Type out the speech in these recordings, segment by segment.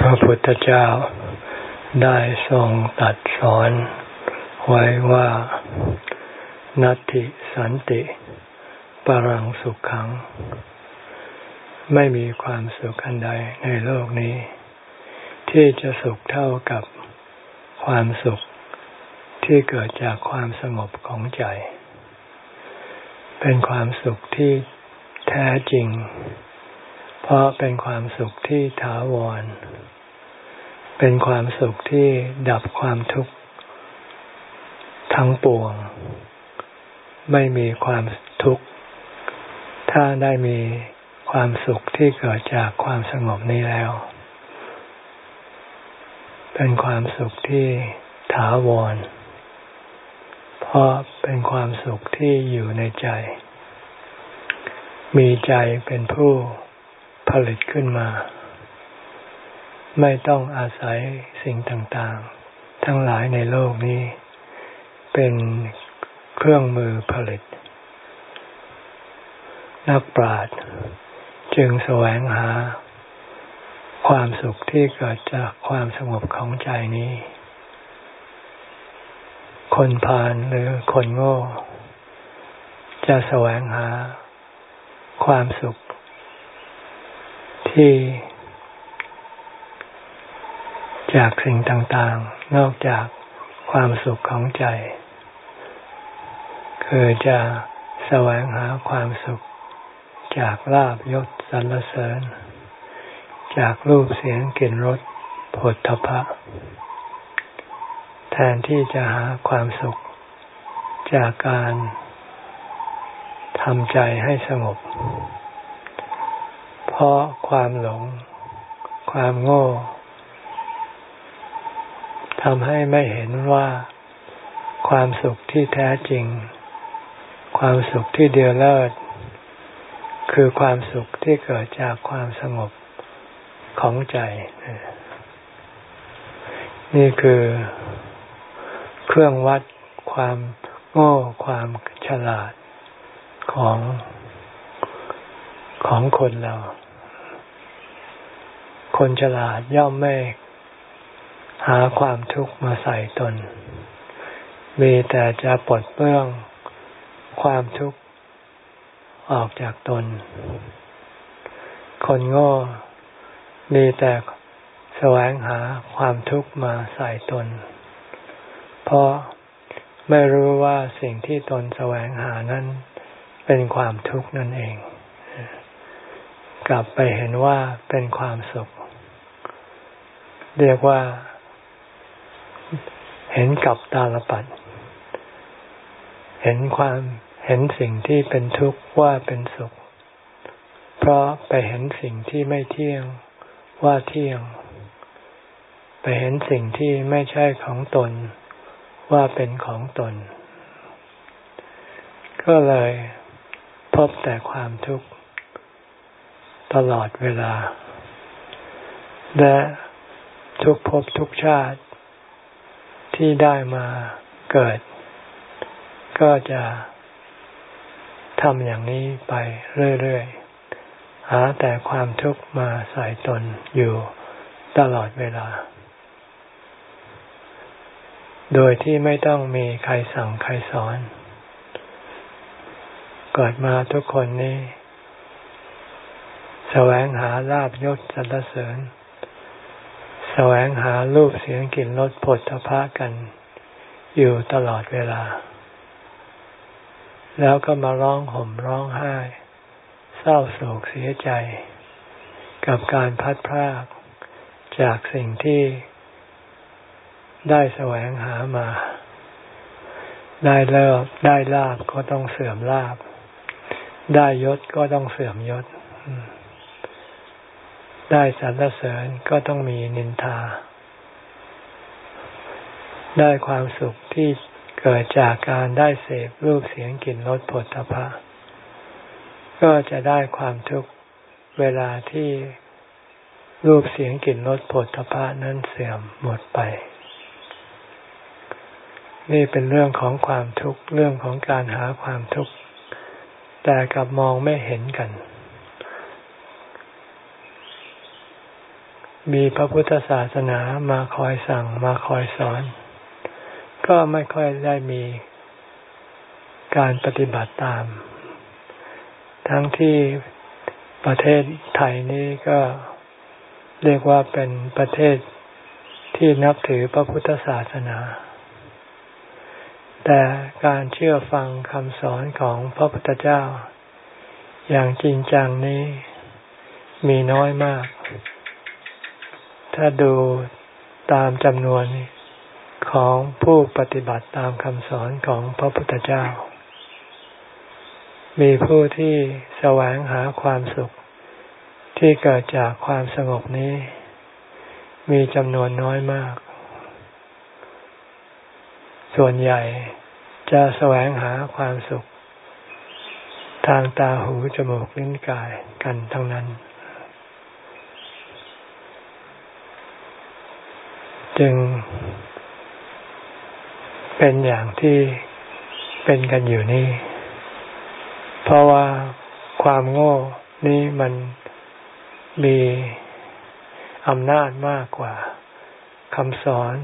พระพุทธเจ้าได้ทรงตัดสอน ไว้ว่านัตติสันติปรังสุขขัง ไม่มีความสุขอันใดในโลกนี้ ที่จะสุขเท่ากับความสุขที่เกิดจากความสงบของใจ เป็นความสุขที่แท้จริง เพราะเป็นความสุขที่ถาวร เป็นความสุขที่ดับความทุกข์ทั้งปวง ไม่มีความทุกข์ ถ้าได้มีความสุขที่เกิดจากความสงบนี้แล้ว เป็นความสุขที่ถาวร เพราะเป็นความสุขที่อยู่ในใจ มีใจเป็นผู้ ผลิตขึ้นมา ไม่ต้องอาศัยสิ่งต่างๆ ทั้งหลายในโลกนี้ เป็นเครื่องมือผลิต นักปราชญ์จึงแสวงหา ความสุขที่เกิดจากความสงบของใจนี้ คนพาลหรือคนโง่ จะแสวงหา ความสุข ที่จากสิ่งต่างๆ นอกจากความสุขของใจ คือจะแสวงหาความสุข จากลาบยศสรรเสริญ จากรูปเสียงกลิ่นรสผลทพะ แทนที่จะหาความสุข จากการทำใจให้สงบ เพราะความหลง ความโง่ทำให้ไม่เห็นว่า ความสุขที่แท้จริง ความสุขที่เดียวเลิศ คือความสุขที่เกิดจากความสงบของใจ นี่คือเครื่องวัดความโง่ความฉลาดของ ของคนเรา คนฉลาดย่อมไม่หาความทุกข์มาใส่ตน มีแต่จะปลดเปลื้องความทุกข์ออกจากตน คนโง่มีแต่แสวงหาความทุกข์มาใส่ตน เพราะไม่รู้ว่าสิ่งที่ตนแสวงหานั้นเป็นความทุกข์นั่นเอง กลับไปเห็นว่าเป็นความสุข เรียกว่า เห็นกับตาลปัด เห็นความเห็นสิ่งที่เป็นทุกข์ว่าเป็นสุข เพราะไปเห็นสิ่งที่ไม่เที่ยงว่าเที่ยง ไปเห็นสิ่งที่ไม่ใช่ของตนว่าเป็นของตน ก็เลยพบแต่ความทุกข์ ตลอดเวลา และทุกภพทุกชาติที่ได้มาเกิด ก็จะทำอย่างนี้ไปเรื่อยๆ หาแต่ความทุกข์มาใส่ตนอยู่ตลอดเวลา โดยที่ไม่ต้องมีใครสั่งใครสอน เกิดมาทุกคนนี้ แสวงหาลาบยศสรรเสริญ แสวงหารูปเสียงกลิ่นรสผลทพะกัน อยู่ตลอดเวลา แล้วก็มาร้องห่มร้องไห้ เศร้าโศกเสียใจ กับการพัดพรากจากสิ่งที่ได้แสวงหามา ได้เลิกได้ลาบก็ต้องเสื่อมลาบ ได้ยศก็ต้องเสื่อมยศ ได้สรรเสริญก็ต้องมีนินทา ได้ความสุขที่เกิดจากการได้เสพรูปเสียงกลิ่นรสผลตภะก็จะได้ความทุกข์เวลาที่รูปเสียงกลิ่นรสผลตภะนั้นเสื่อมหมดไป นี่เป็นเรื่องของความทุกข์เรื่องของการหาความทุกข์แต่กับมองไม่เห็นกัน มีพระพุทธศาสนามาคอยสั่งมาคอยสอน ก็ไม่ค่อยได้มีการปฏิบัติตาม ทั้งที่ประเทศไทยนี้ก็เรียกว่าเป็นประเทศที่นับถือพระพุทธศาสนา แต่การเชื่อฟังคำสอนของพระพุทธเจ้า อย่างจริงจังนี้มีน้อยมาก ถ้าดูตามจำนวนของผู้ปฏิบัติตามคำสอนของพระพุทธเจ้า มีผู้ที่แสวงหาความสุข ที่เกิดจากความสงบนี้ มีจำนวนน้อยมาก ส่วนใหญ่จะแสวงหาความสุข ทางตาหูจมูกลิ้นกายกันทั้งนั้น จึง เป็นอย่างที่เป็นกันอยู่นี่ เพราะว่าความโง่นี้มันมีอำนาจมากกว่าคำสอน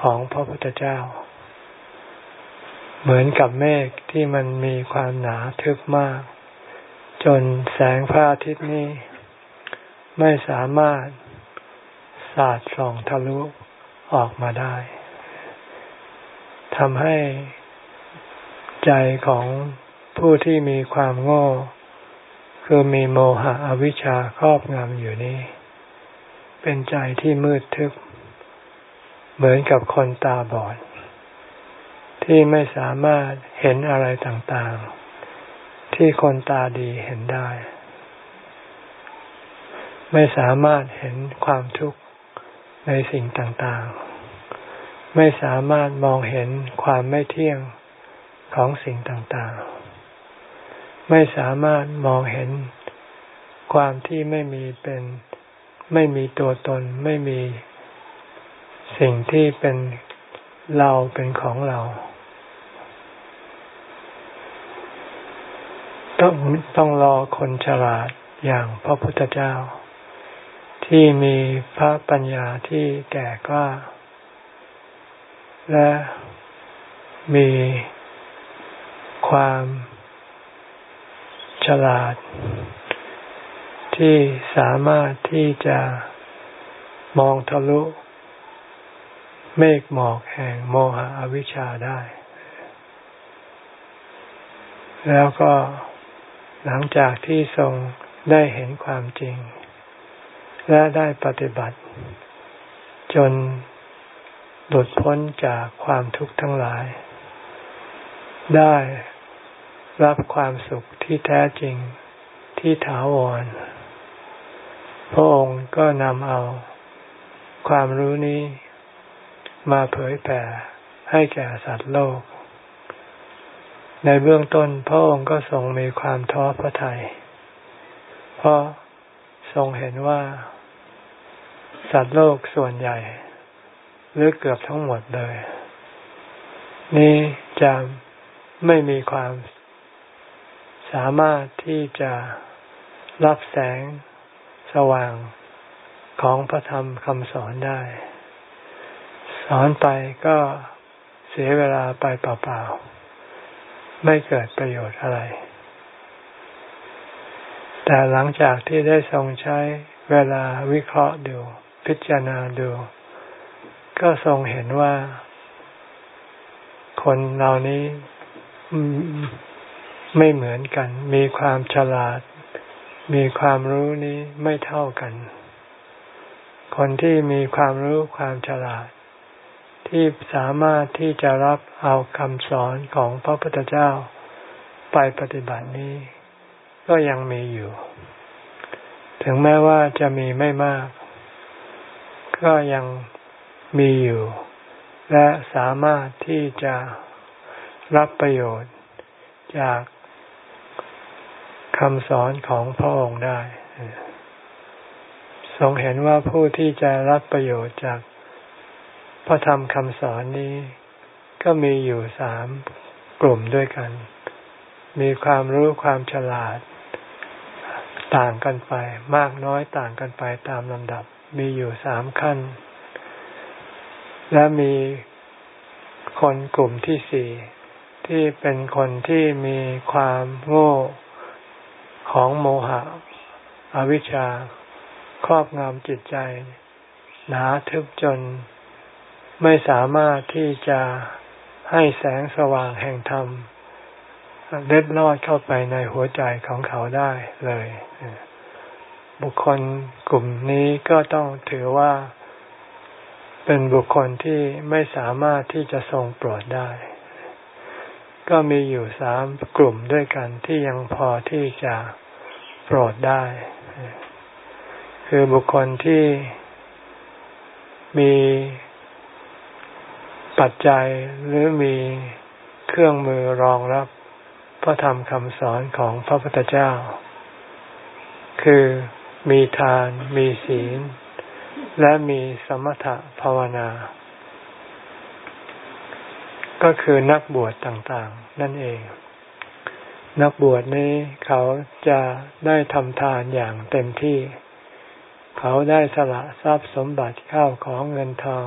ของพระพุทธเจ้า เหมือนกับเมฆที่มันมีความหนาทึบมาก จนแสงพระอาทิตย์นี้ ไม่สามารถสาดส่องทะลุ ออกมาได้ทำให้ใจของผู้ที่มีความโง่ คือมีโมหะอวิชชาครอบงำอยู่นี้ เป็นใจที่มืดทึบ เหมือนกับคนตาบอด ที่ไม่สามารถเห็นอะไรต่างๆ ที่คนตาดีเห็นได้ ไม่สามารถเห็นความทุกข์ ในสิ่งต่างๆ ไม่สามารถมองเห็นความไม่เที่ยงของสิ่งต่างๆ ไม่สามารถมองเห็นความที่ไม่มีเป็นไม่มีตัวตนไม่มีสิ่งที่เป็นเราเป็นของเรา ต้องต้องรอคนฉลาดอย่างพระพุทธเจ้า ที่มีพระปัญญาที่แก่กล้า และมีความฉลาด ที่สามารถที่จะมองทะลุ เมฆหมอกแห่งโมหะอวิชชาได้ แล้วก็หลังจากที่ทรงได้เห็นความจริง และได้ปฏิบัติ จนหลุดพ้นจากความทุกข์ทั้งหลาย ได้รับความสุขที่แท้จริงที่ถาวร พระองค์ก็นำเอาความรู้นี้มาเผยแผ่ให้แก่สัตว์โลก ในเบื้องต้นพระองค์ก็ทรงมีความท้อพระทยัย เพราะทรงเห็นว่า สัตว์โลกส่วนใหญ่ หรือเกือบทั้งหมดเลย นี่จะไม่มีความสามารถที่จะรับแสงสว่างของพระธรรมคำสอนได้ สอนไปก็เสียเวลาไปเปล่าๆ ไม่เกิดประโยชน์อะไร แต่หลังจากที่ได้ทรงใช้เวลาวิเคราะห์ดู พิจารณาดู ก็ทรงเห็นว่า คนเหล่านี้ไม่เหมือนกัน มีความฉลาด มีความรู้นี้ไม่เท่ากัน คนที่มีความรู้ความฉลาด ที่สามารถที่จะรับเอาคำสอนของพระพุทธเจ้าไปปฏิบัตินี้ ก็ยังมีอยู่ ถึงแม้ว่าจะมีไม่มาก ก็ยังมีอยู่ และสามารถที่จะรับประโยชน์จากคำสอนของพระองค์ได้ ทรงเห็นว่าผู้ที่จะรับประโยชน์จากพระธรรมคำสอนนี้ ก็มีอยู่สามกลุ่มด้วยกัน มีความรู้ความฉลาด ต่างกันไป มากน้อยต่างกันไปตามลำดับ มีอยู่สามขั้น และมีคนกลุ่มที่สี่ที่เป็นคนที่มีความโง่ของโมหะ อวิชชา ครอบงำจิตใจ หนาทึบจน ไม่สามารถที่จะให้แสงสว่างแห่งธรรมเล็ดลอดเข้าไปในหัวใจของเขาได้เลย บุคคลกลุ่มนี้ก็ต้องถือว่า เป็นบุคคลที่ไม่สามารถที่จะทรงโปรดได้ ก็มีอยู่สามกลุ่มด้วยกันที่ยังพอที่จะโปรดได้ คือบุคคลที่มีปัจจัยหรือมีเครื่องมือรองรับพระธรรมคำสอนของพระพุทธเจ้า คือ มีทาน มีศีล และมีสมถะภาวนา ก็คือนักบวชต่างๆ นั่นเอง นักบวชนี้เขาจะได้ทำทานอย่างเต็มที่ เขาได้สละทรัพย์สมบัติเข้าของเงินทอง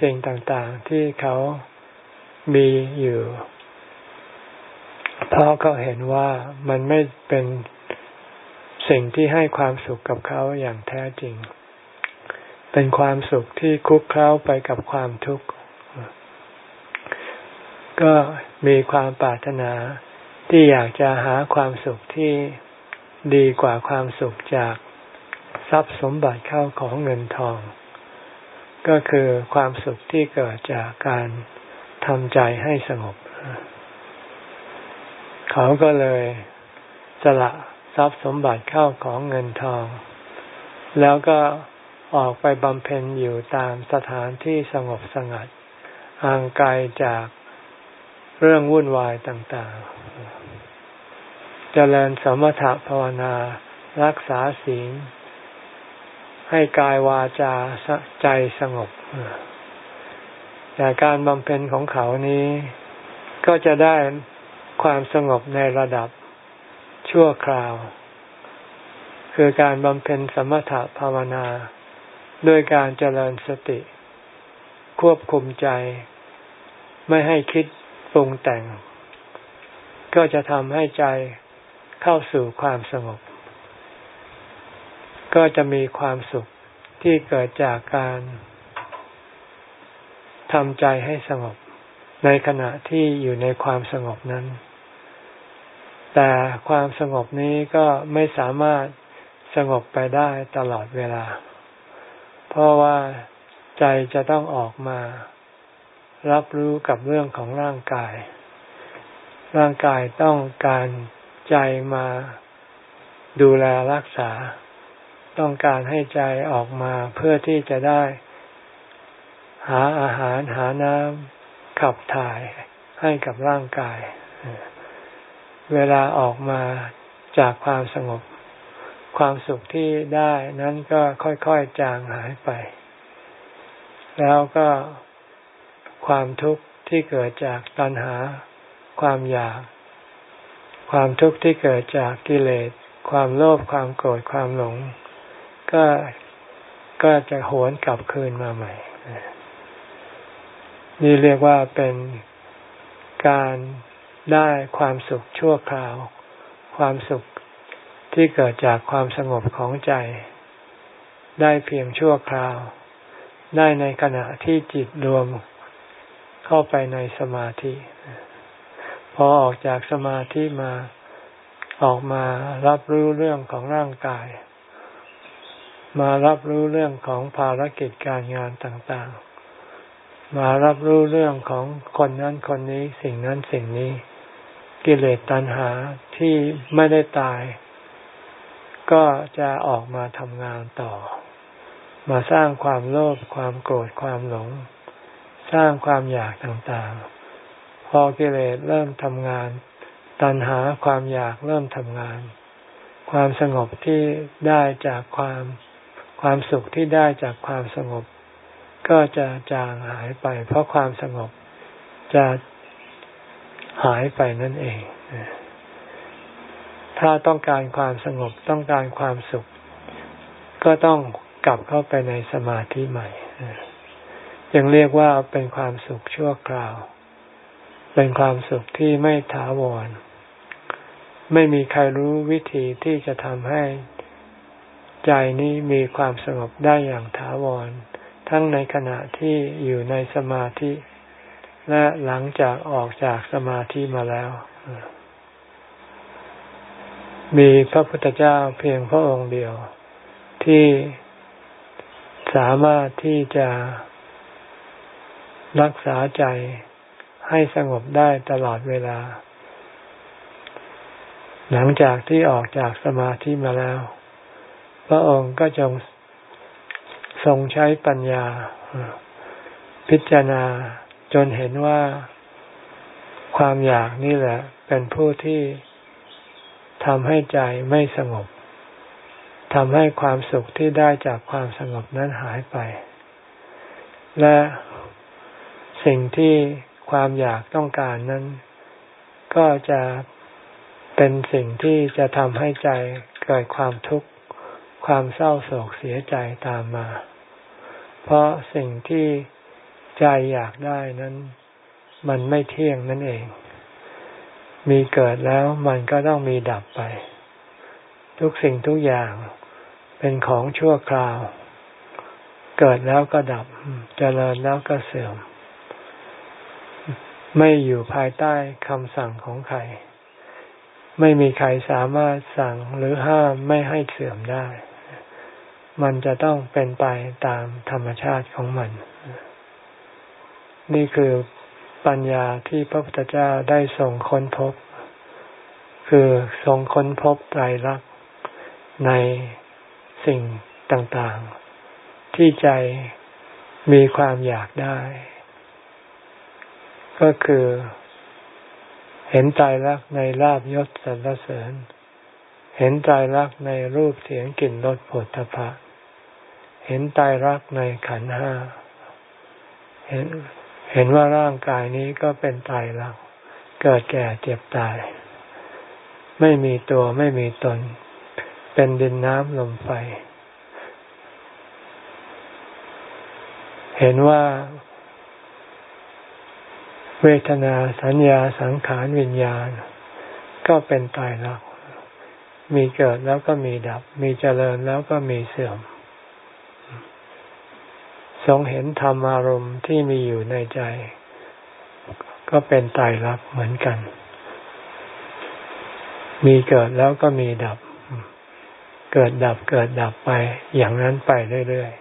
สิ่งต่างๆที่เขามีอยู่ เพราะเขาเห็นว่ามันไม่เป็น สิ่งที่ให้ความสุขกับเขาอย่างแท้จริง เป็นความสุขที่คุกเข้าไปกับความทุกข์ ก็มีความปรารถนาที่อยากจะหาความสุขที่ดีกว่าความสุขจากทรัพย์สมบัติเข้าของเงินทอง ก็คือความสุขที่เกิดจากการทำใจให้สงบ เขาก็เลยสละ ทรัพย์สมบัติเข้าของเงินทอง แล้วก็ออกไปบำเพ็ญอยู่ตามสถานที่สงบสงัดห่างไกลจากเรื่องวุ่นวายต่างๆเจริญสมถะภาวนา รักษาศีลให้กายวาจาใจสงบ แต่การบำเพ็ญของเขานี้ ก็จะได้ความสงบในระดับ ชั่วคราว คือการบำเพ็ญสมถะภาวนา ด้วยการเจริญสติ ควบคุมใจ ไม่ให้คิดปรุงแต่ง ก็จะทำให้ใจเข้าสู่ความสงบ ก็จะมีความสุขที่เกิดจากการทำใจให้สงบ ในขณะที่อยู่ในความสงบนั้น แต่ความสงบนี้ก็ไม่สามารถสงบไปได้ตลอดเวลา เพราะว่าใจจะต้องออกมา รับรู้กับเรื่องของร่างกาย ร่างกายต้องการใจมาดูแลรักษา ต้องการให้ใจออกมาเพื่อที่จะได้ หาอาหารหาน้ำขับถ่ายให้กับร่างกาย เวลาออกมาจากความสงบ ความสุขที่ได้นั้นก็ค่อยๆจางหายไป แล้วก็ความทุกข์ที่เกิดจากตัณหา ความอยาก ความทุกข์ที่เกิดจากกิเลส ความโลภความโกรธความหลง ก็ก็จะหวนกลับคืนมาใหม่ นี่เรียกว่าเป็นการ ได้ความสุขชั่วคราว ความสุขที่เกิดจากความสงบของใจ ได้เพียงชั่วคราว ได้ในขณะที่จิตรวมเข้าไปในสมาธิ พอออกจากสมาธิมาออกมารับรู้เรื่องของร่างกาย มารับรู้เรื่องของภารกิจการงานต่างๆ มารับรู้เรื่องของคนนั้นคนนี้สิ่งนั้นสิ่งนี้ กิเลสตัณหาที่ไม่ได้ตาย ก็จะออกมาทำงานต่อ มาสร้างความโลภความโกรธความหลง สร้างความอยากต่างๆ พอกิเลสเริ่มทำงาน ตัณหาความอยากเริ่มทำงาน ความสงบที่ได้จากความความสุขที่ได้จากความสงบ ก็จะจางหายไป เพราะความสงบจะ หายไปนั่นเอง ถ้าต้องการความสงบต้องการความสุข ก็ต้องกลับเข้าไปในสมาธิใหม่ยังเรียกว่าเป็นความสุขชั่วคราว เป็นความสุขที่ไม่ถาวร ไม่มีใครรู้วิธีที่จะทำให้ใจนี้มีความสงบได้อย่างถาวร ทั้งในขณะที่อยู่ในสมาธิ และหลังจากออกจากสมาธิมาแล้ว มีพระพุทธเจ้าเพียงพระองค์เดียว ที่สามารถที่จะรักษาใจให้สงบได้ตลอดเวลา หลังจากที่ออกจากสมาธิมาแล้ว พระองค์ก็จงทรงใช้ปัญญา พิจารณา จนเห็นว่าความอยากนี่แหละ เป็นผู้ที่ทำให้ใจไม่สงบทำให้ความสุขที่ได้จากความสงบนั้นหายไป และสิ่งที่ความอยากต้องการนั้น ก็จะเป็นสิ่งที่จะทำให้ใจเกิดความทุกข์ ความเศร้าโศกเสียใจตามมา เพราะสิ่งที่ ใจอยากได้นั้น มันไม่เที่ยงนั่นเอง มีเกิดแล้วมันก็ต้องมีดับไป ทุกสิ่งทุกอย่างเป็นของชั่วคราว เกิดแล้วก็ดับเจริญแล้วก็เสื่อม ไม่อยู่ภายใต้คำสั่งของใคร ไม่มีใครสามารถสั่งหรือห้ามไม่ให้เสื่อมได้ มันจะต้องเป็นไปตามธรรมชาติของมัน นี่คือปัญญาที่พระพุทธเจ้าได้ส่งค้นพบ คือทรงค้นพบไตรลักษณ์ในสิ่งต่างๆ ที่ใจมีความอยากได้ ก็คือเห็นใจรักในลาบยศสรรเสริญ เห็นใจรักในรูปเสียงกลิ่นรสผลตภะเห็นใจรักในขันห้าเห็น เห็นว่าร่างกายนี้ก็เป็นตายรักเกิดแก่เจ็บตาย ไม่มีตัวไม่มีตน เป็นดินน้ำลมไฟ เห็นว่า เวทนาสัญญาสังขารวิญญาณ ก็เป็นตายรักมีเกิดแล้วก็มีดับ มีเจริญแล้วก็มีเสื่อม ทรงเห็นธรรมอารมณ์ที่มีอยู่ในใจ ก็เป็นตายรักเหมือนกัน มีเกิดแล้วก็มีดับ เกิดดับเกิดดับไป อย่างนั้นไปเรื่อย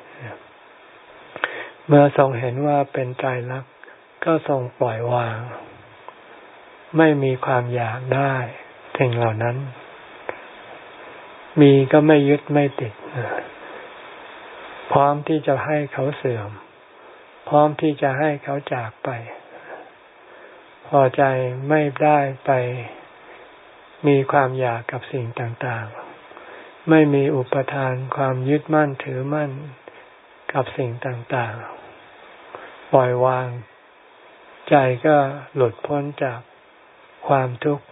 ๆ เมื่อทรงเห็นว่าเป็นตายรักก็ทรงปล่อยวาง ไม่มีความอยากได้สิ่งเหล่านั้น มีก็ไม่ยึดไม่ติด พร้อมที่จะให้เขาเสื่อม พร้อมที่จะให้เขาจากไป พอใจไม่ได้ไปมีความอยากกับสิ่งต่างๆ ไม่มีอุปทานความยึดมั่นถือมั่นกับสิ่งต่างๆ ปล่อยวาง ใจก็หลุดพ้นจากความทุกข์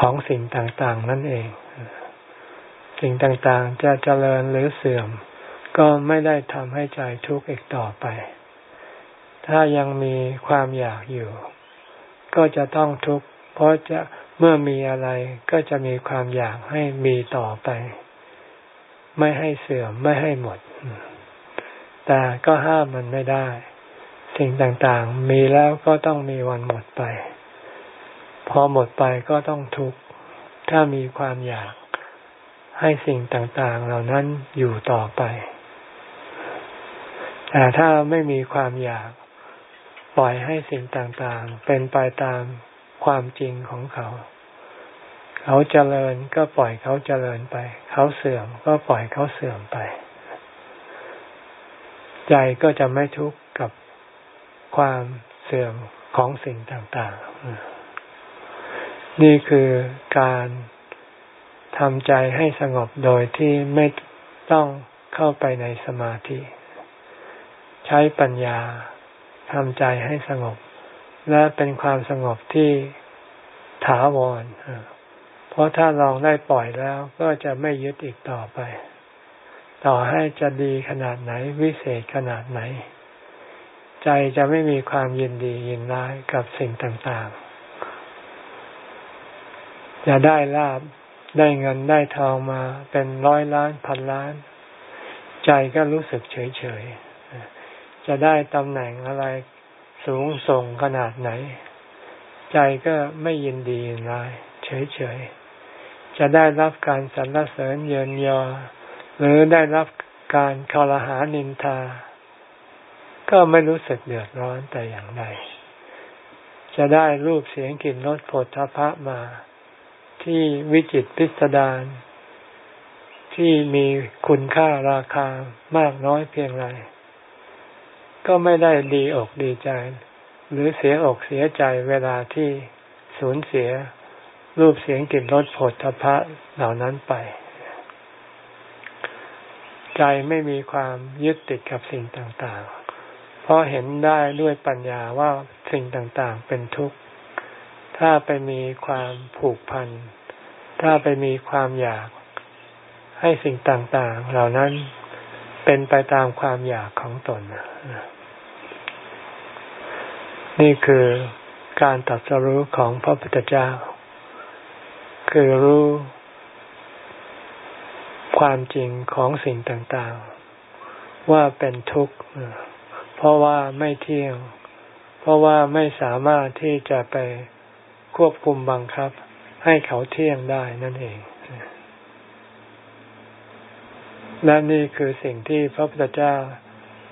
ของสิ่งต่างๆ นั่นเอง สิ่งต่างๆ จะเจริญหรือเสื่อม ก็ไม่ได้ทำให้ใจทุกข์อีกต่อไป ถ้ายังมีความอยากอยู่ ก็จะต้องทุกข์เพราะจะเมื่อมีอะไรก็จะมีความอยากให้มีต่อไป ไม่ให้เสื่อมไม่ให้หมด แต่ก็ห้ามมันไม่ได้ สิ่งต่างๆ มีแล้วก็ต้องมีวันหมดไป พอหมดไปก็ต้องทุกข์ถ้ามีความอยาก ให้สิ่งต่างๆ เหล่านั้นอยู่ต่อไป แต่ถ้าไม่มีความอยากปล่อยให้สิ่งต่างๆ เป็นไปตามความจริงของเขา เขาเจริญก็ปล่อยเขาเจริญไป เขาเสื่อมก็ปล่อยเขาเสื่อมไป ใจก็จะไม่ทุกข์กับความเสื่อมของสิ่งต่างๆ นี่คือการ ทำใจให้สงบโดยที่ไม่ต้องเข้าไปในสมาธิ ใช้ปัญญาทำใจให้สงบ และเป็นความสงบที่ถาวร เพราะถ้าลองได้ปล่อยแล้วก็จะไม่ยึดอีกต่อไป ต่อให้จะดีขนาดไหนวิเศษขนาดไหน ใจจะไม่มีความยินดียินร้ายกับสิ่งต่างๆ จะได้ลาบ ได้เงินได้ทองมาเป็นร้อยล้านพันล้าน ใจก็รู้สึกเฉยเฉยจะได้ตำแหน่งอะไรสูงส่งขนาดไหน ใจก็ไม่ยินดียินร้ายเฉยเฉยจะได้รับการสรรเสริญเยินยอ หรือได้รับการคารหานินทา ก็ไม่รู้สึกเดือดร้อนแต่อย่างใดจะได้รูปเสียงกลิ่นรสผลทพะมา ที่วิจิตพิสดารที่มีคุณค่าราคามากน้อยเพียงไร ก็ไม่ได้ดีอกดีใจ หรือเสียอกเสียใจเวลาที่สูญเสียรูปเสียงกลิ่นรสผลทพะเหล่านั้นไป ใจไม่มีความยึดติดกับสิ่งต่างๆ เพราะเห็นได้ด้วยปัญญาว่าสิ่งต่างๆเป็นทุกข์ ถ้าไปมีความผูกพัน ถ้าไปมีความอยาก ให้สิ่งต่างๆ เหล่านั้นเป็นไปตามความอยากของตน นี่คือการตัดสรู้ของพระพุทธเจ้า คือรู้ความจริงของสิ่งต่างๆ ว่าเป็นทุกข์ เพราะว่าไม่เที่ยง เพราะว่าไม่สามารถที่จะไป ควบคุมบังคับ ให้เขาเที่ยงได้นั่นเอง และนี่คือสิ่งที่พระพุทธเจ้า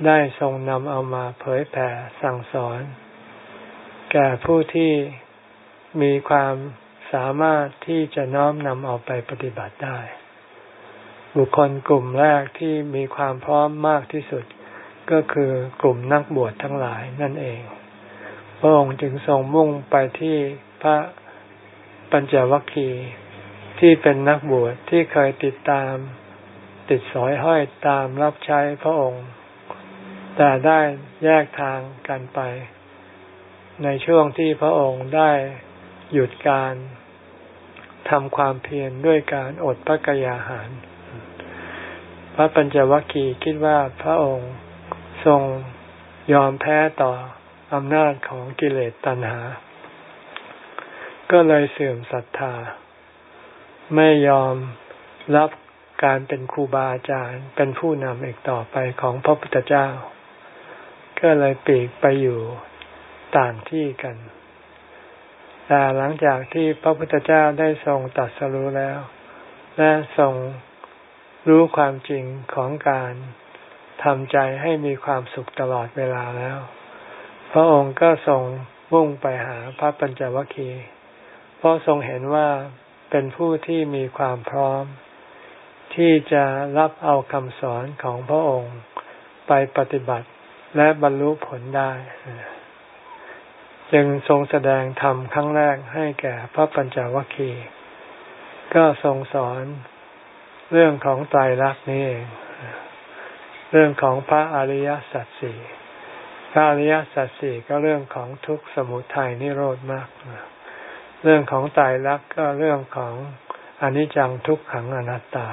ได้ทรงนำเอามาเผยแผ่สั่งสอน แก่ผู้ที่มีความสามารถที่จะน้อมนำเอาไปปฏิบัติได้ บุคคลกลุ่มแรกที่มีความพร้อมมากที่สุด ก็คือกลุ่มนักบวชทั้งหลายนั่นเอง พระองค์จึงทรงมุ่งไปที่ พระปัญจวัคคีย์ที่เป็นนักบวชที่เคยติดตาม ติดสอยห้อยตามรับใช้พระองค์ แต่ได้แยกทางกันไป ในช่วงที่พระองค์ได้หยุดการทำความเพียรด้วยการอดพระกยาหาร พระปัญจวัคคีย์คิดว่าพระองค์ทรงยอมแพ้ต่ออำนาจของกิเลสตัณหา ก็เลยเสื่อมศรัทธา ไม่ยอมรับการเป็นครูบาอาจารย์ เป็นผู้นำอีกต่อไปของพระพุทธเจ้า ก็เลยปีกไปอยู่ต่างที่กันแต่หลังจากที่พระพุทธเจ้าได้ทรงตัดสรู้แล้ว และทรงรู้ความจริงของการทำใจให้มีความสุขตลอดเวลาแล้ว พระองค์ก็ทรงมุ่งไปหาพระปัญจวัคคีย์ ราะทรงเห็นว่าเป็นผู้ที่มีความพร้อม ที่จะรับเอาคำสอนของพระองค์ไปปฏิบัติและบรรลุผลได้ จึงทรงแสดงธรรมครั้งแรกให้แก่พระปัญจวัคคีย์ก็ทรงสอนเรื่องของไตรลักษณ์นี่เองเรื่องของพระอริยสัจสี่พระอริยสัจสี่ก็เรื่องของทุกข์สมุทัยนิโรธมาก เรื่องของไตรลักก็เรื่องของอนิจจังทุกขังอนัตตา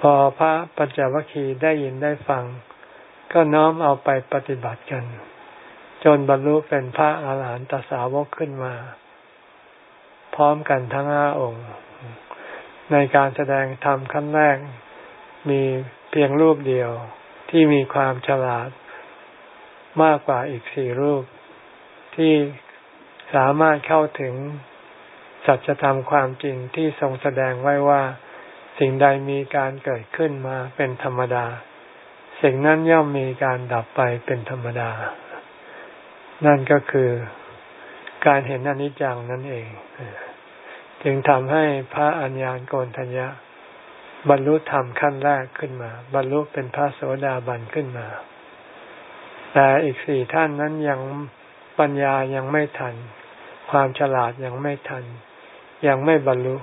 พอพระปัญจวัคคีย์ได้ยินได้ฟัง ก็น้อมเอาไปปฏิบัติกัน จนบรรลุเป็นพระอาหารหันตสาวกขึ้นมา พร้อมกันทั้งห้าองค์ ในการแสดงธรรมขั้นแรก มีเพียงรูปเดียวที่มีความฉลาดมากกว่าอีกสี่รูปที่ สามารถเข้าถึงสัจธรรมความจริงที่ทรงแสดงไว้ว่า สิ่งใดมีการเกิดขึ้นมาเป็นธรรมดา สิ่งนั้นย่อมมีการดับไปเป็นธรรมดา นั่นก็คือการเห็นอนิจจังนั่นเอง จึงทำให้พระอัญญาณโกนทัญญะ บรรลุธรรมขั้นแรกขึ้นมา บรรลุเป็นพระโสดาบันขึ้นมา แต่อีกสี่ท่านนั้นยังปัญญายังไม่ทัน ความฉลาดยังไม่ทัน ยังไม่บรรลุ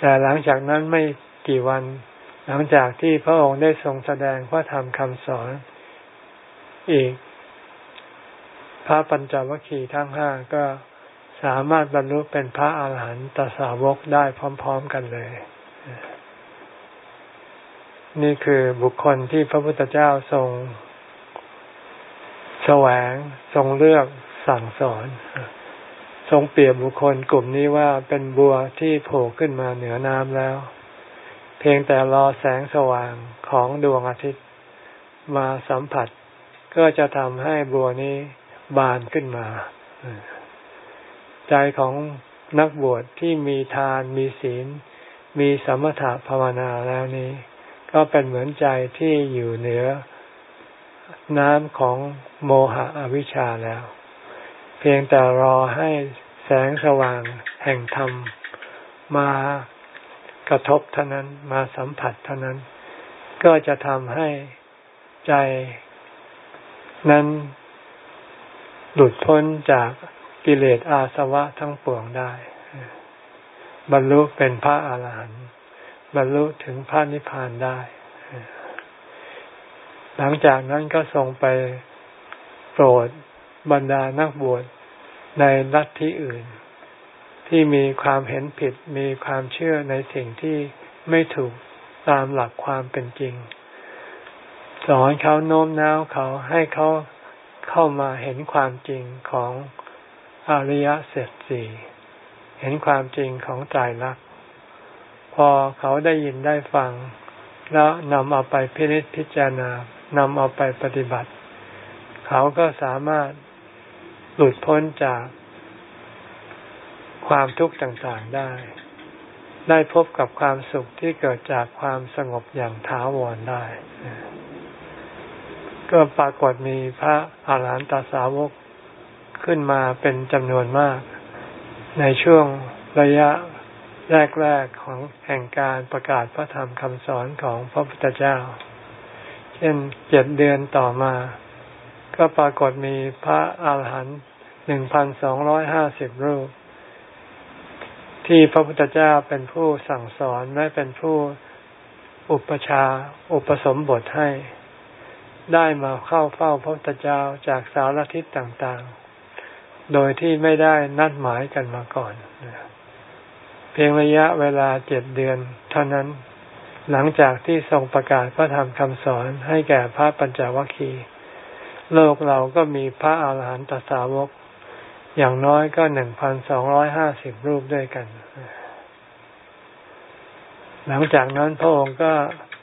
แต่หลังจากนั้นไม่กี่วัน หลังจากที่พระองค์ได้ทรงแสดงพระธรรมคำสอน อีก พระปัญจวัคคีย์ทั้งห้าก็สามารถบรรลุเป็นพระอาหารหันตสาวกได้พร้อม ๆกันเลย นี่คือบุคคลที่พระพุทธเจ้าทรง แสวงทรงเลือกสั่งสอน ทรงเปรียบบุคคลกลุ่มนี้ว่าเป็นบัวที่โผล่ขึ้นมาเหนือน้ำแล้ว เพียงแต่รอแสงสว่างของดวงอาทิตย์มาสัมผัส ก็จะทำให้บัวนี้บานขึ้นมา ใจของนักบวชที่มีทานมีศีล มีสมถะภาวนาแล้วนี้ ก็เป็นเหมือนใจที่อยู่เหนือ น้ำของโมหะอวิชชาแล้ว เพียงแต่รอให้แสงสว่างแห่งธรรมมากระทบเท่านั้นมาสัมผัสเท่านั้น ก็จะทำให้ใจนั้นหลุดพ้นจากกิเลสอาสวะทั้งปวงได้ บรรลุเป็นพระอาหารหันต์บรรลุถึงพระนิพพานได้ หลังจากนั้นก็ทรงไปโปรด บรรดานักบวชในลัทธิอื่น ที่มีความเห็นผิดมีความเชื่อในสิ่งที่ไม่ถูกตามหลักความเป็นจริง สอนเขาโน้มน้าวเขาให้เขาเข้ามาเห็นความจริงของอริยสัจสี่เห็นความจริงของใจรักพอเขาได้ยินได้ฟัง แล้วนำเอาไปพิจิตพิจารณานำเอาไปปฏิบัติ เขาก็สามารถ หลุดพ้นจากความทุกข์ต่างๆได้ ได้พบกับความสุขที่เกิดจากความสงบอย่างท้าวรได้ ก็ปรากฏมีพระอาหารหันตสาวกขึ้นมาเป็นจำนวนมาก ในช่วงระยะแรก ๆ ของแห่งการประกาศพระธรรมคำสอนของพระพุทธเจ้า เช่นเจ็ดเดือนต่อมา ก็ปรากฏมีพระอาหารหันต์ หนึ่งพันสองร้อยห้าสิบรูป ที่พระพุทธเจ้าเป็นผู้สั่งสอนและเป็นผู้อุปชาอุปสมบทให้ ได้มาเข้าเฝ้าพระพุทธเจ้าจากสารทิศต่างๆ โดยที่ไม่ได้นัดหมายกันมาก่อน เพียงระยะเวลาเจ็ดเดือน เท่านั้นหลังจากที่ทรงประกาศพระธรรมคำสอนให้แก่พระปัญจวัคคีย์โลกเราก็มีพระอาหารหันตสาวก อย่างน้อยก็หนึ่งพันสองร้อยห้าสิบรูปด้วยกัน หลังจากนั้นพระองค์ก็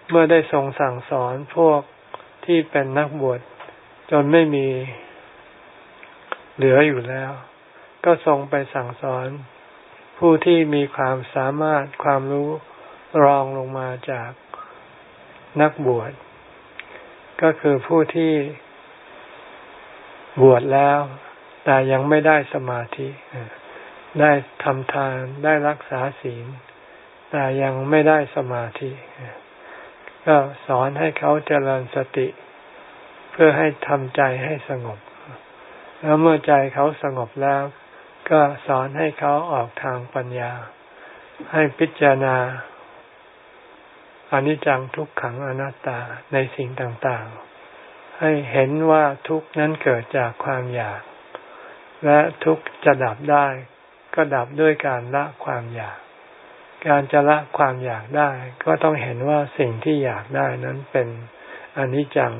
เมื่อได้ทรงสั่งสอนพวกที่เป็นนักบวชจนไม่มีเหลืออยู่แล้ว ก็ทรงไปสั่งสอน ผู้ที่มีความสามารถความรู้รองลงมาจากนักบวช ก็คือผู้ที่บวชแล้ว แต่ยังไม่ได้สมาธิได้ทำทานได้รักษาศีล แต่ยังไม่ได้สมาธิ ก็สอนให้เขาเจริญสติ เพื่อให้ทำใจให้สงบ แล้วเมื่อใจเขาสงบแล้ว ก็สอนให้เขาออกทางปัญญา ให้พิจารณาอนิจจังทุกขังอนัตตาในสิ่งต่างๆ ให้เห็นว่าทุกนั้นเกิดจากความอยาก และทุกจะดับได้ ก็ดับด้วยการละความอยาก การจะละความอยากได้ ก็ต้องเห็นว่าสิ่งที่อยากได้นั้นเป็นอนิจจัง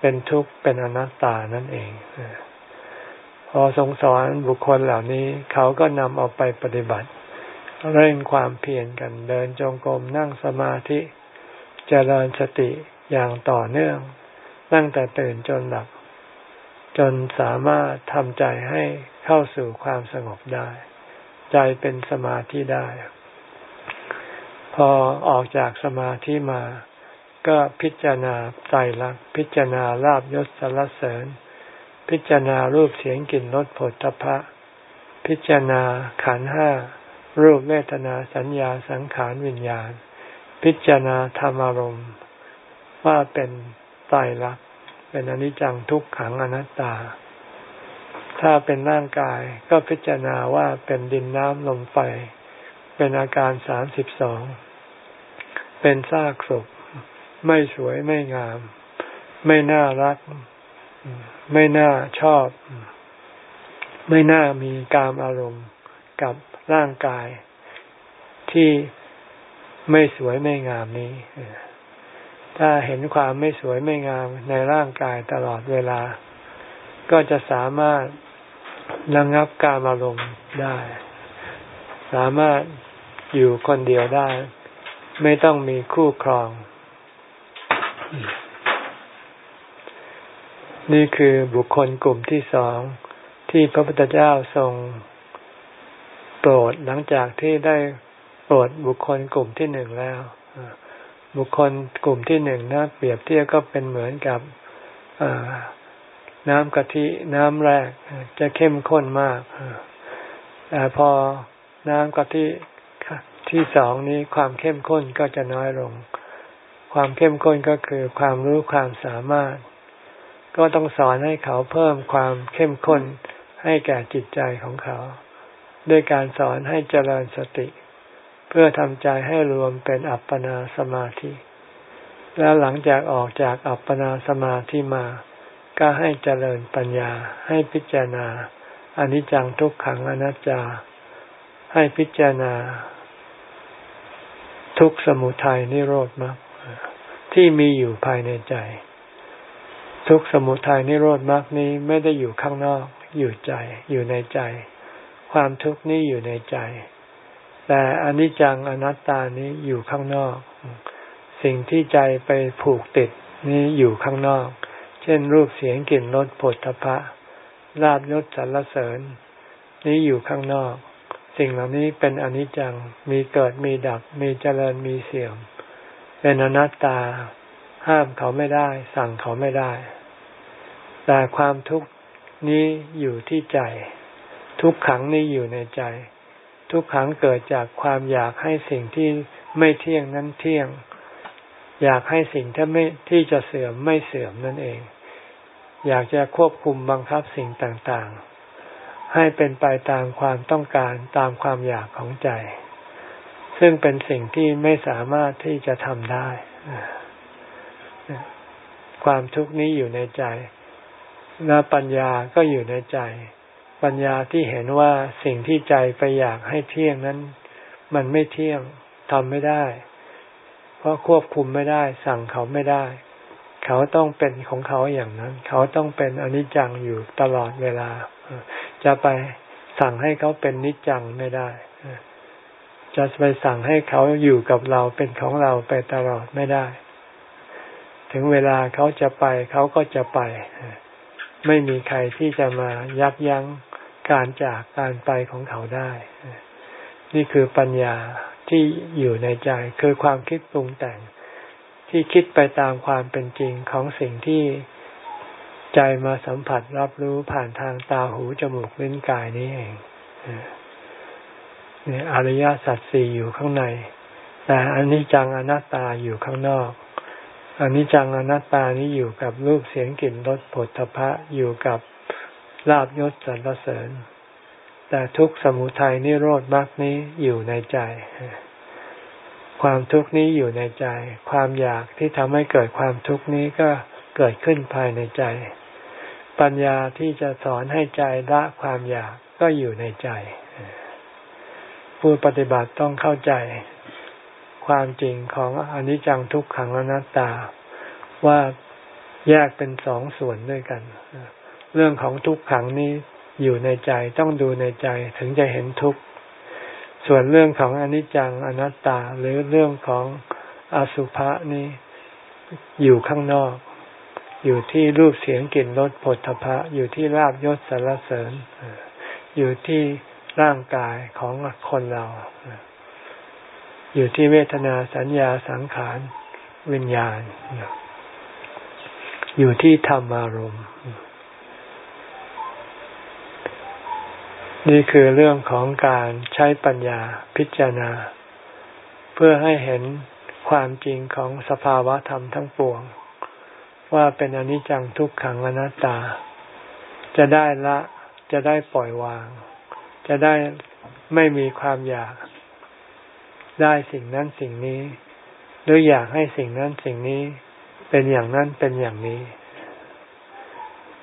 เป็นทุกข์เป็นอนัตตานั่นเองพอทรงสอนบุคคลเหล่านี้เขาก็นำเอาไปปฏิบัติ เร่งความเพียรกันเดินจงกรมนั่งสมาธิจเจริญสติอย่างต่อเนื่องตั้งแต่ตื่นจนหลับ จนสามารถทำใจให้เข้าสู่ความสงบได้ ใจเป็นสมาธิได้ พอออกจากสมาธิมา ก็พิจารณาใจรักพิจารณาลาบยศสรรเสริญ พิจารณารูปเสียงกลิ่นรสผลตภะพิจารณาขันห้ารูปเวทนาสัญญาสังขารวิญญาณ พิจารณาธรรมารมณ์ว่าเป็นไตรลักษ เป็นอนิจจังทุกขังอนัตตา ถ้าเป็นร่างกายก็พิจารณาว่าเป็นดินน้ำลมไฟ เป็นอาการสามสิบสอง เป็นซากศพ ไม่สวยไม่งาม ไม่น่ารัก ไม่น่าชอบ ไม่น่ามีกามอารมณ์กับร่างกายที่ไม่สวยไม่งามนี้ ถ้าเห็นความไม่สวยไม่งามในร่างกายตลอดเวลา ก็จะสามารถระงับการอารมณ์ได้ สามารถอยู่คนเดียวได้ ไม่ต้องมีคู่ครอง นี่คือบุคคลกลุ่มที่สองที่พระพุทธเจ้าทรงโปรดหลังจากที่ได้โปรดบุคคลกลุ่มที่หนึ่งแล้ว บุคคลกลุ่มที่หนึ่งนะเปรียบเทียบก็เป็นเหมือนกับน้ำกะทิน้ำแรกจะเข้มข้นมากแต่พอน้ำกะทิที่สองนี้ความเข้มข้นก็จะน้อยลง ความเข้มข้นก็คือความรู้ความสามารถ ก็ต้องสอนให้เขาเพิ่มความเข้มข้นให้แก่จิตใจของเขา ด้วยการสอนให้เจริญสติ พื่อทำใจให้รวมเป็นอัปปนาสมาธิ แล้วหลังจากออกจากอัปปนาสมาธิมา ก็ให้เจริญปัญญา ให้พิจารณาอนิจจังทุกขังอนัตตา ให้พิจารณา ทุกสมุทัยนิโรธมรรคที่มีอยู่ภายในใจ ทุกสมุทัยนิโรธมรรคนี้ไม่ได้อยู่ข้างนอก อยู่ใจ อยู่ในใจ ความทุกข์นี้อยู่ในใจ แต่อนิจจังอนัตตานี้อยู่ข้างนอก สิ่งที่ใจไปผูกติดนี้อยู่ข้างนอก เช่น รูปเสียงกลิ่นรสผลพระลาบยศสรรเสริญ นี้อยู่ข้างนอก สิ่งเหล่านี้เป็นอนิจจังมีเกิดมีดับ มีเจริญมีเสื่อม เป็นอนัตตา ห้ามเขาไม่ได้ สั่งเขาไม่ได้ แต่ความทุกข์นี้อยู่ที่ใจ ทุกขังนี้อยู่ในใจ ทุกขังเกิดจากความอยากให้สิ่งที่ไม่เที่ยงนั้นเที่ยง อยากให้สิ่งที่ไม่ที่จะเสื่อมไม่เสื่อมนั่นเอง อยากจะควบคุมบังคับสิ่งต่างๆ ให้เป็นไปตามความต้องการตามความอยากของใจ ซึ่งเป็นสิ่งที่ไม่สามารถที่จะทำได้ ความทุกข์นี้อยู่ในใจและปัญญาก็อยู่ในใจ ปัญญาที่เห็นว่าสิ่งที่ใจไปอยากให้เที่ยงนั้น มันไม่เที่ยงทำไม่ได้ เพราะควบคุมไม่ได้ สั่งเขาไม่ได้ เขาต้องเป็นของเขาอย่างนั้น เขาต้องเป็นอนิจจังอยู่ตลอดเวลา จะไปสั่งให้เขาเป็นนิจจังไม่ได้ จะไปสั่งให้เขาอยู่กับเราเป็นของเราไปตลอดไม่ได้ ถึงเวลาเขาจะไปเขาก็จะไป ไม่มีใครที่จะมายับยั้ง การจากการไปของเขาได้ นี่คือปัญญาที่อยู่ในใจคือความคิดปรุงแต่ง ที่คิดไปตามความเป็นจริงของสิ่งที่ใจมาสัมผัสรับรู้ผ่านทางตาหูจมูกลิ้นกายนี้เองเนี่ยอริยสัจสี่อยู่ข้างใน แต่อันนี้จังอนัตตาอยู่ข้างนอกอันนี้จังอนัตตานี้อยู่กับรูปเสียงกลิ่นรสผลพะอยู่กับ ลาบยศสรรเสริญ แต่ทุกสมุทัยนิโรธมรรคนี้อยู่ในใจ ความทุกข์นี้อยู่ในใจ ความอยากที่ทำให้เกิดความทุกข์นี้ก็เกิดขึ้นภายในใจ ปัญญาที่จะสอนให้ใจละความอยากก็อยู่ในใจ ผู้ปฏิบัติต้องเข้าใจ ความจริงของอนิจจังทุกขังอนัตตาว่าแยกเป็นสองส่วนด้วยกัน เรื่องของทุกขังนี้อยู่ในใจต้องดูในใจถึงจะเห็นทุกข์ส่วนเรื่องของอนิจจังอนัตตาหรือเรื่องของอสุภะนี้อยู่ข้างนอก อยู่ที่รูปเสียงกลิ่นรสผลทพะอยู่ที่ราบยศสารเสริญ อยู่ที่ร่างกายของคนเรา อยู่ที่เวทนาสัญญาสังขารวิญญาณ อยู่ที่ธรรมารมณ์ นี่คือเรื่องของการใช้ปัญญาพิจารณา เพื่อให้เห็นความจริงของสภาวะธรรมทั้งปวง ว่าเป็นอนิจจังทุกขังอนัตตา จะได้ละจะได้ปล่อยวาง จะได้ไม่มีความอยาก ได้สิ่งนั้นสิ่งนี้ หรืออยากให้สิ่งนั้นสิ่งนี้ เป็นอย่างนั้นเป็นอย่างนี้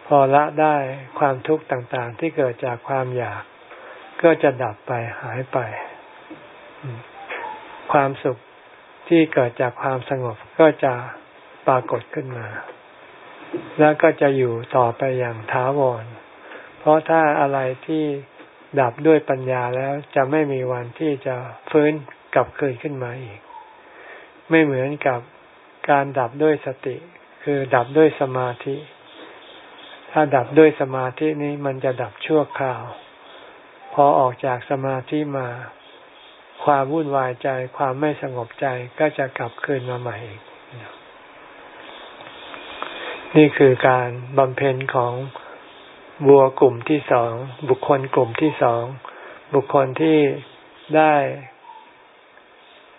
พอละได้ความทุกข์ต่างๆ ที่เกิดจากความอยาก ก็จะดับไปหายไป ความสุขที่เกิดจากความสงบก็จะปรากฏขึ้นมา แล้วก็จะอยู่ต่อไปอย่างท้าวร เพราะถ้าอะไรที่ดับด้วยปัญญาแล้วจะไม่มีวันที่จะฟื้นกลับคืนขึ้นมาอีก ไม่เหมือนกับการดับด้วยสติ คือดับด้วยสมาธิ ถ้าดับด้วยสมาธินี้มันจะดับชั่วคราว พอออกจากสมาธิมา ความวุ่นวายใจความไม่สงบใจก็จะกลับคืนมาใหม่อีกนี่คือการบำเพ็ญของบัวกลุ่มที่สอง บุคคลกลุ่มที่สอง บุคคลที่ได้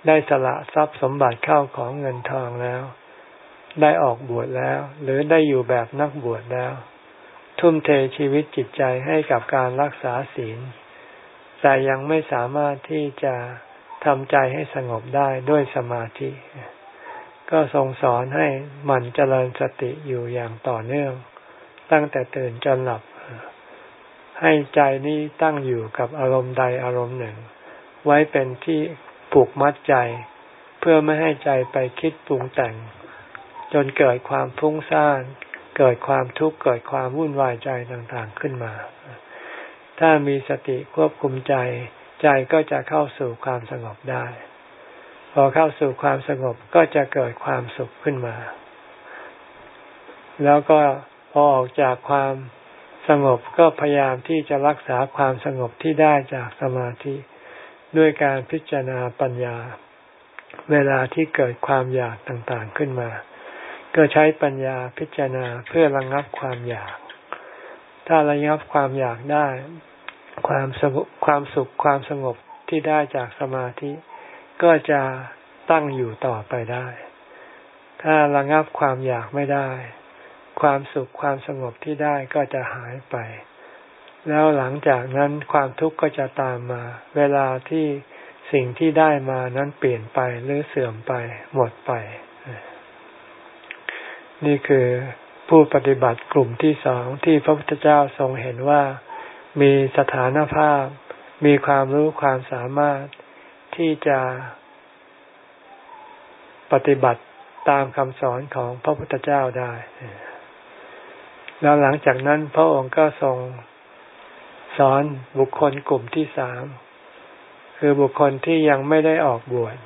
ได้สละทรัพย์สมบัติเข้าของเงินทองแล้ว ได้ออกบวชแล้ว หรือได้อยู่แบบนักบวชแล้ว ทุ่มเทชีวิตจิตใจให้กับการรักษาศีล แต่ยังไม่สามารถที่จะทำใจให้สงบได้ด้วยสมาธิ ก็ทรงสอนให้มันเจริญสติอยู่อย่างต่อเนื่อง ตั้งแต่ตื่นจนหลับ ให้ใจนี้ตั้งอยู่กับอารมณ์ใดอารมณ์หนึ่ง ไว้เป็นที่ผูกมัดใจ เพื่อไม่ให้ใจไปคิดปรุงแต่ง จนเกิดความฟุ้งซ่านเกิดความทุกข์เกิดความวุ่นวายใจต่างๆขึ้นมา ถ้ามีสติควบคุมใจ ใจก็จะเข้าสู่ความสงบได้ พอเข้าสู่ความสงบก็จะเกิดความสุขขึ้นมา แล้วก็พอออกจากความสงบก็พยายามที่จะรักษาความสงบที่ได้จากสมาธิ ด้วยการพิจารณาปัญญา เวลาที่เกิดความอยากต่างๆขึ้นมา ก็ใช้ปัญญาพิจารณาเพื่อระงับความอยาก ถ้าระงับความอยากได้ ความสงบความสุขความสงบที่ได้จากสมาธิ ก็จะตั้งอยู่ต่อไปได้ ถ้าระงับความอยากไม่ได้ ความสุขความสงบที่ได้ก็จะหายไป แล้วหลังจากนั้นความทุกข์ก็จะตามมา เวลาที่สิ่งที่ได้มานั้นเปลี่ยนไปหรือเสื่อมไปหมดไป นี่คือ ผู้ปฏิบัติกลุ่มที่สองที่พระพุทธเจ้าทรงเห็นว่า มีสถานภาพ มีความรู้ความสามารถที่จะปฏิบัติตามคำสอนของพระพุทธเจ้าได้ แล้วหลังจากนั้นพระองค์ก็ทรงสอนบุคคลกลุ่มที่สามคือบุคคลที่ยังไม่ได้ออกบวช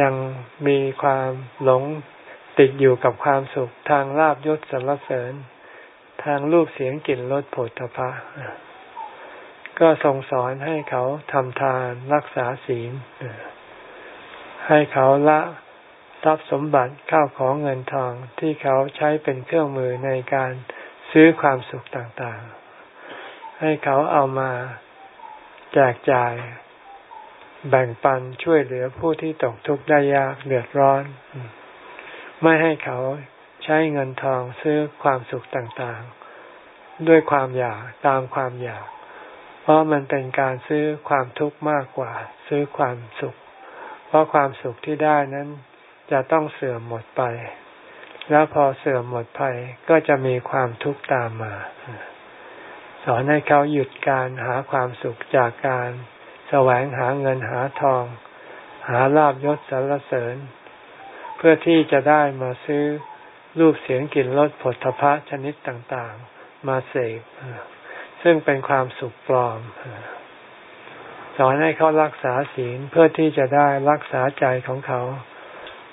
ยังมีความหลง ติดอยู่กับความสุขทางลาบยศสรรเสริญ ทางรูปเสียงกลิ่นรสผลตภะก็ทรงสอนให้เขาทำทานรักษาศีลให้เขาละทรัพย์สมบัติข้าวของเงินทองที่เขาใช้เป็นเครื่องมือในการซื้อความสุขต่างๆ ให้เขาเอามาแจกจ่าย แบ่งปันช่วยเหลือผู้ที่ตกทุกข์ได้ยากเดือดร้อน ไม่ให้เขาใช้เงินทองซื้อความสุขต่างๆ ด้วยความอยากตามความอยาก เพราะมันเป็นการซื้อความทุกข์มากกว่า ซื้อความสุข เพราะความสุขที่ได้นั้น จะต้องเสื่อมหมดไป แล้วพอเสื่อมหมดไปก็จะมีความทุกข์ตามมา สอนให้เขาหยุดการหาความสุขจากการ แสวงหาเงินหาทอง หาลาบยศสรรเสริญ เพื่อที่จะได้มาซื้อรูปเสียงกลิ่นรสผลทพะชนิดต่างๆ มาเสพซึ่งเป็นความสุขปลอม สอนให้เขารักษาศีลเพื่อที่จะได้รักษาใจของเขา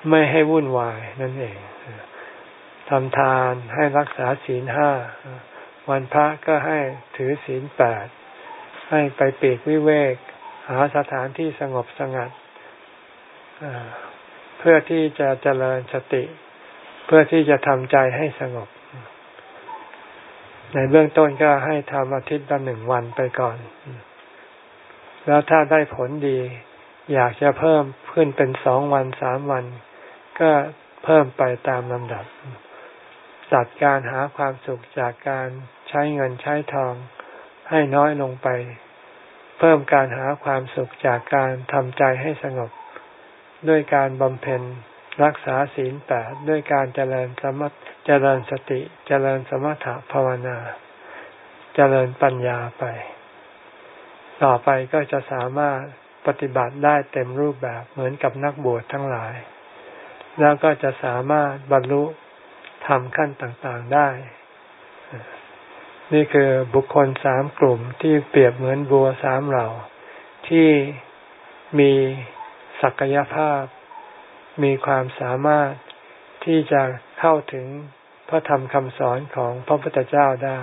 ไม่ให้วุ่นวายนั่นเองทำทานให้รักษาศีลห้าวันพระก็ให้ถือศีลแปดให้ไปปีกวิเวก หาสถานที่สงบสงัด พื่อที่จะเจริญสติ เพื่อที่จะทำใจให้สงบ ในเบื้องต้นก็ให้ทำอาทิตย์ละหนึ่งวันไปก่อน แล้วถ้าได้ผลดี อยากจะเพิ่มขึ้นเป็นสองวันสามวัน ก็เพิ่มไปตามลำดับ ตัดการหาความสุขจากการใช้เงินใช้ทอง ให้น้อยลงไป เพิ่มการหาความสุขจากการทำใจให้สงบ ด้วยการบำเพ็ญรักษาศีลแปดด้วยการเจริญสมเจริญสติ เจริญสมถะภาวนา เจริญปัญญาไป ต่อไปก็จะสามารถปฏิบัติได้เต็มรูปแบบเหมือนกับนักบวชทั้งหลาย แล้วก็จะสามารถบรรลุทำขั้นต่างๆได้ นี่คือบุคคลสามกลุ่มที่เปรียบเหมือนบัวสามเหล่าที่มี ศักยภาพ มีความสามารถที่จะเข้าถึงพระธรรมคำสอนของพระพุทธเจ้าได้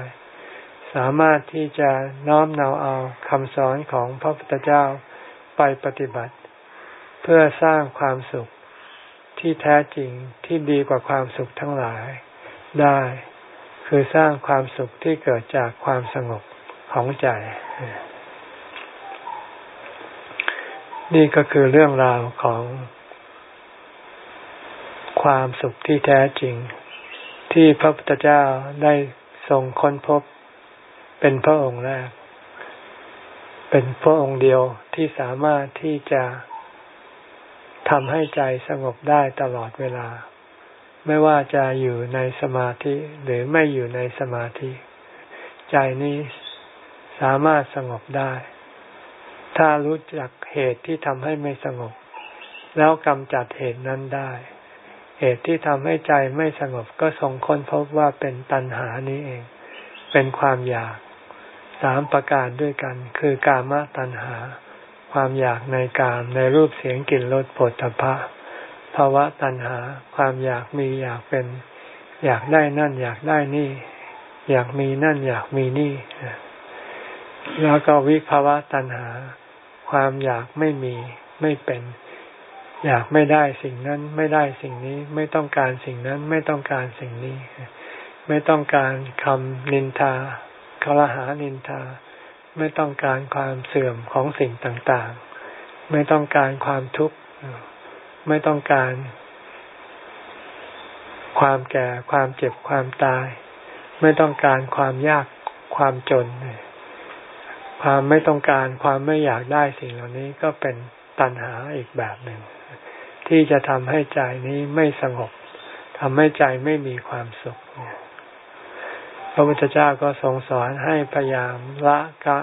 สามารถที่จะน้อมนำเอาคำสอนของพระพุทธเจ้าไปปฏิบัติ เพื่อสร้างความสุขที่แท้จริงที่ดีกว่าความสุขทั้งหลาย ได้ คือสร้างความสุขที่เกิดจากความสงบของใจ นี่ก็คือเรื่องราวของความสุขที่แท้จริง ที่พระพุทธเจ้าได้ทรงค้นพบ เป็นพระองค์แรก เป็นพระองค์เดียวที่สามารถที่จะทำให้ใจสงบได้ตลอดเวลา ไม่ว่าจะอยู่ในสมาธิหรือไม่อยู่ในสมาธิ ใจนี้สามารถสงบได้ ถ้ารู้จัก เหตุที่ทำให้ไม่สงบ แล้วกำจัดเหตุนั้นได้ เหตุที่ทำให้ใจไม่สงบก็ทรงค้นพบว่าเป็นตัณหานี้เอง เป็นความอยากสามประการด้วยกัน คือกามตัณหา ความอยากในกามในรูปเสียงกลิ่นรสผลตภะภาวะตัณหา ความอยากมีอยากเป็น อยากได้นั่น อยากได้นี่ อยากมีนั่น อยากมีนี่ แล้วก็วิภาวะตัณหา ความอยากไม่มีไม่เป็น อยากไม่ได้สิ่งนั้นไม่ได้สิ่งนี้ไม่ต้องการสิ่งนั้นไม่ต้องการสิ่งนี้ ไม่ต้องการคำนินทาคารหานินทา ไม่ต้องการความเสื่อมของสิ่งต่างๆ ไม่ต้องการความทุกข์ไม่ต้องการ ความแก่ความเจ็บความตาย ไม่ต้องการความยากความจน ความไม่ต้องการความไม่อยากได้สิ่งเหล่านี้ก็เป็นตัณหาอีกแบบหนึ่ง ที่จะทำให้ใจนี้ไม่สงบทำให้ใจไม่มีความสุขพระพุทธเจ้าก็ทรงสอนให้พยายามละกะ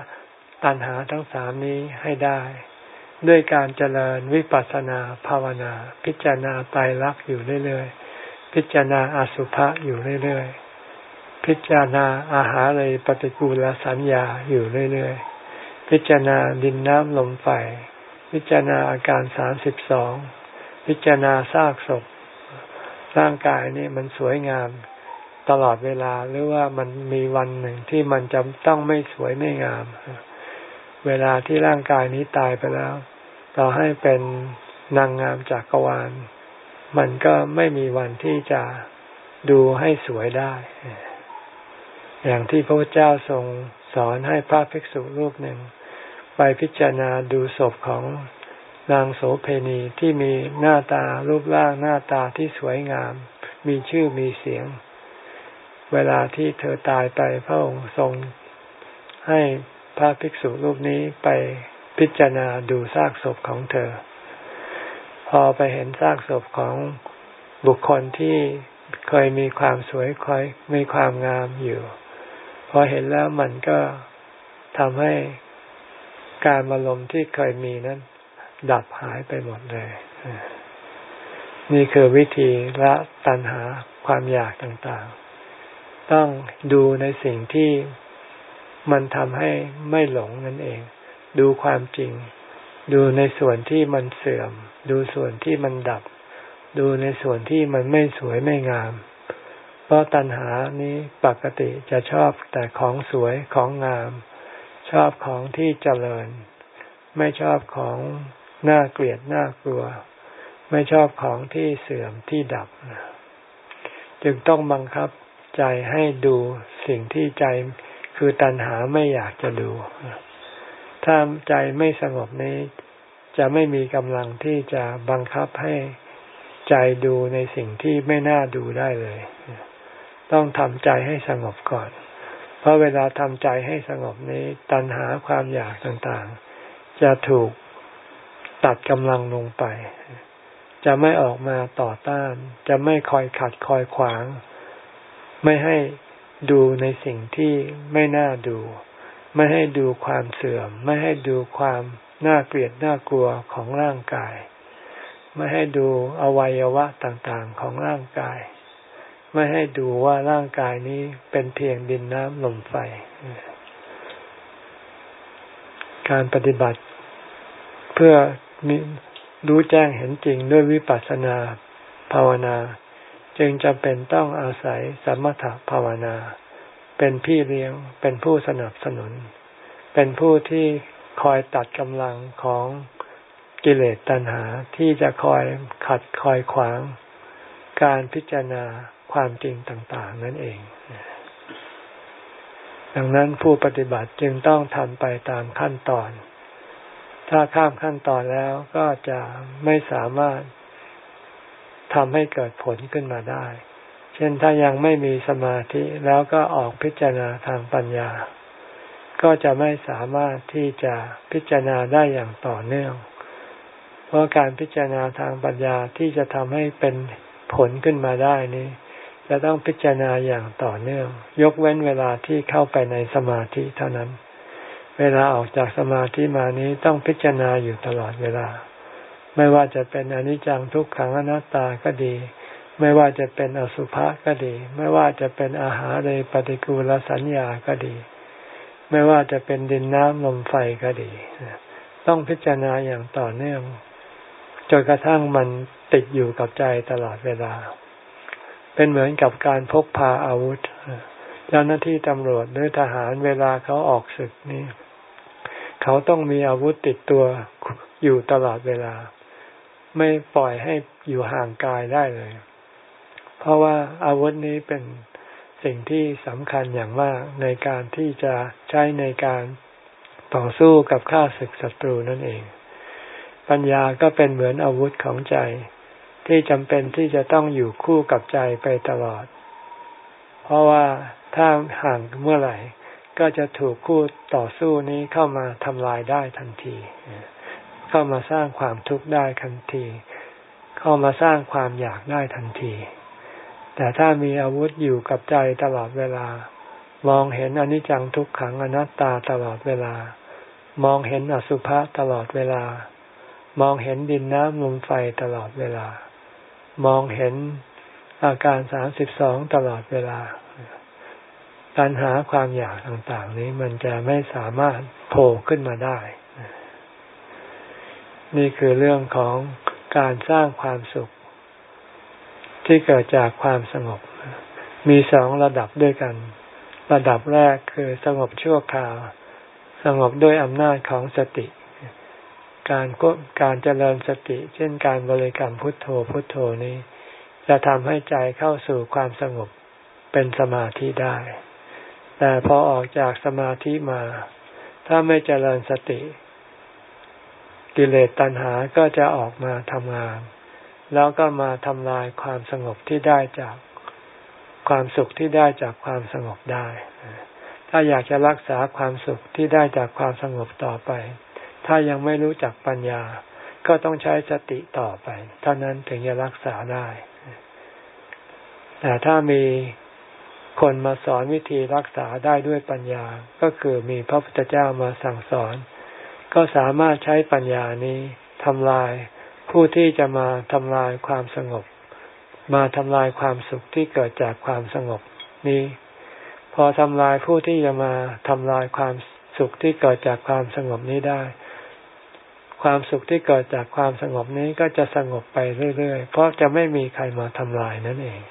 ตัณหาทั้งสามนี้ให้ได้ ด้วยการเจริญวิปัสสนาภาวนา พิจารณาไตรลักษณ์อยู่เรื่อยๆ พิจารณาอสุภะอยู่เรื่อยๆ พิจารณาอาหารเลยปฏิกูลสัญญาอยู่เรื่อยๆ พิจารณาดินน้ำลมไฟ พิจารณาอาการสามสิบสอง พิจารณาซากศพ ร่างกายนี่มันสวยงามตลอดเวลาหรือว่ามันมีวันหนึ่งที่มันจะต้องไม่สวยไม่งาม เวลาที่ร่างกายนี้ตายไปแล้ว ต่อให้เป็นนางงามจากกวาล มันก็ไม่มีวันที่จะดูให้สวยได้ อย่างที่พระพุทธเจ้าทรงสอนให้พระภิกษุรูปหนึ่ง ไปพิจารณาดูศพของนางโสเพณีที่มีหน้าตารูปร่างหน้าตาที่สวยงาม มีชื่อมีเสียง เวลาที่เธอตายไปพระองค์ทรง ให้พระภิกษุรูปนี้ไปพิจารณาดูซากศพของเธอ พอไปเห็นซากศพของบุคคลที่เคยมีความสวยคอยมีความงามอยู่ พอเห็นแล้วมันก็ทำให้การอารมณ์ที่เคยมีนั้น ดับหายไปหมดเลย นี่คือวิธีละตัณหาความอยากต่างๆ ต้องดูในสิ่งที่มันทำให้ไม่หลงนั่นเอง ดูความจริง ดูในส่วนที่มันเสื่อม ดูส่วนที่มันดับ ดูในส่วนที่มันไม่สวยไม่งาม เพราะตัณหานี้ปกติจะชอบแต่ของสวยของงาม ชอบของที่เจริญ ไม่ชอบของน่าเกลียดน่ากลัว ไม่ชอบของที่เสื่อมที่ดับ จึงต้องบังคับใจให้ดูสิ่งที่ใจคือตัณหาไม่อยากจะดู ถ้าใจไม่สงบนี้จะไม่มีกำลังที่จะบังคับให้ใจดูในสิ่งที่ไม่น่าดูได้เลย ต้องทำใจให้สงบก่อน เพราะเวลาทำใจให้สงบนี้ ตัณหาความอยากต่างๆ จะถูกตัดกำลังลงไป จะไม่ออกมาต่อต้าน จะไม่คอยขัดคอยขวาง ไม่ให้ดูในสิ่งที่ไม่น่าดู ไม่ให้ดูความเสื่อม ไม่ให้ดูความน่าเกลียดน่ากลัวของร่างกาย ไม่ให้ดูอวัยวะต่างๆของร่างกาย ไม่ให้ดูว่าร่างกายนี้เป็นเพียงดินน้ำลมไฟ การปฏิบัติ เพื่อมีรู้แจ้งเห็นจริงด้วยวิปัสสนาภาวนา จึงจะเป็นต้องอาศัยสมถภาวนา เป็นพี่เลี้ยงเป็นผู้สนับสนุน เป็นผู้ที่คอยตัดกำลังของกิเลสตัณหาที่จะคอยขัดคอยขวาง การพิจารณา ความจริงต่างๆ นั่นเอง ดังนั้นผู้ปฏิบัติจึงต้องทำไปตามขั้นตอน ถ้าข้ามขั้นตอนแล้วก็จะไม่สามารถทำให้เกิดผลขึ้นมาได้ เช่นถ้ายังไม่มีสมาธิแล้วก็ออกพิจารณาทางปัญญา ก็จะไม่สามารถที่จะพิจารณาได้อย่างต่อเนื่อง เพราะการพิจารณาทางปัญญาที่จะทำให้เป็นผลขึ้นมาได้นี้ จะต้องพิจารณาอย่างต่อเนื่อง ยกเว้นเวลาที่เข้าไปในสมาธิเท่านั้น เวลาออกจากสมาธิมานี้ต้องพิจารณาอยู่ตลอดเวลา ไม่ว่าจะเป็นอนิจจังทุกขังอนัตตาก็ดี ไม่ว่าจะเป็นอสุภะก็ดี ไม่ว่าจะเป็นอาหารในปฏิกูลสัญญาก็ดี ไม่ว่าจะเป็นดินน้ำลมไฟก็ดี ต้องพิจารณาอย่างต่อเนื่องจนกระทั่งมันติดอยู่กับใจตลอดเวลา เป็นเหมือนกับการพกพาอาวุธ เจ้าหน้าที่ตำรวจหรือทหารเวลาเขาออกศึกนี่ เขาต้องมีอาวุธติดตัวอยู่ตลอดเวลา ไม่ปล่อยให้อยู่ห่างกายได้เลย เพราะว่าอาวุธนี้เป็นสิ่งที่สำคัญอย่างมากในการที่จะใช้ในการต่อสู้กับข้าศึกศัตรูนั่นเอง ปัญญาก็เป็นเหมือนอาวุธของใจ ที่จำเป็นที่จะต้องอยู่คู่กับใจไปตลอด เพราะว่าถ้าห่างเมื่อไหร่ ก็จะถูกคู่ต่อสู้นี้เข้ามาทำลายได้ทันที เข้ามาสร้างความทุกข์ได้ทันที เข้ามาสร้างความอยากได้ทันที แต่ถ้ามีอาวุธอยู่กับใจตลอดเวลา มองเห็นอนิจจังทุกขังอนัตตาตลอดเวลา มองเห็นอสุภะตลอดเวลา มองเห็นดินน้ำลมไฟตลอดเวลา มองเห็นอาการสามสิบสองตลอดเวลาปัญหาความอยากต่างๆ นี้มันจะไม่สามารถโผล่ขึ้นมาได้ นี่คือเรื่องของการสร้างความสุข ที่เกิดจากความสงบ มีสองระดับด้วยกัน ระดับแรกคือสงบชั่วคราว สงบด้วยอำนาจของสติ การกการเจริญสติ เช่นการบริกรรมพุทโธพุทโธนี้ จะทำให้ใจเข้าสู่ความสงบเป็นสมาธิได้ แต่พอออกจากสมาธิมา ถ้าไม่เจริญสติ กิเลสตัณหาก็จะออกมาทำงาน แล้วก็มาทำลายความสงบที่ได้จากความสุขที่ได้จากความสงบได้ ถ้าอยากจะรักษาความสุขที่ได้จากความสงบต่อไป ถ้ายังไม่รู้จักปัญญา ก็ต้องใช้สติต่อไป เท่านั้นถึงจะรักษาได้ แต่ถ้ามีคนมาสอนวิธีรักษาได้ด้วยปัญญา ก็คือมีพระพุทธเจ้ามาสั่งสอน ก็สามารถใช้ปัญญานี้ทำลายผู้ที่จะมาทำลายความสงบ มาทำลายความสุขที่เกิดจากความสงบนี้ พอทำลายผู้ที่จะมาทำลายความสุขที่เกิดจากความสงบนี้ได้ ความสุขที่เกิดจากความสงบนี้ก็จะสงบไปเรื่อยๆ เพราะจะไม่มีใครมาทำลายนั่นเอง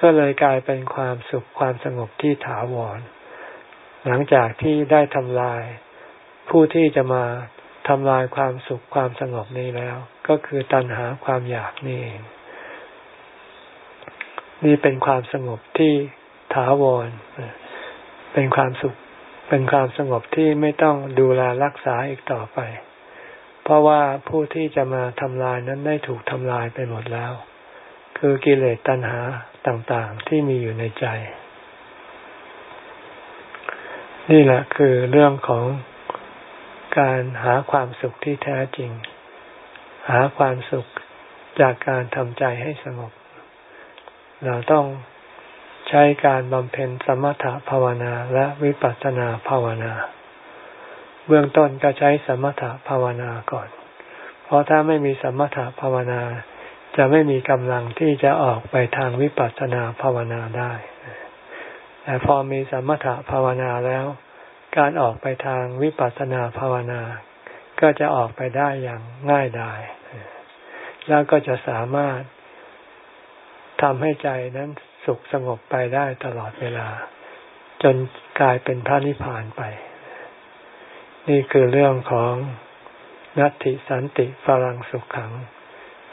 ก็เลยกลายเป็นความสุขความสงบที่ถาวร หลังจากที่ได้ทำลาย ผู้ที่จะมาทำลายความสุขความสงบนี้แล้ว ก็คือตัณหาความอยากนี่เองนี่เป็นความสงบที่ถาวร เป็นความสุข เป็นความสงบที่ไม่ต้องดูแลรักษาอีกต่อไป เพราะว่าผู้ที่จะมาทำลายนั้นได้ถูกทำลายไปหมดแล้ว คือกิเลสตัณหาต่างๆที่มีอยู่ในใจ นี่แหละคือเรื่องของการหาความสุขที่แท้จริง หาความสุขจากการทำใจให้สงบ เราต้องใช้การบำเพ็ญสมถภาวนาและวิปัสสนาภาวนา เบื้องต้นก็ใช้สมถภาวนาก่อน เพราะถ้าไม่มีสมถภาวนา จะไม่มีกำลังที่จะออกไปทางวิปัสสนาภาวนาได้ แต่พอมีสมถภาวนาแล้ว การออกไปทางวิปัสสนาภาวนา ก็จะออกไปได้อย่างง่ายดาย แล้วก็จะสามารถทำให้ใจนั้นสุขสงบไปได้ตลอดเวลา จนกลายเป็นพระนิพพานไป นี่คือเรื่องของนัตติสันติฝรังสุขขัง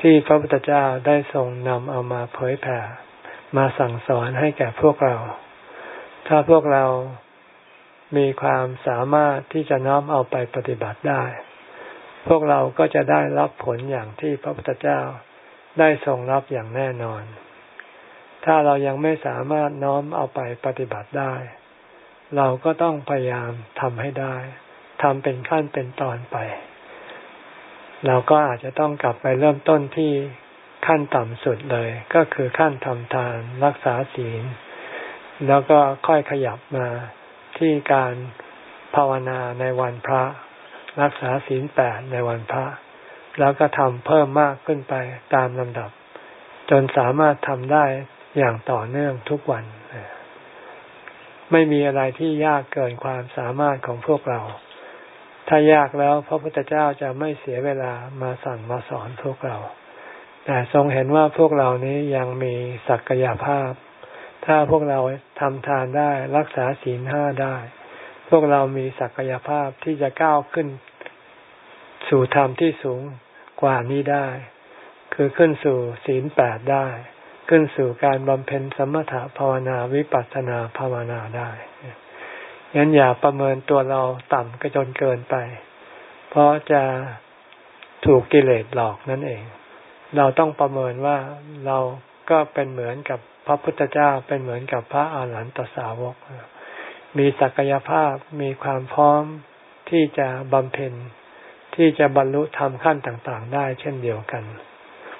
ที่พระพุทธเจ้าได้ทรงนำเอามาเผยแผ่ มาสั่งสอนให้แก่พวกเรา ถ้าพวกเรามีความสามารถที่จะน้อมเอาไปปฏิบัติได้ พวกเราก็จะได้รับผลอย่างที่พระพุทธเจ้าได้ทรงรับอย่างแน่นอน ถ้าเรายังไม่สามารถน้อมเอาไปปฏิบัติได้ เราก็ต้องพยายามทำให้ได้ ทำเป็นขั้นเป็นตอนไป เราก็อาจจะต้องกลับไปเริ่มต้นที่ขั้นต่ำสุดเลย ก็คือขั้นทำทานรักษาศีล แล้วก็ค่อยขยับมาที่การภาวนาในวันพระ รักษาศีลแปดในวันพระ แล้วก็ทำเพิ่มมากขึ้นไปตามลำดับ จนสามารถทำได้อย่างต่อเนื่องทุกวัน ไม่มีอะไรที่ยากเกินความสามารถของพวกเรา ถ้ายากแล้วพระพุทธเจ้าจะไม่เสียเวลามาสั่งมาสอนพวกเรา แต่ทรงเห็นว่าพวกเรานี้ยังมีศักยภาพ ถ้าพวกเราทำทานได้รักษาศีลห้าได้ พวกเรามีศักยภาพที่จะก้าวขึ้น สู่ธรรมที่สูงกว่านี้ได้ คือขึ้นสู่ศีลแปดได้ ขึ้นสู่การบำเพ็ญสมถะภาวนาวิปัสสนาภาวนาได้ ยันอย่าประเมินตัวเราต่ำก็จนเกินไป เพราะจะถูกกิเลสหลอกนั่นเอง เราต้องประเมินว่าเราก็เป็นเหมือนกับพระพุทธเจ้าเป็นเหมือนกับพระอาหารหันตสาวก มีศักยภาพมีความพร้อมที่จะบำเพ็ญที่จะบรรลุธรรมขั้นต่างๆ ได้เช่นเดียวกัน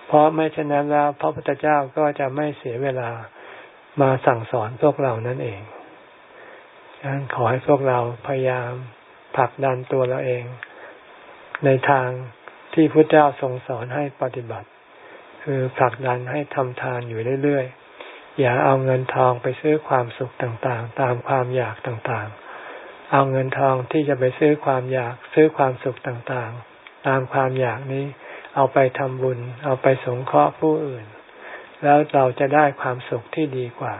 เพราะไม่เช่นนั้นแล้วพระพุทธเจ้าก็จะไม่เสียเวลามาสั่งสอนพวกเรานั่นเอง ฉะนั้นขอให้พวกเราพยายามผลักดันตัวเราเอง ในทางที่พระเจ้าทรงสอนให้ปฏิบัติ คือผลักดันให้ทำทานอยู่เรื่อยๆ อย่าเอาเงินทองไปซื้อความสุขต่างๆ ตามความอยากต่างๆ เอาเงินทองที่จะไปซื้อความอยากซื้อความสุขต่างๆ ตามความอยากนี้ เอาไปทำบุญ เอาไปสงเคราะห์ผู้อื่น แล้วเราจะได้ความสุขที่ดีกว่า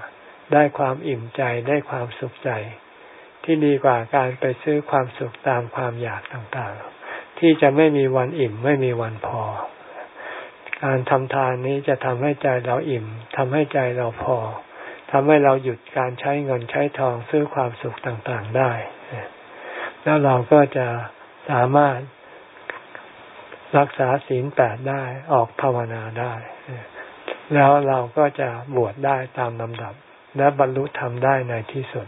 ได้ความอิ่มใจได้ความสุขใจ ที่ดีกว่าการไปซื้อความสุขตามความอยากต่างๆ ที่จะไม่มีวันอิ่มไม่มีวันพอ การทำทานนี้จะทำให้ใจเราอิ่มทำให้ใจเราพอทำให้เราหยุดการใช้เงินใช้ทองซื้อความสุขต่างๆได้ แล้วเราก็จะสามารถรักษาศีลแปดได้ออกภาวนาได้ แล้วเราก็จะบวชได้ตามลำดับ และบรรลุธรรมได้ในที่สุด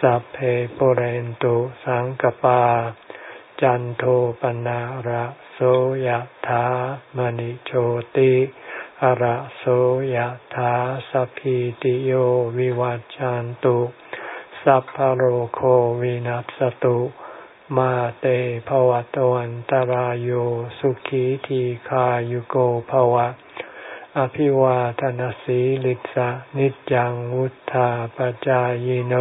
สัพเพปุเรนตุสังกปา จันโทปนะระโสยธามณิโชติอระโสยธาสัพพิติโยวิวัจจันตุ สัพพโรโควินัสตุ มาเตภวตวันตารโยสุขีทีขายุโกภวะ อภิวาทนสีลิสะนิจังวุธาปจายโน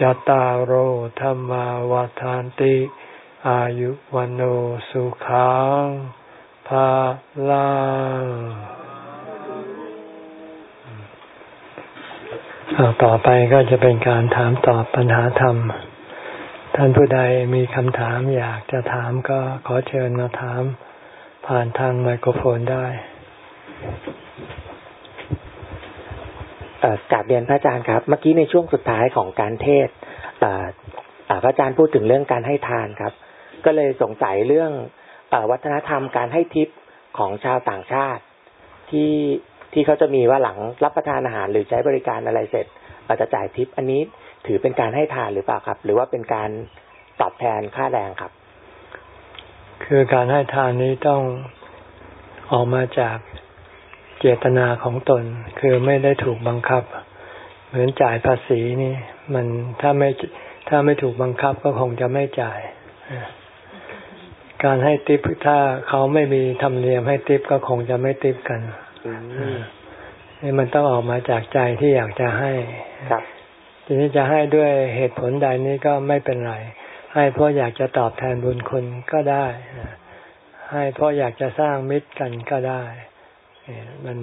จตารโหธรรมวาทานติ อายุวันโอสุขังภาลังต่อไปก็จะเป็นการถามตอบปัญหาธรรม ท่านผู้ใดมีคำถามอยากจะถามก็ขอเชิญมาถามผ่านทางไมโครโฟนได้ กราบเรียนพระอาจารย์ครับ เมื่อกี้ในช่วงสุดท้ายของการเทศพระอาจารย์พูดถึงเรื่องการให้ทานครับ ก็เลยสงสัยเรื่องอวัฒนธรรมการให้ทิปของชาวต่างชาติ ที่ที่เขาจะมีว่าหลังรับประทานอาหารหรือใช้บริการอะไรเสร็จอาจจะจ่ายทิปอันนี้ถือเป็นการให้ทานหรือเปล่าครับ หรือว่าเป็นการตอบแทนค่าแรงครับ คือการให้ทานนี้ต้องออกมาจาก เจตนาของตนคือไม่ได้ถูกบังคับ เหมือนจ่ายภาษีนี่ มันถ้าไม่ถ้าไม่ถูกบังคับก็คงจะไม่จ่าย การให้ติปถ้าเขาไม่มีธรรมเนียมให้ติปก็คงจะไม่ติปกันนี่มันต้องออกมาจากใจที่อยากจะให้ทีนี้จะให้ด้วยเหตุผลใดนี้ก็ไม่เป็นไร ให้เพราะอยากจะตอบแทนบุญคุณก็ได้ ให้เพราะอยากจะสร้างมิตรกันก็ได้ มัน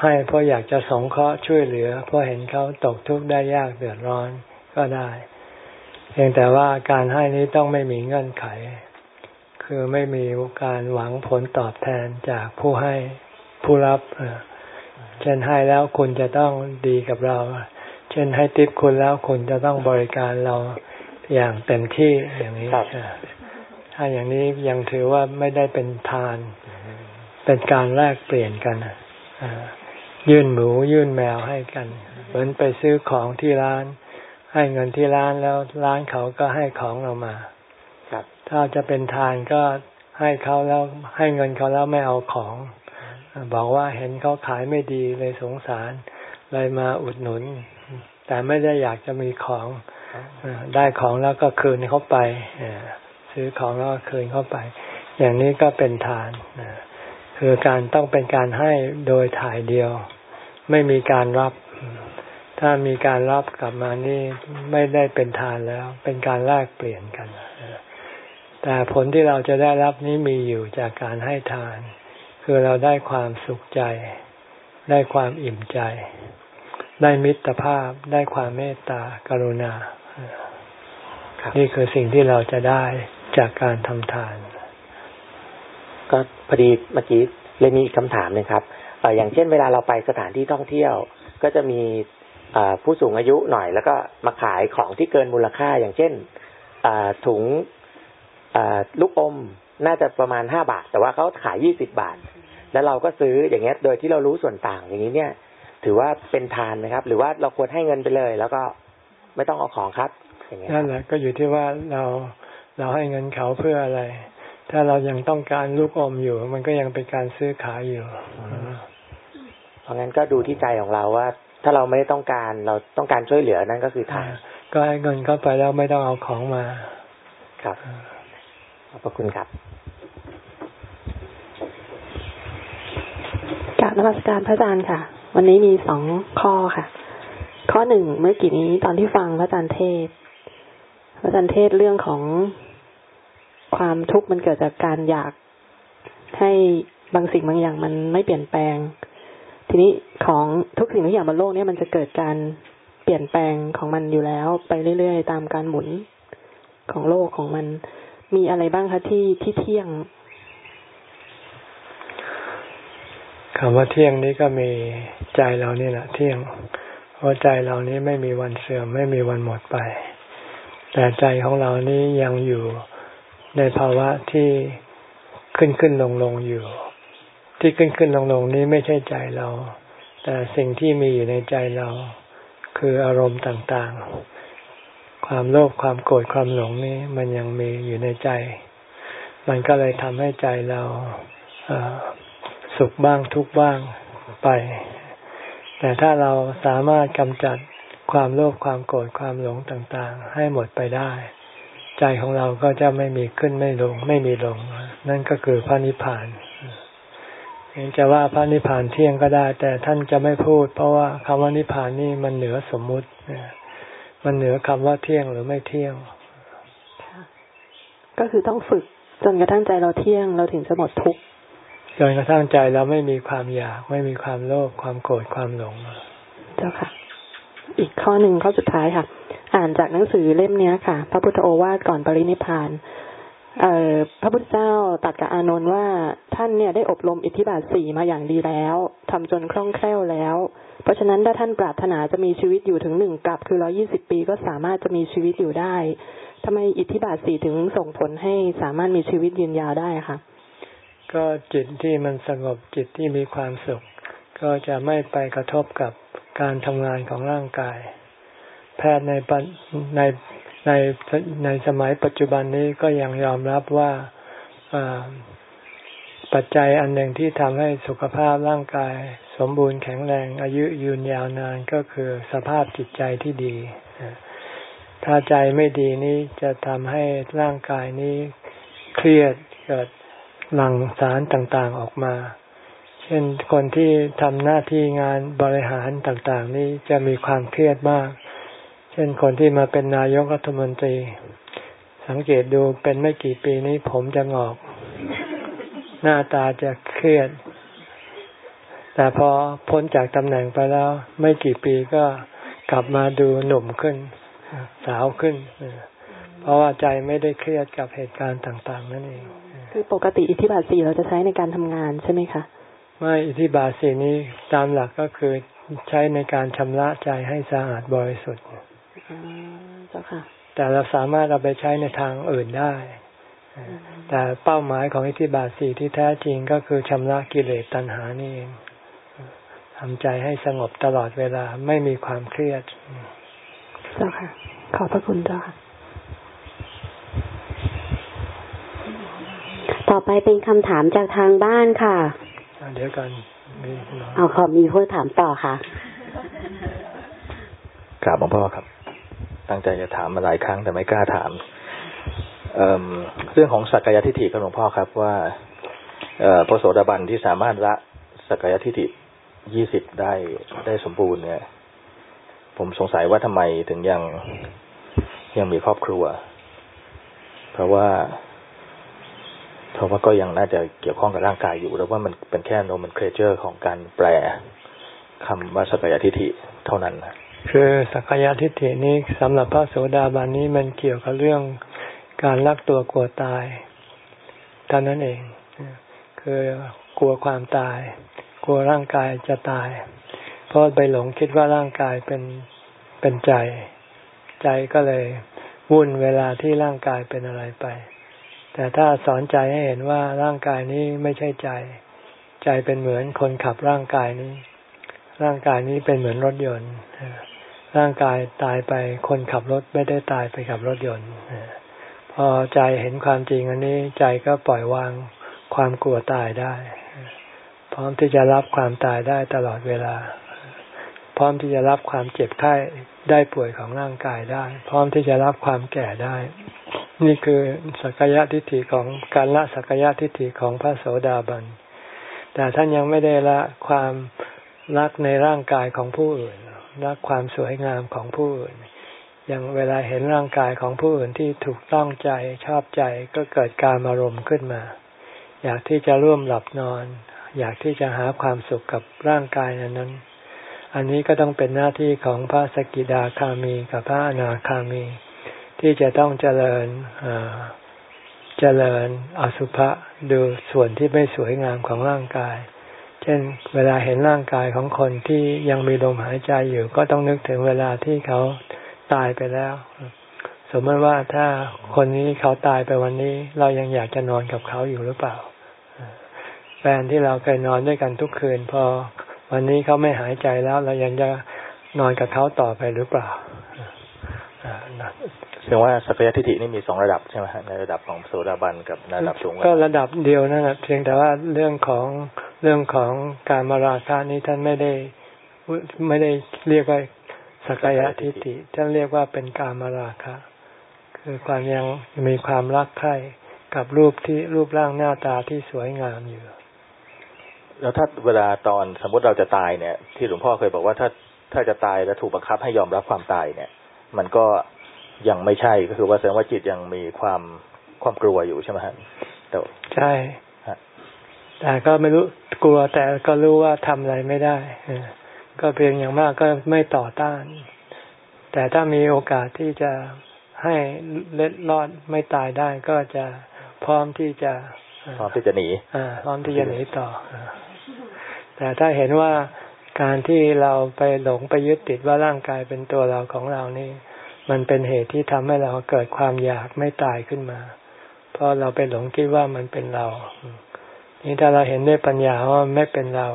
ให้เพราะอยากจะสงเคราะห์ช่วยเหลือ เพราะเห็นเขาตกทุกข์ได้ยากเดือดร้อนก็ได้ เพียงแต่ว่าการให้นี้ต้องไม่มีเงื่อนไข คือไม่มีการหวังผลตอบแทนจากผู้ให้ผู้รับเช่นให้แล้วคุณจะต้องดีกับเรา เช่นให้ติปคุณแล้วคุณจะต้องบริการเราอย่างเต็มที่อย่างนี้ถ้าอย่างนี้ยังถือว่าไม่ได้เป็นทาน เป็นการแลกเปลี่ยนกันยื่นหมูยื่นแมวให้กัน เหมือนไปซื้อของที่ร้าน ให้เงินที่ร้านแล้วร้านเขาก็ให้ของเรามาครับถ้าจะเป็นทานก็ให้เขาแล้วให้เงินเขาแล้วไม่เอาของ บอกว่าเห็นเขาขายไม่ดีเลยสงสารเลยมาอุดหนุน แต่ไม่ได้อยากจะมีของได้ของแล้วก็คืนเขาไปซื้อของแล้วก็คืนเข้าไป อย่างนี้ก็เป็นทาน คือการต้องเป็นการให้โดยถ่ายเดียว ไม่มีการรับ ถ้ามีการรับกลับมานี่ไม่ได้เป็นทานแล้ว เป็นการแลกเปลี่ยนกัน แต่ผลที่เราจะได้รับนี้มีอยู่จากการให้ทาน คือเราได้ความสุขใจ ได้ความอิ่มใจ ได้มิตรภาพ ได้ความเมตตากรุณา นี่คือสิ่งที่เราจะได้จากการทำทาน ก็พอดีเมื่อกี้เลยมีคำถามนึงครับอย่างเช่นเวลาเราไปสถานที่ท่องเที่ยว ก็จะมีผู้สูงอายุหน่อย แล้วก็มาขายของที่เกินมูลค่า อย่างเช่นถุงลูกอมน่าจะประมาณห้าบาท แต่ว่าเขาขายยี่สิบบาท แล้วเราก็ซื้ออย่างเงี้ย โดยที่เรารู้ส่วนต่างอย่างนี้เนี่ย ถือว่าเป็นทานนะครับ หรือว่าเราควรให้เงินไปเลย แล้วก็ไม่ต้องเอาของครับ อย่างเงี้ยนั่นแหละก็อยู่ที่ว่าเราเราให้เงินเขาเพื่ออะไร ถ้าเรายังต้องการลูกอมอยู่ มันก็ยังเป็นการซื้อขายอยู่เพราะงั้นก็ดูที่ใจของเราว่า ถ้าเราไม่ได้ต้องการเราต้องการช่วยเหลือนั่นก็คือทานก็ให้เงินเข้าไปแล้วไม่ต้องเอาของมา ครับขอบพระคุณครับกราบนมัสการพระอาจารย์ค่ะ วันนี้มีสองข้อค่ะ ข้อหนึ่งเมื่อกี้นี้ตอนที่ฟังพระอาจารย์เทศ พระอาจารย์เทศเรื่องของ ความทุกข์มันเกิดจากการอยากให้บางสิ่งบางอย่างมันไม่เปลี่ยนแปลง ทีนี้ของทุกสิ่งทุกอย่างบนโลกนี้มันจะเกิดการเปลี่ยนแปลงของมันอยู่แล้ว ไปเรื่อยๆ ตามการหมุนของโลกของมัน มีอะไรบ้างคะที่ที่เที่ยงคำว่าเที่ยงนี้ก็มีใจเรานี่แหละเที่ยง เพราะใจเรานี้ไม่มีวันเสื่อม ไม่มีวันหมดไป แต่ใจของเรานี้ยังอยู่ ในภาวะที่ขึ้นขึ้นลงลงอยู่ ที่ขึ้นขึ้นลงลงนี้ไม่ใช่ใจเรา แต่สิ่งที่มีอยู่ในใจเรา คืออารมณ์ต่างๆ ความโลภความโกรธความหลงนี้ มันยังมีอยู่ในใจ มันก็เลยทำให้ใจเราสุขบ้างทุกบ้างไป แต่ถ้าเราสามารถกำจัดความโลภความโกรธความหลงต่างๆ ให้หมดไปได้ ใจของเราก็จะไม่มีขึ้นไม่ลง ไม่มีลง นั่นก็คือพระนิพพานจะว่าพระนิพพานเที่ยงก็ได้ แต่ท่านจะไม่พูด เพราะว่าคำว่านิพพานนี่มันเหนือสมมุติมันเหนือคำว่าเที่ยงหรือไม่เที่ยงก็คือต้องฝึกจนกระทั่งใจเราเที่ยงเราถึงจะหมดทุกข์จนกระทั่งใจเราไม่มีความอยาก ไม่มีความโลภความโกรธความหลงเจ้าค่ะ อีกข้อหนึ่งข้อสุดท้ายค่ะ อ่านจากหนังสือเล่มเนี้ยค่ะ พระพุทธโอวาทก่อนปรินิพานเอ่อพระพุทธเจ้าตัดกับอานนท์ว่าท่านเนี่ยได้อบรมอิทธิบาทสี่มาอย่างดีแล้วทำจนคล่องแคล่วแล้ว เพราะฉะนั้นถ้าท่านปรารถนาจะมีชีวิตอยู่ถึงหนึ่งกับคือร้อยี่สิบปีก็สามารถจะมีชีวิตอยู่ได้ทำไมอิทธิบาทสี่ถึงส่งผลให้สามารถมีชีวิตยืนยาวได้คะก็จิตที่มันสงบจิตที่มีความสุข ก็จะไม่ไปกระทบกับ การทำงานของร่างกาย แพทย์ในในในในสมัยปัจจุบันนี้ก็ยังยอมรับว่าปัจจัยอันหนึ่งที่ทำให้สุขภาพร่างกาย สมบูรณ์แข็งแรง อายุยืนยาวนานก็คือสภาพจิตใจที่ดี ถ้าใจไม่ดีนี้จะทำให้ร่างกายนี้เครียดเกิดหลั่งสารต่างๆออกมา ช่นคนที่ทำหน้าที่งานบริหารต่างๆ นี้จะมีความเครียดมาก เช่นคนที่มาเป็นนายกรัฐมนตรี สังเกตดูเป็นไม่กี่ปีนี้ผมจะงอก หน้าตาจะเครียด แต่พอพ้นจากตำแหน่งไปแล้ว ไม่กี่ปีก็กลับมาดูหนุ่มขึ้น สาวขึ้น เพราะว่าใจไม่ได้เครียดกับเหตุการณ์ต่าง ๆ นั่นเอง คือปกติอิทธิบาทสี่เราจะใช้ในการทำงานใช่ไหมคะ ไม่อิทธิบาทสี่นี้ตามหลักก็คือใช้ในการชำระใจให้สะอาดบริสุทธิ์เจ้าค่ะแต่เราสามารถเอาไปใช้ในทางอื่นได้ แต่เป้าหมายของอิทธิบาทสี่ที่แท้จริงก็คือชำระกิเลสตัณหานี่เองทำใจให้สงบตลอดเวลาไม่มีความเครียดเจ้าค่ะ ขอบพระคุณเจ้าค่ะ ต่อไปเป็นคำถามจากทางบ้านค่ะ เดี๋ยวกันเอาขอมีผู้ถามต่อค่ะกราบหลวงพ่อครับ ตั้งใจจะถามมาหลายครั้งแต่ไม่กล้าถามเเรื่องของสักกายทิฏฐิครับหลวงพ่อครับว่าพระโสดาบันที่สามารถละสักกายทิฏฐิยี่สิบได้ได้สมบูรณ์เนี่ย ผมสงสัยว่าทำไมถึงยังยังมีครอบครัว เพราะว่า เพราะว่าก็ยังน่าจะเกี่ยวข้องกับร่างกายอยู่ แล้วว่ามันเป็นแค่โนมันเคเจอร์ของการแปลคำว่าสักยทิฏฐิเท่านั้น คือสักยทิฏฐินี้สำหรับพระโสดาบันนี้มันเกี่ยวกับเรื่องการรักตัวกลัวตายเท่านั้นเอง คือกลัวความตาย กลัวร่างกายจะตาย เพราะไปหลงคิดว่าร่างกายเป็นเป็นใจ ใจก็เลย วุ่นเวลาที่ร่างกายเป็นอะไรไป แต่ถ้าสอนใจให้เห็นว่าร่างกายนี้ไม่ใช่ใจ ใจเป็นเหมือนคนขับร่างกายนี้ ร่างกายนี้เป็นเหมือนรถยนต์ ร่างกายตายไปคนขับรถไม่ได้ตายไปกับรถยนต์พอใจเห็นความจริงอันนี้ใจก็ปล่อยวางความกลัวตายได้ พร้อมที่จะรับความตายได้ตลอดเวลา พร้อมที่จะรับความเจ็บไข้ได้ป่วยของร่างกายได้ พร้อมที่จะรับความแก่ได้ นี่คือสักยะทิฏฐิของการละสักยะทิฏฐิของพระโสดาบัน แต่ท่านยังไม่ได้ละความรักในร่างกายของผู้อื่นรักความสวยงามของผู้อื่นอย่างเวลาเห็นร่างกายของผู้อื่นที่ถูกต้องใจชอบใจก็เกิดการอารมณ์ขึ้นมา อยากที่จะร่วมหลับนอน อยากที่จะหาความสุขกับร่างกายนั้นอันนี้ก็ต้องเป็นหน้าที่ของพระสกิดาคามีกับพระอนาคามี ที่จะต้องเจริญเจริญอสุภะดูส่วนที่ไม่สวยงามของร่างกาย เช่น เวลาเห็นร่างกายของคนที่ยังมีลมหายใจอยู่ ก็ต้องนึกถึงเวลาที่เขาตายไปแล้ว สมมติว่าถ้าคนนี้เขาตายไปวันนี้ เรายังอยากจะนอนกับเขาอยู่หรือเปล่า แฟนที่เราเคยนอนด้วยกันทุกคืน พอวันนี้เขาไม่หายใจแล้ว เรายังจะนอนกับเขาต่อไปหรือเปล่า แสดงว่าสักยทิฏฐินี่มีสองระดับใช่ไหมฮะในระดับของโสดาบันกับระดับสูงก็ระดับเดียวนั่นแหละเพียงแต่ว่าเรื่องของเรื่องของการมาราคานี้ท่านไม่ได้ไม่ได้เรียกว่าสักยทิฏฐิท่านเรียกว่าเป็นการมาราคะ คือความยังมีความรักใคร่กับรูปที่รูปร่างหน้าตาที่สวยงามอยู่ แล้วถ้าเวลาตอนสมมติเราจะตายเนี่ย ที่หลวงพ่อเคยบอกว่าถ้าถ้าจะตายแล้วถูกบังคับให้ยอมรับความตายเนี่ย มันก็ ยังไม่ใช่ก็คือว่าแสดงว่าจิตยังมีความความกลัวอยู่ใช่ไหมฮะแต่ใช่แต่ก็ไม่รู้กลัวแต่ก็รู้ว่าทำอะไรไม่ได้ก็เพียงอย่างมากก็ไม่ต่อต้าน แต่ถ้ามีโอกาสที่จะให้เล็ดรอดไม่ตายได้ก็จะพร้อมที่จะพร้อมที่จะหนีพร้อมที่จะหนีต่อแต่ถ้าเห็นว่าการที่เราไปหลงไปยึดติดว่าร่างกายเป็นตัวเราของเรานี่ มันเป็นเหตุที่ทำให้เราเกิดความอยากไม่ตายขึ้นมา เพราะเราไปหลงคิดว่ามันเป็นเรา นี่ถ้าเราเห็นด้วยปัญญาว่าไม่เป็นเรา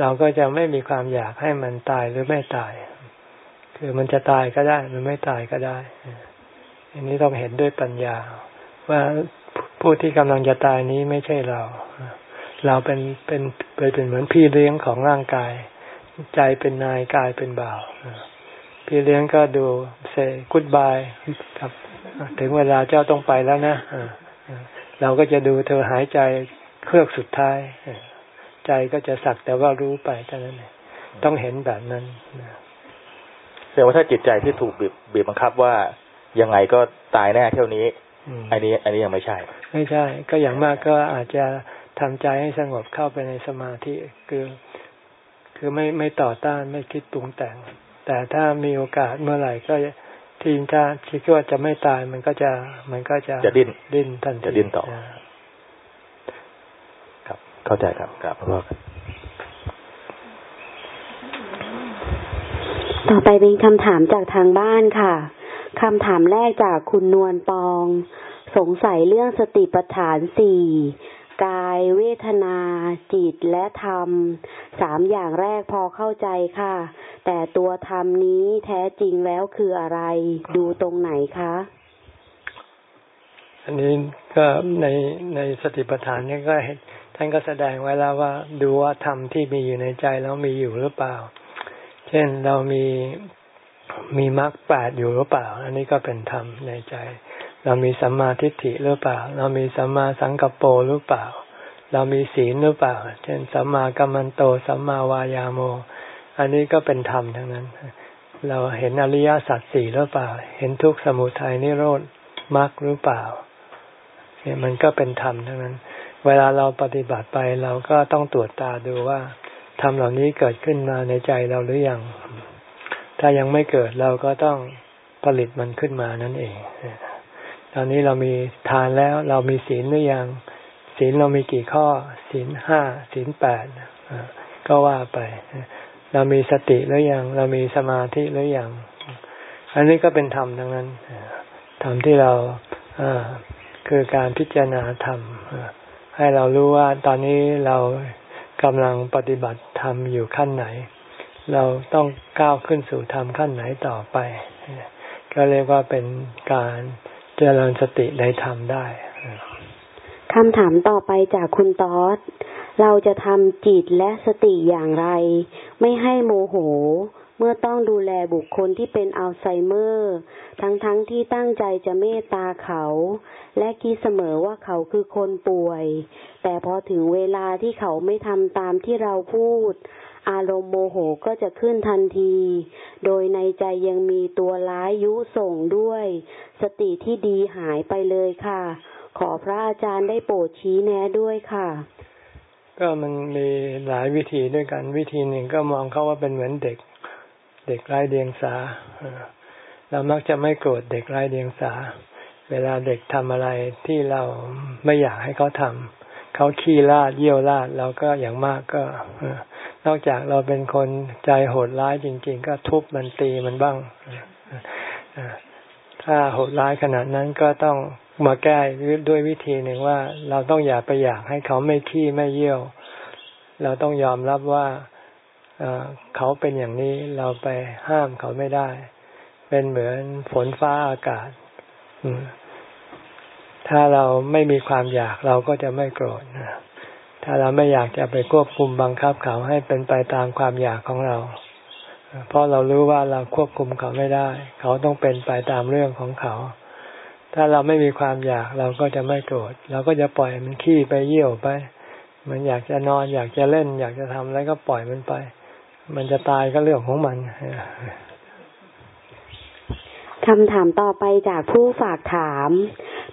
เราก็จะไม่มีความอยากให้มันตายหรือไม่ตาย คือมันจะตายก็ได้มันไม่ตายก็ได้ อันนี้ต้องเห็นด้วยปัญญา ว่าผู้ที่กำลังจะตายนี้ไม่ใช่เรา เราเป็นเป็นเป็นเหมือนพี่เลี้ยงของร่างกาย ใจเป็นนายกายเป็นบ่าว พี่เลี้ยงก็ดูเซกุดบายครับ ถึงเวลาเจ้าต้องไปแล้วนะเราก็จะดูเธอหายใจเครือกสุดท้าย ใจก็จะสักแต่ว่ารู้ไปเท่านั้นเองต้องเห็นแบบนั้นแสดงว่าถ้าจิตใจที่ถูกบีบบีบบังคับว่ายังไงก็ตายแน่เท่านี้อันนี้ อันนี้ยังไม่ใช่ ไม่ใช่ ก็อย่างมากก็อาจจะทำใจให้สงบเข้าไปในสมาธิคือ คือไม่ไม่ต่อต้านไม่คิดปรุงแต่ง แต่ถ้ามีโอกาสเมื่อไหร่ก็ทีมถ้าคิดว่าจะไม่ตายมันก็จะมันก็จะจะดิ้นดิ้นทันทีจะดิ้นต่อ ครับเข้าใจครับครับพ่อครับต่อไปเป็นคำถามจากทางบ้านค่ะคำถามแรกจากคุณนวลปอง สงสัยเรื่องสติปัฏฐานสี่ กายเวทนา จิตและธรรมสามอย่างแรกพอเข้าใจค่ะ แต่ตัวธรรมนี้แท้จริงแล้วคืออะไร ดูตรงไหนคะ อันนี้ก็ในในสติปัฏฐานนี่ก็เห็นท่านก็แสดงไว้แล้วว่า ดูว่าธรรมที่มีอยู่ในใจแล้วมีอยู่หรือเปล่า เช่นเรามีมีมรรคแปดอยู่หรือเปล่า อันนี้ก็เป็นธรรมในใจ เรามีสัมมาทิฏฐิหรือเปล่า เรามีสัมมาสังกัปโปหรือเปล่า เรามีศีลหรือเปล่า เช่นสัมมากัมมันโตสัมมาวายาโม อันนี้ก็เป็นธรรมทั้งนั้น เราเห็นอริยสัจสี่หรือเปล่า เห็นทุกสมุทัยนิโรธมรรคหรือเปล่าเนี่ยมันก็เป็นธรรมทั้งนั้น เวลาเราปฏิบัติไปเราก็ต้องตรวจตาดูว่าธรรมเหล่านี้เกิดขึ้นมาในใจเราหรือยัง ถ้ายังไม่เกิดเราก็ต้องผลิตมันขึ้นมานั่นเอง ตอนนี้เรามีทานแล้ว เรามีศีลหรือยัง ศีลเรามีกี่ข้อ ศีลห้าศีลแปดก็ว่าไป เรามีสติหรือยัง เรามีสมาธิหรือยัง อันนี้ก็เป็นธรรมทั้งนั้นธรรมที่เราคือการพิจารณาธรรมให้เรารู้ว่าตอนนี้เรากำลังปฏิบัติธรรมอยู่ขั้นไหน เราต้องก้าวขึ้นสู่ธรรมขั้นไหนต่อไป ก็เรียกว่าเป็นการ เจริญสติในธรรมได้คำถามต่อไปจากคุณตอสเราจะทำจิตและสติอย่างไร ไม่ให้โมโห เมื่อต้องดูแลบุคคลที่เป็นอัลไซเมอร์ ทั้งๆทที่ตั้งใจจะเมตตาเขา และคิดเสมอว่าเขาคือคนป่วย แต่พอถึงเวลาที่เขาไม่ทำตามที่เราพูด อารมณ์โมโหก็จะขึ้นทันที โดยในใจยังมีตัวร้ายยุส่งด้วย สติที่ดีหายไปเลยค่ะ ขอพระอาจารย์ได้โปรดชี้แนะด้วยค่ะ ก็มันมีหลายวิธีด้วยกัน วิธีหนึ่งก็มองเขาว่าเป็นเหมือนเด็ก เด็กไร้เดียงสา เรามักจะไม่โกรธเด็กไร้เดียงสา เวลาเด็กทำอะไรที่เราไม่อยากให้เขาทำเขาขี้ลาดเยี่ยวลาดเราก็อย่างมากก็ นอกจากเราเป็นคนใจโหดร้ายจริง ๆ ก็ทุบมันตีมันบ้าง ถ้าโหดร้ายขนาดนั้นก็ต้องมาแก้ด้วยวิธีหนึ่งว่า เราต้องอย่าไปอยากให้เขาไม่ขี้ไม่เยี่ยว เราต้องยอมรับว่าเขาเป็นอย่างนี้เราไปห้ามเขาไม่ได้ เป็นเหมือนฝนฟ้าอากาศถ้าเราไม่มีความอยากเราก็จะไม่โกรธ ถ้าเราไม่อยากจะไปควบคุมบังคับเขาให้เป็นไปตามความอยากของเรา เพราะเรารู้ว่าเราควบคุมเขาไม่ได้ เขาต้องเป็นไปตามเรื่องของเขา ถ้าเราไม่มีความอยากเราก็จะไม่โกรธเราก็จะปล่อยมันขี้ไปเยี่ยวไป มันอยากจะนอนอยากจะเล่น อยากจะทำอะไรก็ปล่อยมันไป มันจะตายก็เรื่องของมัน คำถามต่อไปจากผู้ฝากถาม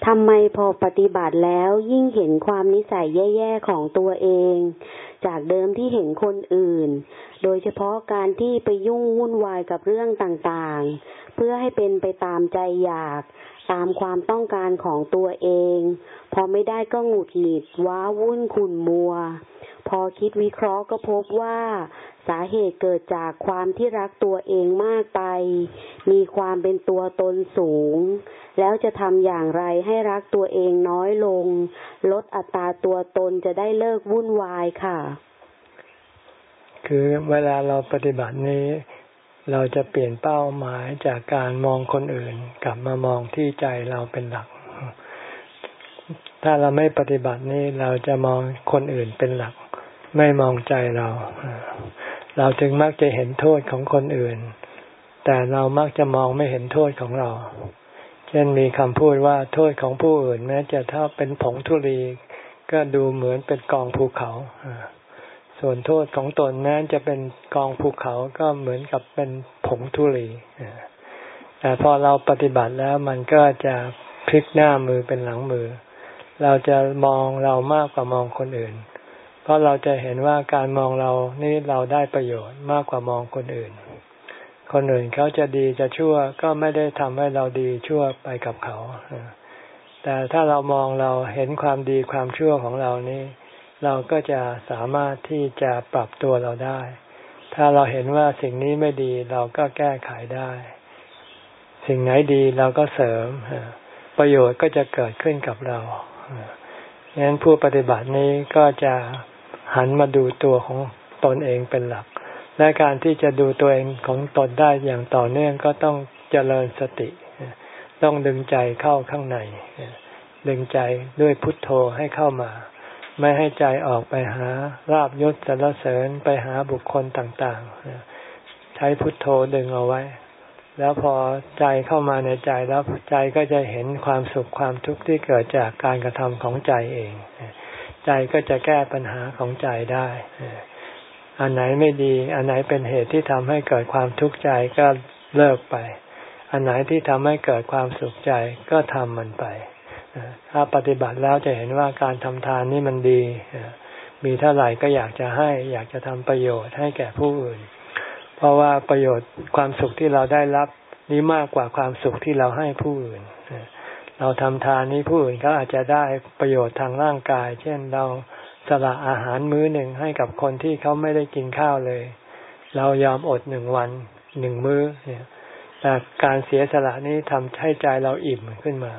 ทำไมพอปฏิบัติแล้วยิ่งเห็นความนิสัยแย่ๆของตัวเอง จากเดิมที่เห็นคนอื่น โดยเฉพาะการที่ไปยุ่งวุ่นวายกับเรื่องต่างๆ เพื่อให้เป็นไปตามใจอยาก ตามความต้องการของตัวเอง พอไม่ได้ก็หงุดหงิดว้าวุ่นขุ่นมัว พอคิดวิเคราะห์ก็พบว่าสาเหตุเกิดจากความที่รักตัวเองมากไป มีความเป็นตัวตนสูง แล้วจะทำอย่างไรให้รักตัวเองน้อยลง ลดอัตราตัวตนจะได้เลิกวุ่นวายค่ะ คือเวลาเราปฏิบัตินี้ เราจะเปลี่ยนเป้าหมายจากการมองคนอื่น กลับมามองที่ใจเราเป็นหลัก ถ้าเราไม่ปฏิบัตินี้เราจะมองคนอื่นเป็นหลัก ไม่มองใจเรา เราจึงมักจะเห็นโทษของคนอื่น แต่เรามักจะมองไม่เห็นโทษของเรา เช่นมีคำพูดว่าโทษของผู้อื่นแม้จะถ้าเป็นผงธุลีก็ดูเหมือนเป็นกองภูเขา ส่วนโทษของตนแม้จะเป็นกองภูเขาก็เหมือนกับเป็นผงธุลีแต่พอเราปฏิบัติแล้วมันก็จะพลิกหน้ามือเป็นหลังมือ เราจะมองเรามากกว่ามองคนอื่น เพราะเราจะเห็นว่าการมองเรานี่เราได้ประโยชน์มากกว่ามองคนอื่น คนอื่นเขาจะดีจะชั่วก็ไม่ได้ทำให้เราดีชั่วไปกับเขา แต่ถ้าเรามองเราเห็นความดีความชั่วของเรานี่ เราก็จะสามารถที่จะปรับตัวเราได้ ถ้าเราเห็นว่าสิ่งนี้ไม่ดีเราก็แก้ไขได้ สิ่งไหนดีเราก็เสริม ประโยชน์ก็จะเกิดขึ้นกับเราฉะนั้นผู้ปฏิบัตินี้ก็จะหันมาดูตัวของตนเองเป็นหลัก และการที่จะดูตัวเองของตนได้อย่างต่อเนื่องก็ต้องเจริญสติ ต้องดึงใจเข้าข้างใน ดึงใจด้วยพุทโธให้เข้ามา ไม่ให้ใจออกไปหาราบยศสรรเสริญไปหาบุคคลต่างๆ ใช้พุทโธดึงเอาไว้ แล้วพอใจเข้ามาในใจแล้วใจก็จะเห็นความสุขความทุกข์ที่เกิดจากการกระทำของใจเอง ใจก็จะแก้ปัญหาของใจได้ อันไหนไม่ดี อันไหนเป็นเหตุที่ทำให้เกิดความทุกข์ใจก็เลิกไป อันไหนที่ทำให้เกิดความสุขใจก็ทำมันไป ถ้าปฏิบัติแล้วจะเห็นว่าการทำทานนี่มันดี มีเท่าไหร่ก็อยากจะให้ อยากจะทำประโยชน์ให้แก่ผู้อื่น เพราะว่าประโยชน์ความสุขที่เราได้รับนี้มากกว่าความสุขที่เราให้ผู้อื่น เราทำทานนี้ผู้อื่นก็อาจจะได้ประโยชน์ทางร่างกาย เช่นเราสละอาหารมื้อหนึ่งให้กับคนที่เขาไม่ได้กินข้าวเลย เรายอมอดหนึ่งวันหนึ่งมื้อเนี่ยแต่การเสียสละนี้ทำให้ใจเราอิ่มขึ้นมา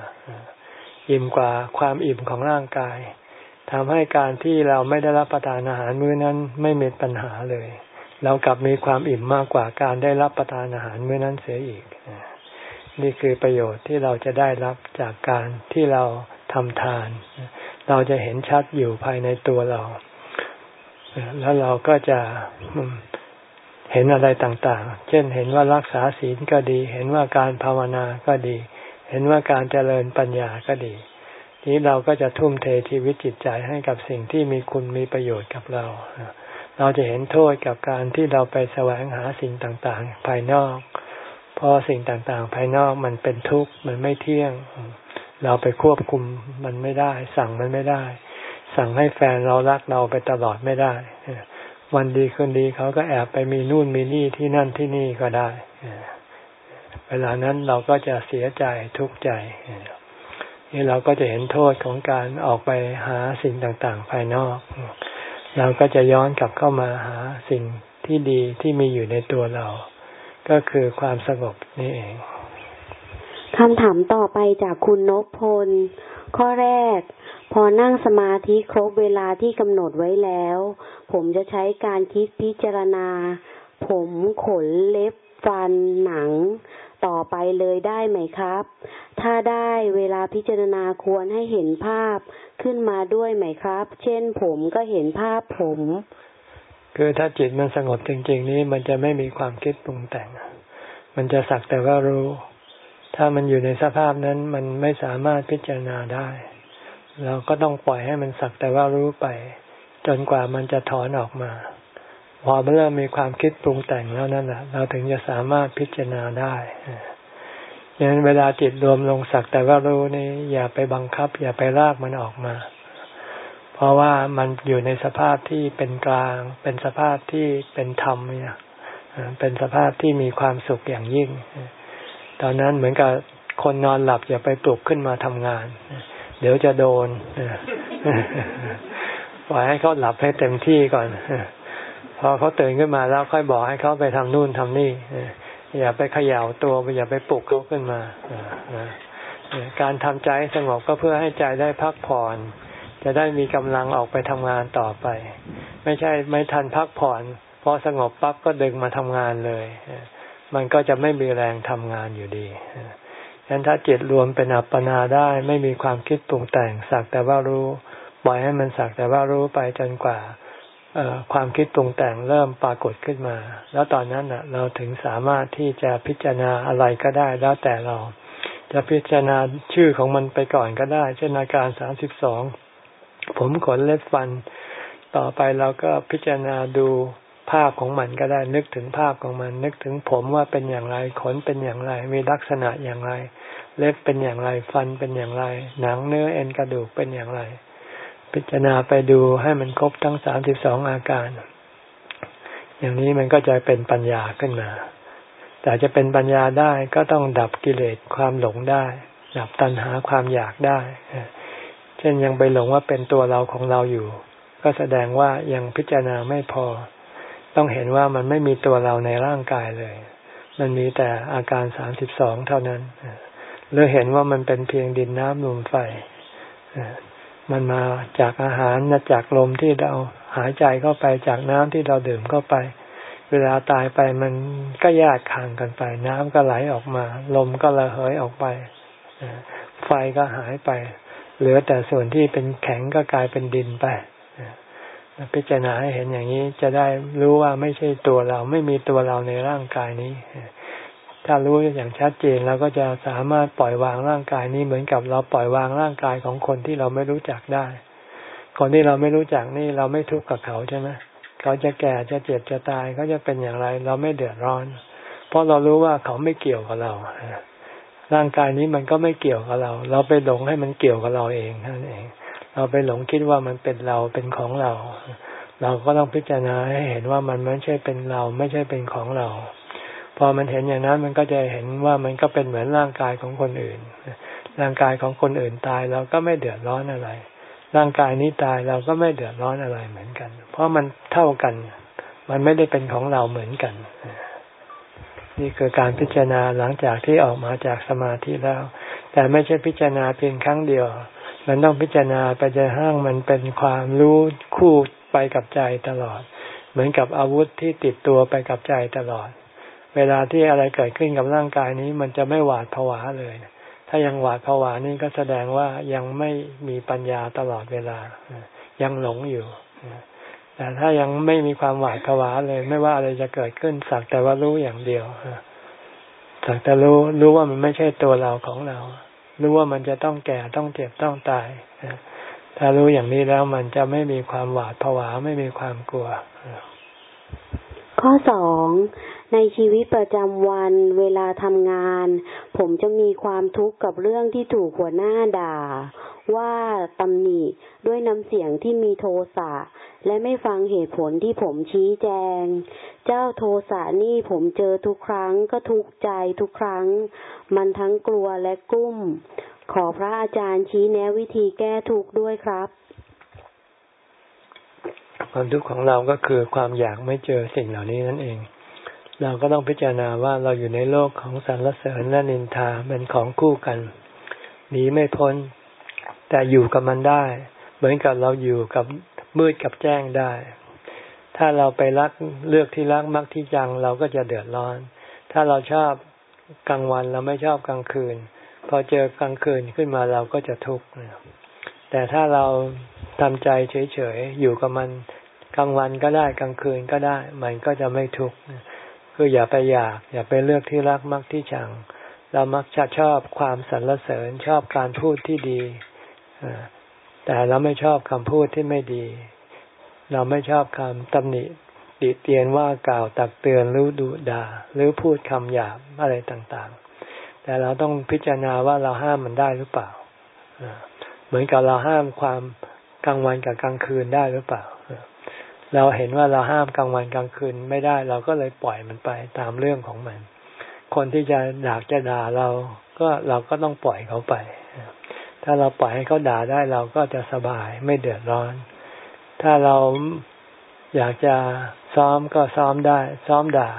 อิ่มกว่าความอิ่มของร่างกายทำให้การที่เราไม่ได้รับประทานอาหารมื้อนั้นไม่มีปัญหาเลย เรากลับมีความอิ่มมากกว่าการได้รับประทานอาหารมื้อนั้นเสียอีก นี่คือประโยชน์ที่เราจะได้รับจากการที่เราทำทาน เราจะเห็นชัดอยู่ภายในตัวเรา แล้วเราก็จะเห็นอะไรต่างๆ เช่นเห็นว่ารักษาศีลก็ดี เห็นว่าการภาวนาก็ดี ห็นว่าการเจริญปัญญาก็ดี นี้เราก็จะทุ่มเทชีวิตจิตใจให้กับสิ่งที่มีคุณมีประโยชน์กับเรา เราจะเห็นโทษกับการที่เราไปแสวงหาสิ่งต่างๆ ภายนอก เพราะสิ่งต่างๆ ภายนอกมันเป็นทุกข์มันไม่เที่ยง เราไปควบคุมมันไม่ได้ สั่งมันไม่ได้ สั่งให้แฟนเรารักเราไปตลอดไม่ได้ วันดีคืนดีเขาก็แอบไปมีนู่นมีนี่ที่นั่นที่นี่ก็ได้ ลานั้นเราก็จะเสียใจทุกข์ใจ นี่เราก็จะเห็นโทษของการออกไปหาสิ่งต่างๆ ภายนอก เราก็จะย้อนกลับเข้ามาหาสิ่งที่ดีที่มีอยู่ในตัวเรา ก็คือความสงบนี่เองคำถามต่อไปจากคุณนพพล ข้อแรก พอนั่งสมาธิครบเวลาที่กำหนดไว้แล้ว ผมจะใช้การคิดพิจารณา ผมขนเล็บฟันหนัง ต่อไปเลยได้ไหมครับ ถ้าได้เวลาพิจารณาควรให้เห็นภาพขึ้นมาด้วยไหมครับ เช่นผมก็เห็นภาพผม คือถ้าจิตมันสงบจริง ๆ นี้มันจะไม่มีความคิดปรุงแต่ง มันจะสักแต่ว่ารู้ ถ้ามันอยู่ในสภาพนั้นมันไม่สามารถพิจารณาได้ เราก็ต้องปล่อยให้มันสักแต่ว่ารู้ไป จนกว่ามันจะถอนออกมา พอเริ่มมีความคิดปรุงแต่งแล้วนั่นแหละเราถึงจะสามารถพิจารณาได้ยังนั้นเวลาจิตรวมลงสักแต่ว่ารู้นี่อย่าไปบังคับ อย่าไปลากมันออกมา เพราะว่ามันอยู่ในสภาพที่เป็นกลาง เป็นสภาพที่เป็นธรรมเนี่ยเป็นสภาพที่มีความสุขอย่างยิ่ง ตอนนั้นเหมือนกับคนนอนหลับอย่าไปปลุกขึ้นมาทำงาน เดี๋ยวจะโดนปล่อยให้เขาหลับให้เต็มที่ก่อน พอเขาตื่นขึ้นมาแล้วค่อยบอกให้เขาไปทำนู่นทำนี่อย่าไปเขย่าตัวอย่าไปปลุกเขาขึ้นมาการทำใจสงบก็เพื่อให้ใจได้พักผ่อน จะได้มีกำลังออกไปทำงานต่อไป ไม่ใช่ไม่ทันพักผ่อน พอสงบปั๊บก็ดึงมาทำงานเลยมันก็จะไม่มีแรงทำงานอยู่ดีฉะนั้นถ้าจิตรวมเป็นอัปปนาได้ ไม่มีความคิดปรุงแต่งสักแต่ว่ารู้ปล่อยให้มันสักแต่ว่ารู้ไปจนกว่า ความคิดปรุงแต่งเริ่มปรากฏขึ้นมา แล้วตอนนั้นเราถึงสามารถที่จะพิจารณาอะไรก็ได้แล้วแต่เราจะพิจารณาชื่อของมันไปก่อนก็ได้ เช่นอาการสามสิบสองผมขนเล็บฟัน ต่อไปเราก็พิจารณาดูภาพของมันก็ได้ นึกถึงภาพของมัน นึกถึงผมว่าเป็นอย่างไร ขนเป็นอย่างไร มีลักษณะอย่างไร เล็บเป็นอย่างไร ฟันเป็นอย่างไร หนังเนื้อเอ็นกระดูกเป็นอย่างไร พิจารณาไปดูให้มันครบทั้งสามสิบสองอาการ อย่างนี้มันก็จะเป็นปัญญาขึ้นมา แต่จะเป็นปัญญาได้ก็ต้องดับกิเลสความหลงได้ ดับตัณหาความอยากได้ เช่นยังไปหลงว่าเป็นตัวเราของเราอยู่ ก็แสดงว่ายังพิจารณาไม่พอ ต้องเห็นว่ามันไม่มีตัวเราในร่างกายเลย มันมีแต่อาการสามสิบสองเท่านั้นหรือเห็นว่ามันเป็นเพียงดินน้ำลมไฟ มันมาจากอาหารจากลมที่เราหายใจเข้าไปจากน้ำที่เราดื่มเข้าไป เวลาตายไปมันก็แยกทางกันไป น้ำก็ไหลออกมา ลมก็ระเหยออกไปไฟก็หายไป เหลือแต่ส่วนที่เป็นแข็งก็กลายเป็นดินไปพิจารณาให้เห็นอย่างนี้จะได้รู้ว่าไม่ใช่ตัวเราไม่มีตัวเราในร่างกายนี้ ถ้ารู้อย่างชัดเจนเราก็จะสามารถปล่อยวางร่างกายนี้เหมือนกับเราปล่อยวางร่างกายของคนที่เราไม่รู้จักได้ คนที่เราไม่รู้จักนี่เราไม่ทุกข์กับเขาใช่ไหมเขาจะแก่จะเจ็บจะตายเขาจะเป็นอย่างไร เราไม่เดือดร้อน เพราะเรารู้ว่าเขาไม่เกี่ยวกับเราร่างกายนี้มันก็ไม่เกี่ยวกับเรา เราไปหลงให้มันเกี่ยวกับเราเองนั่นเอง เราไปหลงคิดว่ามันเป็นเราเป็นของเรา เราก็ต้องพิจารณาให้เห็นว่ามันไม่ใช่เป็นเรา ไม่ใช่เป็นของเรา พอมันเห็นอย่างนั้นมันก็จะเห็นว่ามันก็เป็นเหมือนร่างกายของคนอื่น ร่างกายของคนอื่นตายเราก็ไม่เดือดร้อนอะไร ร่างกายนี้ตายเราก็ไม่เดือดร้อนอะไรเหมือนกัน เพราะมันเท่ากัน มันไม่ได้เป็นของเราเหมือนกัน นี่คือการพิจารณาหลังจากที่ออกมาจากสมาธิแล้ว แต่ไม่ใช่พิจารณาเพียงครั้งเดียว มันต้องพิจารณาไปจะห้างมันเป็นความรู้คู่ไปกับใจตลอด เหมือนกับอาวุธที่ติดตัวไปกับใจตลอด เวลาที่อะไรเกิดขึ้นกับร่างกายนี้ มันจะไม่หวาดผวาเลย ถ้ายังหวาดผวานี่ก็แสดงว่ายังไม่มีปัญญาตลอดเวลา ยังหลงอยู่ แต่ถ้ายังไม่มีความหวาดผวาเลย ไม่ว่าอะไรจะเกิดขึ้นสักแต่ว่ารู้อย่างเดียวสักแต่รู้รู้ว่ามันไม่ใช่ตัวเราของเรา รู้ว่ามันจะต้องแก่ต้องเจ็บต้องตายถ้ารู้อย่างนี้แล้วมันจะไม่มีความหวาดผวาไม่มีความกลัว ข้อสอง ในชีวิตประจำวันเวลาทำงาน ผมจะมีความทุกข์กับเรื่องที่ถูกหัวหน้าด่า ว่าตำหนิด้วยน้ำเสียงที่มีโทสะและไม่ฟังเหตุผลที่ผมชี้แจง เจ้าโทสะนี่ผมเจอทุกครั้งก็ทุกใจทุกครั้ง มันทั้งกลัวและกุ้ม ขอพระอาจารย์ชี้แนะวิธีแก้ทุกข์ด้วยครับความทุกข์ของเราก็คือความอยากไม่เจอสิ่งเหล่านี้นั่นเอง เราก็ต้องพิจารณาว่าเราอยู่ในโลกของสรรเสริญและนินทาเป็นของคู่กันหนีไม่พ้น แต่อยู่กับมันได้ เหมือนกับเราอยู่กับมืดกับแจ้งได้ ถ้าเราไปรักเลือกที่รักมักที่จังเราก็จะเดือดร้อน ถ้าเราชอบกลางวันเราไม่ชอบกลางคืน พอเจอกลางคืนขึ้นมาเราก็จะทุกข์แต่ถ้าเราทำใจเฉยๆอยู่กับมันกลางวันก็ได้กลางคืนก็ได้ มันก็จะไม่ทุกข์ คืออย่าไปอยาก อย่าไปเลือกที่รักมักที่ชัง เรามักจะชอบความสรรเสริญชอบการพูดที่ดีแต่เราไม่ชอบคำพูดที่ไม่ดี เราไม่ชอบคำตำหนิติเตียนว่ากล่าวตักเตือนหรือดุด่าหรือพูดคำหยาบอะไรต่างๆ แต่เราต้องพิจารณาว่าเราห้ามมันได้หรือเปล่าเหมือนกับเราห้ามความกลางวันกับกลางคืนได้หรือเปล่า เราเห็นว่าเราห้ามกลางวันกลางคืนไม่ได้ เราก็เลยปล่อยมันไปตามเรื่องของมัน คนที่จะอยากจะด่าเราก็เราก็ต้องปล่อยเขาไป ถ้าเราปล่อยให้เขาด่าได้เราก็จะสบายไม่เดือดร้อน ถ้าเราอยากจะซ้อมก็ซ้อมได้ ซ้อมด่า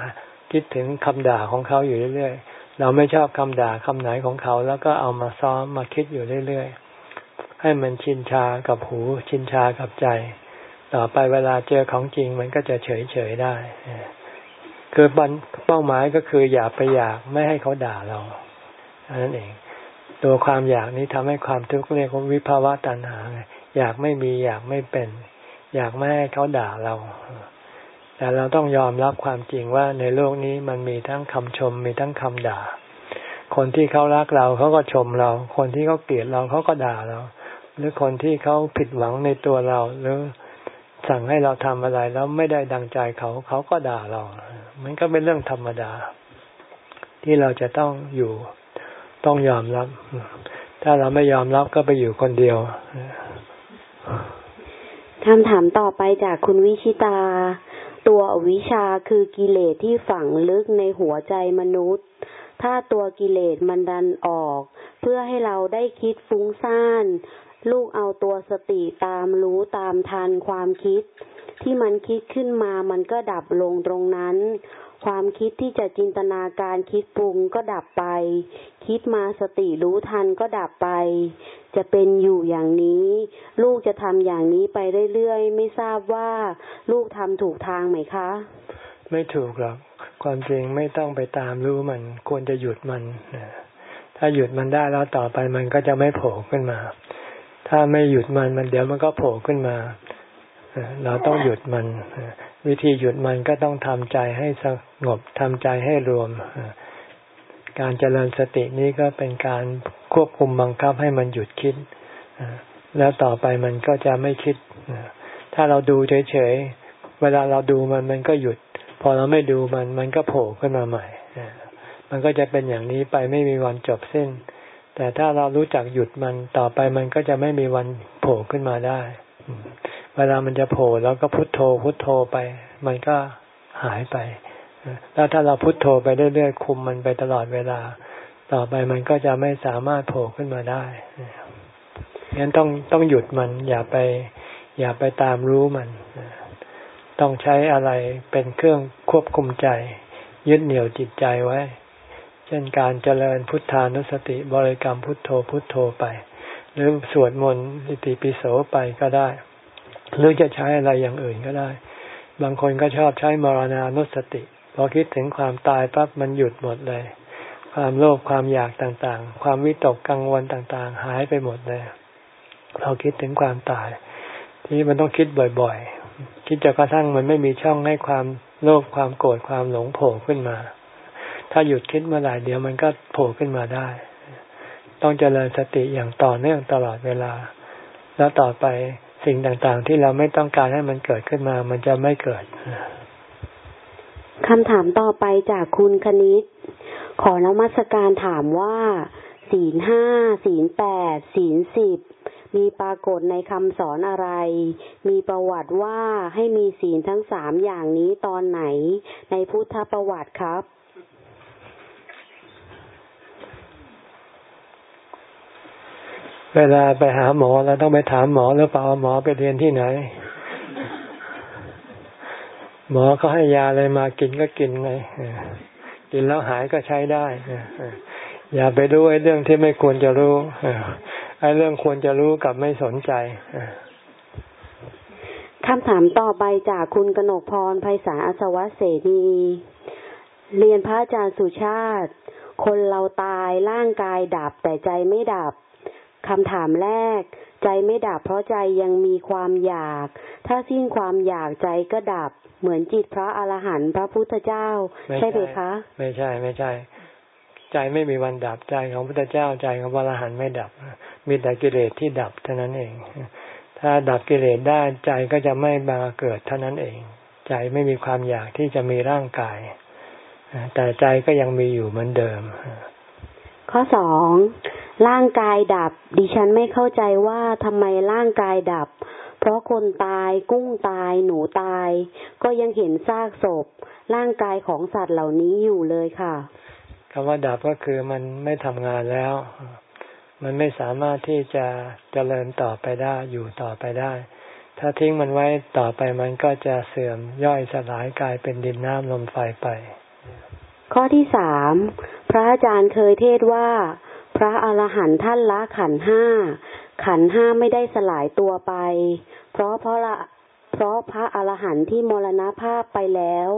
คิดถึงคำด่าของเขาอยู่เรื่อยๆ เราไม่ชอบคำด่าคำไหนของเขา แล้วก็เอามาซ้อมมาคิดอยู่เรื่อยๆ ให้มันชินชากับหูชินชากับใจ ต่อไปเวลาเจอของจริงมันก็จะเฉยๆได้ คือเป้าหมายก็คืออย่าไปอยากไม่ให้เขาด่าเรานั่นเอง ตัวความอยากนี้ทำให้ความทุกข์เรียกว่าวิภาวะตัณหาอยากไม่มีอยากไม่เป็น อยากไม่ให้เขาด่าเรา แต่เราต้องยอมรับความจริงว่าในโลกนี้มันมีทั้งคำชมมีทั้งคำด่า คนที่เขารักเราเขาก็ชมเรา คนที่เขาเกลียดเราเขาก็ด่าเรา หรือคนที่เขาผิดหวังในตัวเราหรือ สั่งให้เราทำอะไรแล้วไม่ได้ดังใจเขาเขาก็ด่าเรา มันก็เป็นเรื่องธรรมดา ที่เราจะต้องอยู่ต้องยอมรับ ถ้าเราไม่ยอมรับก็ไปอยู่คนเดียวคำถามต่อไปจากคุณวิชิตา ตัวอวิชาคือกิเลสที่ฝังลึกในหัวใจมนุษย์ ถ้าตัวกิเลสมันดันออก เพื่อให้เราได้คิดฟุ้งซ่าน ลูกเอาตัวสติตามรู้ตามทันความคิด ที่มันคิดขึ้นมามันก็ดับลงตรงนั้น ความคิดที่จะจินตนาการคิดปรุงก็ดับไป คิดมาสติรู้ทันก็ดับไป จะเป็นอยู่อย่างนี้ ลูกจะทำอย่างนี้ไปเรื่อยๆ ไม่ทราบว่าลูกทำถูกทางไหมคะ ไม่ถูกหรอกความจริงไม่ต้องไปตามรู้มัน ควรจะหยุดมันถ้าหยุดมันได้แล้วต่อไปมันก็จะไม่โผล่ขึ้นมา ถ้าไม่หยุดมันมันเดี๋ยวมันก็โผล่ขึ้นมา เราต้องหยุดมัน วิธีหยุดมันก็ต้องทำใจให้สงบทำใจให้รวม การเจริญสตินี้ก็เป็นการควบคุมบังคับให้มันหยุดคิด แล้วต่อไปมันก็จะไม่คิด ถ้าเราดูเฉยๆ เวลาเราดูมันมันก็หยุด พอเราไม่ดูมันมันก็โผล่ขึ้นมาใหม่ มันก็จะเป็นอย่างนี้ไปไม่มีวันจบสิ้น แต่ถ้าเรารู้จักหยุดมันต่อไปมันก็จะไม่มีวันโผล่ขึ้นมาได้ เวลามันจะโผล่แล้วก็พุโทโธพุโทโธไป มันก็หายไป แล้วถ้าเราพุโทโธไปเรื่อยๆคุมมันไปตลอดเวลา ต่อไปมันก็จะไม่สามารถโผล่ขึ้นมาได้งั้นต้องต้องหยุดมันอย่าไป อย่าไปตามรู้มัน ต้องใช้อะไรเป็นเครื่องควบคุมใจ ยึดเหนี่ยวจิตใจไว้ เช่นการเจริญพุทธานุสติบริกรรมพุทโธพุทโธไป หรือสวดมนต์อิติปิโสไปก็ได้ หรือจะใช้อะไรอย่างอื่นก็ได้ บางคนก็ชอบใช้มรณานุสติ พอคิดถึงความตายปั๊บมันหยุดหมดเลย ความโลภความอยากต่างๆ ความวิตกกังวลต่างๆ หายไปหมดเลยเราคิดถึงความตาย ที่มันต้องคิดบ่อยๆ คิดจนกระทั่งมันไม่มีช่องให้ความโลภความโกรธความหลงโผล่ขึ้นมา ถ้าหยุดคิดเมื่อไหร่เดี๋ยวมันก็โผล่ขึ้นมาได้ ต้องเจริญสติอย่างต่อเนื่องตลอดเวลา แล้วต่อไปสิ่งต่างๆ ที่เราไม่ต้องการให้มันเกิดขึ้นมา มันจะไม่เกิดคำถามต่อไปจากคุณคณิต ขอนมัสการถามว่าศีลห้าศีลแปดศีลสิบมีปรากฏในคำสอนอะไร มีประวัติว่าให้มีศีลทั้งสามอย่างนี้ตอนไหน ในพุทธประวัติครับ เวลาไปหาหมอเราต้องไปถามหมอหรือเปล่าหมอไปเรียนที่ไหน หมอเขาให้ยาอะไรมากินก็กินไงกินแล้วหายก็ใช้ได้อย่าไปรู้ไอ้เรื่องที่ไม่ควรจะรู้ไอ้เรื่องควรจะรู้กับไม่สนใจคำถามต่อไปจากคุณกนกพรภัยสาอสวะเสนีเรียนพระอาจารย์สุชาติ คนเราตายร่างกายดับแต่ใจไม่ดับ คำถามแรก ใจไม่ดับเพราะใจยังมีความอยาก ถ้าสิ้นความอยากใจก็ดับ เหมือนจิตพระอรหันต์พระพุทธเจ้า ใช่ไหมคะ ไม่ใช่ไม่ใช่ ใจไม่มีวันดับใจของพระพุทธเจ้าใจของพระอรหันต์ไม่ดับ มีแต่กิเลสที่ดับเท่านั้นเอง ถ้าดับกิเลสได้ใจก็จะไม่มาเกิดเท่านั้นเอง ใจไม่มีความอยากที่จะมีร่างกายแต่ใจก็ยังมีอยู่เหมือนเดิม ข้อสองร่างกายดับ ดิฉันไม่เข้าใจว่าทำไมร่างกายดับ เพราะคนตาย กุ้งตาย หนูตาย ก็ยังเห็นซากศพ ร่างกายของสัตว์เหล่านี้อยู่เลยค่ะคำว่าดับก็คือมันไม่ทำงานแล้ว มันไม่สามารถที่จะเจริญต่อไปได้อยู่ต่อไปได้ ถ้าทิ้งมันไว้ต่อไปมันก็จะเสื่อมย่อยสลายกลายเป็นดินน้ำลมไฟไป ข้อที่สามพระอาจารย์เคยเทศว่า พระอรหันต์ท่านละขันห้า ขันห้าไม่ได้สลายตัวไป เพราะเพราะละเพราะพระอรหันต์ที่มรณภาพไปแล้ว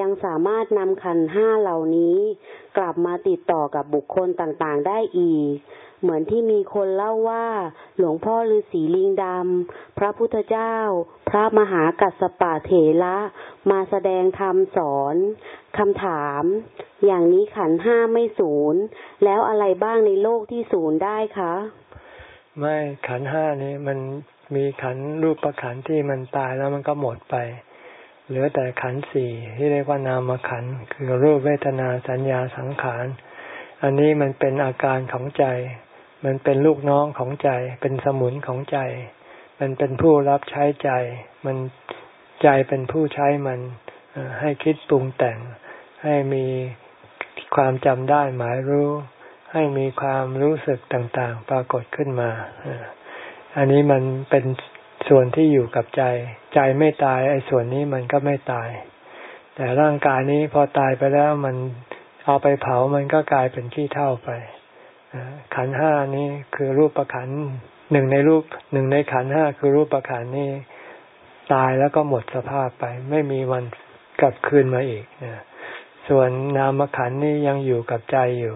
ยังสามารถนำขันห้าเหล่านี้ กลับมาติดต่อกับบุคคลต่างๆ ได้อีก เหมือนที่มีคนเล่าว่า หลวงพ่อฤาษีลิงดำ พระพุทธเจ้า พระมหากัสสปะเถระ มาแสดงธรรมสอนคำถาม อย่างนี้ขันห้าไม่ศูนย์แล้วอะไรบ้างในโลกที่ศูนย์ได้คะ ไม่ขันห้านี้มันมีขันรูปประขันที่มันตายแล้วมันก็หมดไป เหลือแต่ขันสี่ที่เรียกว่านามขันคือรูปเวทนาสัญญาสังขาร อันนี้มันเป็นอาการของใจ มันเป็นลูกน้องของใจ เป็นสมุนของใจ มันเป็นผู้รับใช้ใจ มันใจเป็นผู้ใช้มันให้คิดปรุงแต่ง ให้มีความจำได้หมายรู้ ให้มีความรู้สึกต่างๆ ปรากฏขึ้นมา อันนี้มันเป็นส่วนที่อยู่กับใจ ใจไม่ตาย ไอ้ส่วนนี้มันก็ไม่ตาย แต่ร่างกายนี้พอตายไปแล้วมันเอาไปเผามันก็กลายเป็นขี้เท่าไป ขันห้านี้คือรูปประขันหนึ่งในรูปหนึ่งในขันห้าคือรูปประขันนี้ตายแล้วก็หมดสภาพไป ไม่มีวันกลับคืนมาอีกส่วนนามขันนี้ยังอยู่กับใจอยู่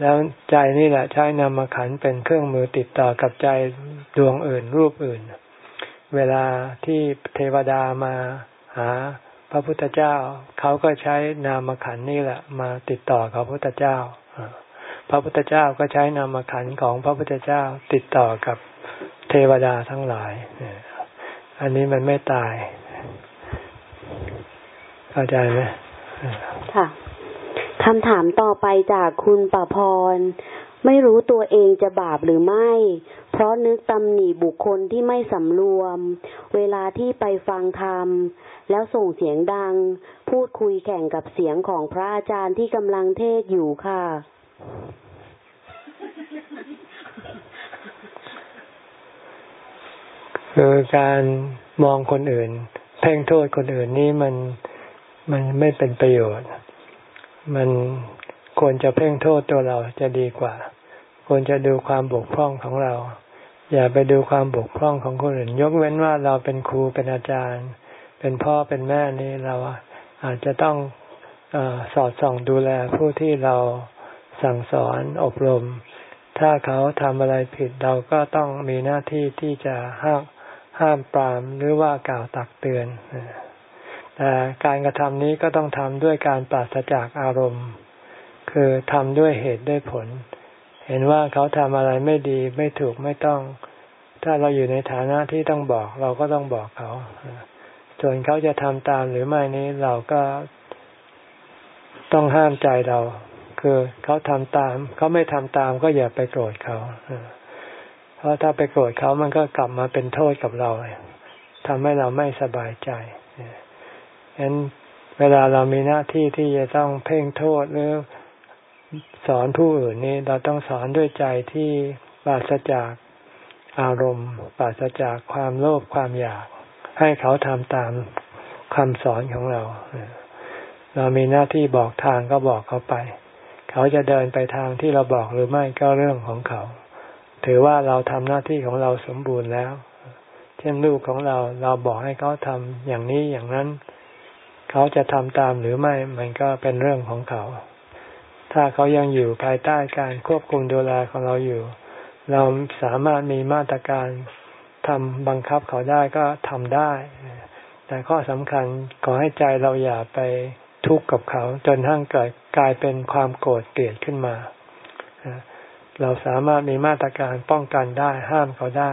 แล้วใจนี่แหละใช้นามขันเป็นเครื่องมือติดต่อกับใจดวงอื่นรูปอื่น เวลาที่เทวดามาหาพระพุทธเจ้า เขาก็ใช้นามขันนี่แหละ มาติดต่อกับพระพุทธเจ้า พระพุทธเจ้าก็ใช้นามขันของพระพุทธเจ้าติดต่อกับเทวดาทั้งหลาย อันนี้มันไม่ตาย เข้าใจไหมค่ะคำถามต่อไปจากคุณประพร ไม่รู้ตัวเองจะบาปหรือไม่ เพราะนึกตำหนิบุคคลที่ไม่สำรวม เวลาที่ไปฟังธรรม แล้วส่งเสียงดัง พูดคุยแข่งกับเสียงของพระอาจารย์ที่กำลังเทศอยู่ค่ะ คือการมองคนอื่น เพ่งโทษคนอื่นนี่มันมันไม่เป็นประโยชน์ มันควรจะเพ่งโทษตัวเราจะดีกว่า ควรจะดูความบกพร่องของเรา อย่าไปดูความบกพร่องของคนอื่น ยกเว้นว่าเราเป็นครูเป็นอาจารย์ เป็นพ่อเป็นแม่นี่เราอาจจะต้องอสอดส่องดูแลผู้ที่เรา สั่งสอนอบรม ถ้าเขาทำอะไรผิดเราก็ต้องมีหน้าที่ที่จะห้ามห้ามปรามหรือว่ากล่าวตักเตือนแต่การกระทำนี้ก็ต้องทำด้วยการปราศจากอารมณ์ คือทำด้วยเหตุด้วยผล เห็นว่าเขาทำอะไรไม่ดีไม่ถูกไม่ต้อง ถ้าเราอยู่ในฐานะที่ต้องบอก เราก็ต้องบอกเขา ส่วนเขาจะทำตามหรือไม่นี้เราก็ต้องห้ามใจเรา คือเขาทำตามเขาไม่ทำตามก็อย่าไปโกรธเขาเพราะถ้าไปโกรธเขามันก็กลับมาเป็นโทษกับเราทำให้เราไม่สบายใจฉะนั้นเวลาเรามีหน้าที่ที่จะต้องเพ่งโทษหรือสอนผู้อื่นนี่เราต้องสอนด้วยใจที่ปราศจากอารมณ์ปราศจากความโลภความอยาก ให้เขาทำตามคำสอนของเรา เรามีหน้าที่บอกทางก็บอกเขาไป เขาจะเดินไปทางที่เราบอกหรือไม่ก็เรื่องของเขา ถือว่าเราทำหน้าที่ของเราสมบูรณ์แล้ว เช่นลูกของเราเราบอกให้เขาทำอย่างนี้อย่างนั้น เขาจะทำตามหรือไม่มันก็เป็นเรื่องของเขา ถ้าเขายังอยู่ภายใต้การควบคุมดูแลของเราอยู่ เราสามารถมีมาตรการทำบังคับเขาได้ก็ทำได้ แต่ข้อสำคัญขอให้ใจเราอย่าไปทุกข์กับเขา จนทั้งเกิด กลายเป็นความโกรธเกลียดขึ้นมา เราสามารถมีมาตรการป้องกันได้ห้ามเขาได้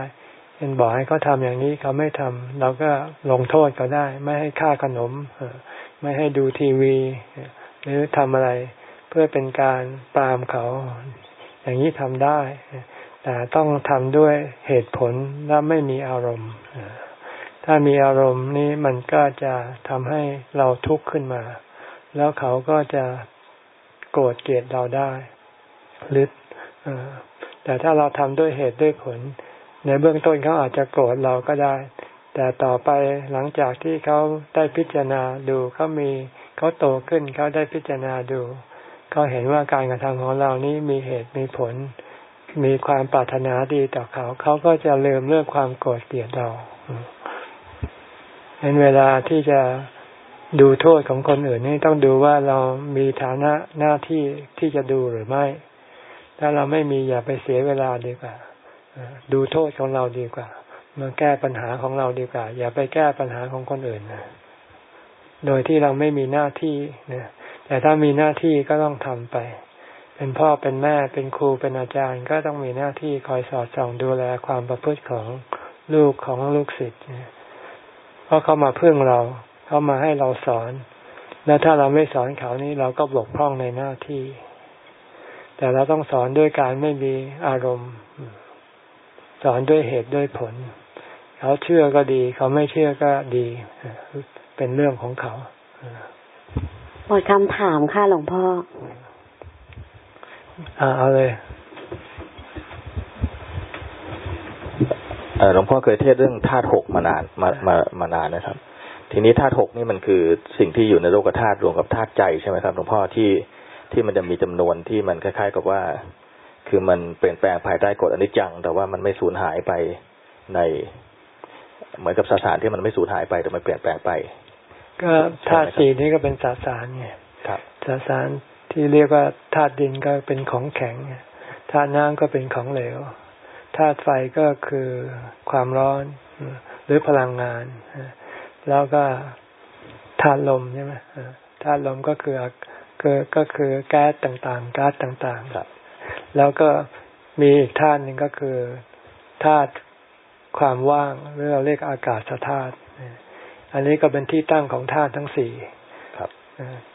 เป็นบอกให้เขาทำอย่างนี้เขาไม่ทำเราก็ลงโทษเขาได้ ไม่ให้ค่าขนมไม่ให้ดูทีวี หรือทำอะไรเพื่อเป็นการปรามเขา อย่างนี้ทำได้ แต่ต้องทำด้วยเหตุผลและไม่มีอารมณ์ถ้ามีอารมณ์นี้มันก็จะทำให้เราทุกข์ขึ้นมา แล้วเขาก็จะ โกรธเกลียดเราได้หรือแต่ถ้าเราทำด้วยเหตุด้วยผล ในเบื้องต้นเขาอาจจะโกรธเราก็ได้ แต่ต่อไปหลังจากที่เขาได้พิจารณาดูเขามีเขาโตขึ้นเขาได้พิจารณาดูเขาเห็นว่าการกระทำของเรานี้มีเหตุมีผล มีความปรารถนาดีต่อเขา เขาก็จะลืมเรื่องความโกรธเกลียดเราเป็นเวลาที่จะ ดูโทษของคนอื่นนี่ต้องดูว่าเรามีฐานะหน้าที่ที่จะดูหรือไม่ ถ้าเราไม่มีอย่าไปเสียเวลาดีกว่าดูโทษของเราดีกว่ามาแก้ปัญหาของเราดีกว่า อย่าไปแก้ปัญหาของคนอื่นนะโดยที่เราไม่มีหน้าที่เนี่ยแต่ถ้ามีหน้าที่ก็ต้องทำไป เป็นพ่อเป็นแม่เป็นครูเป็นอาจารย์ ก็ต้องมีหน้าที่คอยสอดส่องดูแลความประพฤติของลูกของลูกศิษย์เพราะเขามาเพึ่งเรา เขามาให้เราสอน แล้วถ้าเราไม่สอนเขานี้เราก็บกพร่องในหน้าที่ แต่เราต้องสอนด้วยการไม่มีอารมณ์ สอนด้วยเหตุด้วยผล เขาเชื่อก็ดี เขาไม่เชื่อก็ดี เป็นเรื่องของเขาหมดคำถามค่ะหลวงพ่ออ่าเอาเลยหลวงพ่อเคยเทศเรื่องธาตุหกมานานมามามานานนะครับ ทีนี้ธาตุหกนี่มันคือสิ่งที่อยู่ในโลกธาตุรวมกับธาตุใจใช่ไหมครับหลวงพ่อที่ที่มันจะมีจำนวนที่มันคล้ายๆ กับว่า คือมันเปลี่ยนแปลงภายใต้กฎอนิจจัง แต่ว่ามันไม่สูญหายไปใน เหมือนกับสสารที่มันไม่สูญหายไปแต่มันเปลี่ยนแปลงไป ก็ธาตุสี่นี้ก็เป็นสสารไงสสารที่เรียกว่าธาตุดินก็เป็นของแข็งธาตุน้ำก็เป็นของเหลวธาตุไฟก็คือความร้อนหรือพลังงาน แล้วก็ธาตุลมใช่ไหมธาตุลมก็คือก็ก็คือแก๊สต่างๆก๊าซต่างๆแล้วก็มีอีกธาตุหนึ่งก็คือธาตุความว่างหรือเราเรียกอากาศธาตุอันนี้ก็เป็นที่ตั้งของธาตุทั้งสี่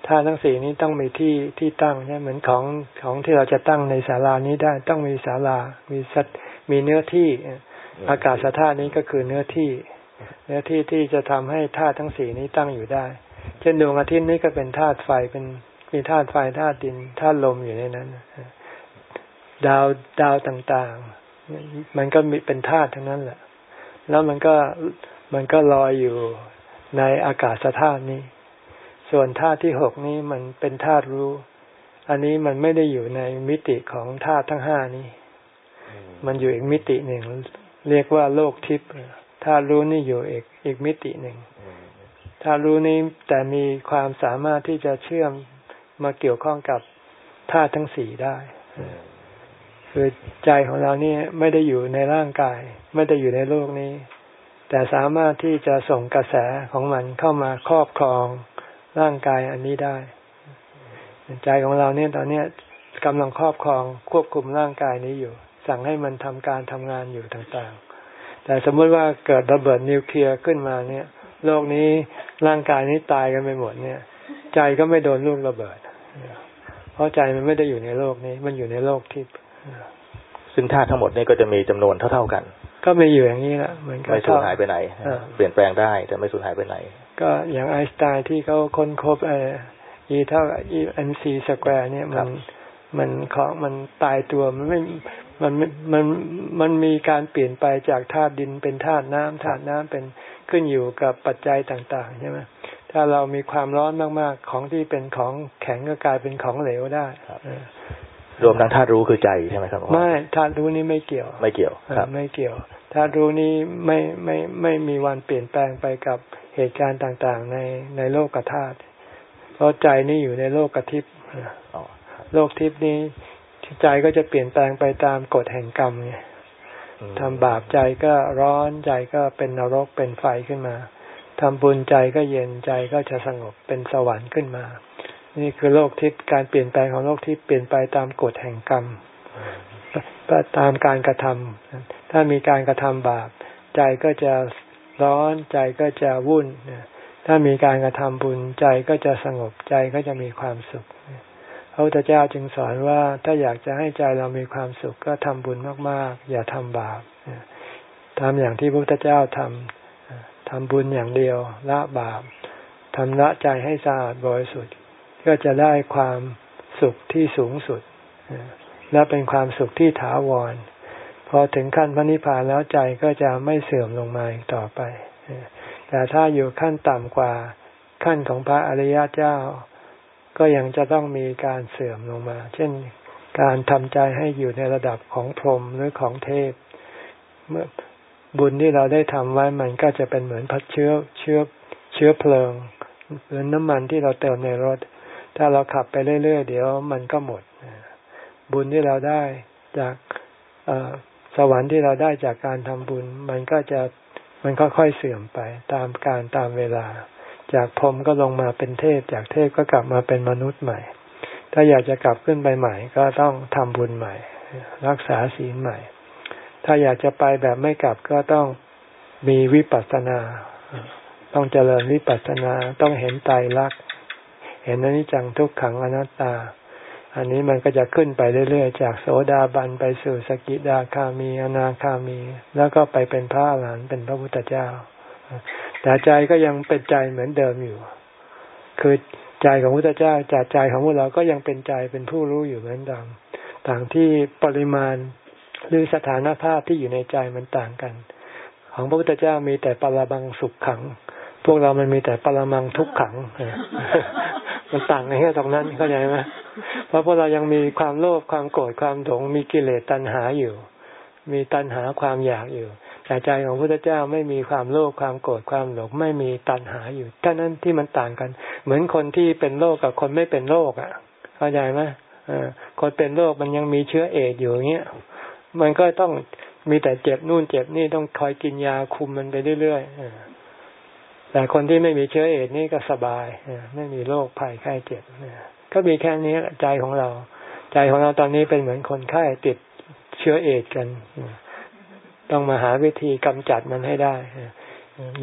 ธาตุทั้งสี่นี้ต้องมีที่ที่ตั้งใช่เหมือนของของที่เราจะตั้งในศาลานี้ได้ต้องมีศาลามีสัตมีเนื้อที่ อากาศธาตุนี้ก็คือเนื้อที่ เนื้อที่ที่จะทำให้ธาตุทั้งสี่นี้ตั้งอยู่ได้ เช่นดวงอาทิตย์นี้ก็เป็นธาตุไฟเป็นมีธาตุไฟธาตุดินธาตุลมอยู่ในนั้นดาวดาวต่างๆ มันก็มีเป็นธาตุทั้งนั้นแหละ แล้วมันก็มันก็ลอยอยู่ในอากาศธาตุนี้ ส่วนธาตุที่หกนี้มันเป็นธาตุรู้ อันนี้มันไม่ได้อยู่ในมิติของธาตุทั้งห้านี้ มันอยู่อีกมิติหนึ่ง เรียกว่าโลกทิพย์ ธาตุรู้นี่อยู่อีกอีกมิติหนึ่งธาตุรู้นี้แต่มีความสามารถที่จะเชื่อมมาเกี่ยวข้องกับธาตุทั้งสี่ได้คือใจของเรานี่ไม่ได้อยู่ในร่างกาย ไม่ได้อยู่ในโลกนี้ แต่สามารถที่จะส่งกระแสของมันเข้ามาครอบครองร่างกายอันนี้ได้ ใจของเราเนี่ยตอนนี้กำลังครอบครองควบคุมร่างกายนี้อยู่ สั่งให้มันทำการทำงานอยู่ต่าง แต่สมมติว่าเกิดระเบิดนิวเคลียร์ขึ้นมาเนี่ย โลกนี้ร่างกายนี้ตายกันไปหมดเนี่ย ใจก็ไม่โดนลูกระเบิด เพราะใจมันไม่ได้อยู่ในโลกนี้ มันอยู่ในโลกที่ซึ่งธาตุทั้งหมดนี้ก็จะมีจำนวนเท่าๆกัน ก็ไม่อยู่อย่างนี้แหละเหมือนกันไม่สูญหายไปไหนเปลี่ยนแปลงได้แต่ไม่สูญหายไปไหน ก็อย่างไอน์สไตน์ที่เขาค้นพบไอ E เท่า E MC square เนี่ยมันมันของมันตายตัวมันไม่ มันมันมันมีการเปลี่ยนไปจากธาตุดินเป็นธาตุน้ำธาตุน้ำเป็นขึ้นอยู่กับปัจจัยต่าง ๆ ใช่ไหมถ้าเรามีความร้อนมากๆ ของที่เป็นของแข็งก็กลายเป็นของเหลวได้รวมทั้งธาตุรู้คือใจใช่ไหมครับไม่ธาตุรู้นี้ไม่เกี่ยว ไม่เกี่ยวครับไม่เกี่ยวธาตุรู้นี้ไม่ไม่ไม่มีวันเปลี่ยนแปลงไปกับเหตุการณ์ต่างๆ ในในโลกธาตุเพราะใจนี่อยู่ในโลกกทิพย์โลกทิพย์นี้ ใจก็จะเปลี่ยนแปลงไปตามกฎแห่งกรรมไงทำบาปใจก็ร้อนใจก็เป็นนรกเป็นไฟขึ้นมาทำบุญใจก็เย็นใจก็จะสงบเป็นสวรรค์ขึ้นมา นี่คือโลกทิพย์การเปลี่ยนแปลงของโลกทิพย์เปลี่ยนไปตามกฎแห่งกรรมตามการกระทำถ้ามีการกระทำบาป ใจก็จะร้อนใจก็จะวุ่นถ้ามีการกระทำบุญใจก็จะสงบใจก็จะมีความสุข พระพุทธเจ้าจึงสอนว่าถ้าอยากจะให้ใจเรามีความสุขก็ทำบุญมากๆ อย่าทำบาปทำอย่างที่พระพุทธเจ้าทำทำบุญอย่างเดียวละบาปทำละใจให้สะอาดบริสุทธิ์ ก็จะได้ความสุขที่สูงสุด และเป็นความสุขที่ถาวร พอถึงขั้นพระนิพพานแล้วใจก็จะไม่เสื่อมลงมาอีกต่อไป แต่ถ้าอยู่ขั้นต่ำกว่าขั้นของพระอริยเจ้า ก็ยังจะต้องมีการเสื่อมลงมา เช่นการทำใจให้อยู่ในระดับของพรหมหรือของเทพ เมื่อบุญที่เราได้ทำไว้มันก็จะเป็นเหมือนพัดเชื้อเชื้อเชื้อเพลิงหรือน้ำมันที่เราเติมในรถ ถ้าเราขับไปเรื่อยๆเดี๋ยวมันก็หมด บุญที่เราได้จากสวรรค์ที่เราได้จากการทำบุญ มันก็จะมันก็ค่อยเสื่อมไปตามการตามเวลา จากพรมก็ลงมาเป็นเทพ จากเทพก็กลับมาเป็นมนุษย์ใหม่ ถ้าอยากจะกลับขึ้นไปใหม่ ก็ต้องทำบุญใหม่ รักษาศีลใหม่ ถ้าอยากจะไปแบบไม่กลับก็ต้องมีวิปัสสนา ต้องเจริญวิปัสสนาต้องเห็นไตรลักษณ์เห็นอนิจจังทุกขังอนัตตา อันนี้มันก็จะขึ้นไปเรื่อยๆ จากโสดาบันไปสู่สกิดาคามี อนาคามี แล้วก็ไปเป็นพระอรหันต์เป็นพระพุทธเจ้า แต่ใจก็ยังเป็นใจเหมือนเดิมอยู่ คือใจของพระพุทธเจ้าจากใจของพวกเราก็ยังเป็นใจเป็นผู้รู้อยู่เหมือนเดิมต่างที่ปริมาณหรือสถานภาพที่อยู่ในใจมันต่างกัน ของพระพุทธเจ้ามีแต่ปรบังสุขขัง พวกเรามันมีแต่ปรมังทุกขัง มันต่างกันแค่ตรงนั้นเข้าใจไหมเพราะพวกเรายังมีความโลภความโกรธความหลงมีกิเลสตัณหาอยู่ มีตัณหาความอยากอยู่ แต่ใจของพระพุทธเจ้าไม่มีความโลภความโกรธความหลงไม่มีตัณหาอยู่ท่านั้นที่มันต่างกัน เหมือนคนที่เป็นโรคกับคนไม่เป็นโรคอะ เข้าใจไหมคนเป็นโรคมันยังมีเชื้อเอดอยู่เงี้ยมันก็ต้องมีแต่เจ็บนู่นเจ็บนี่ต้องคอยกินยาคุมมันไปเรื่อยๆแต่คนที่ไม่มีเชื้อเอดนี่ก็สบายไม่มีโรคภัยไข้เจ็บก็มีแค่นี้ใจของเรา ใจของเราตอนนี้เป็นเหมือนคนไข้ติดเชื้อเอดกัน ต้องมาหาวิธีกำจัดมันให้ได้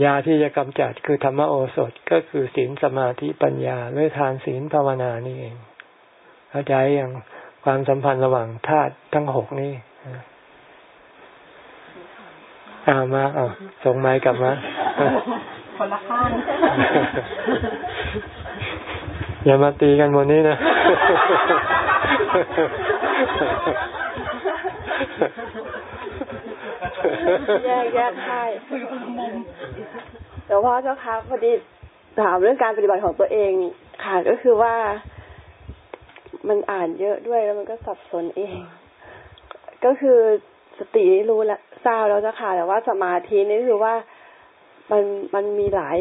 ยาที่จะกำจัดคือธรรมโอสถก็คือศีลสมาธิปัญญาด้วยทานศีลภาวนานี่เองเข้าใจอย่างความสัมพันธ์ระหว่างธาตุทั้งหกนี่อามาเอาส่งไม้กลับมาคนละข้างอย่ามาตีกันบนนี้นะ แยกแยกใช่แต่ว่าเจ้าค่ะพอดีถามเรื่องการปฏิบัติของตัวเองค่ะก็คือว่ามันอ่านเยอะด้วยแล้วมันก็สับสนเอง ก็คือสติรู้แล้วทราบแล้วเจ้าค่ะแต่ว่าสมาธินี่คือว่ามันมันมีหลาย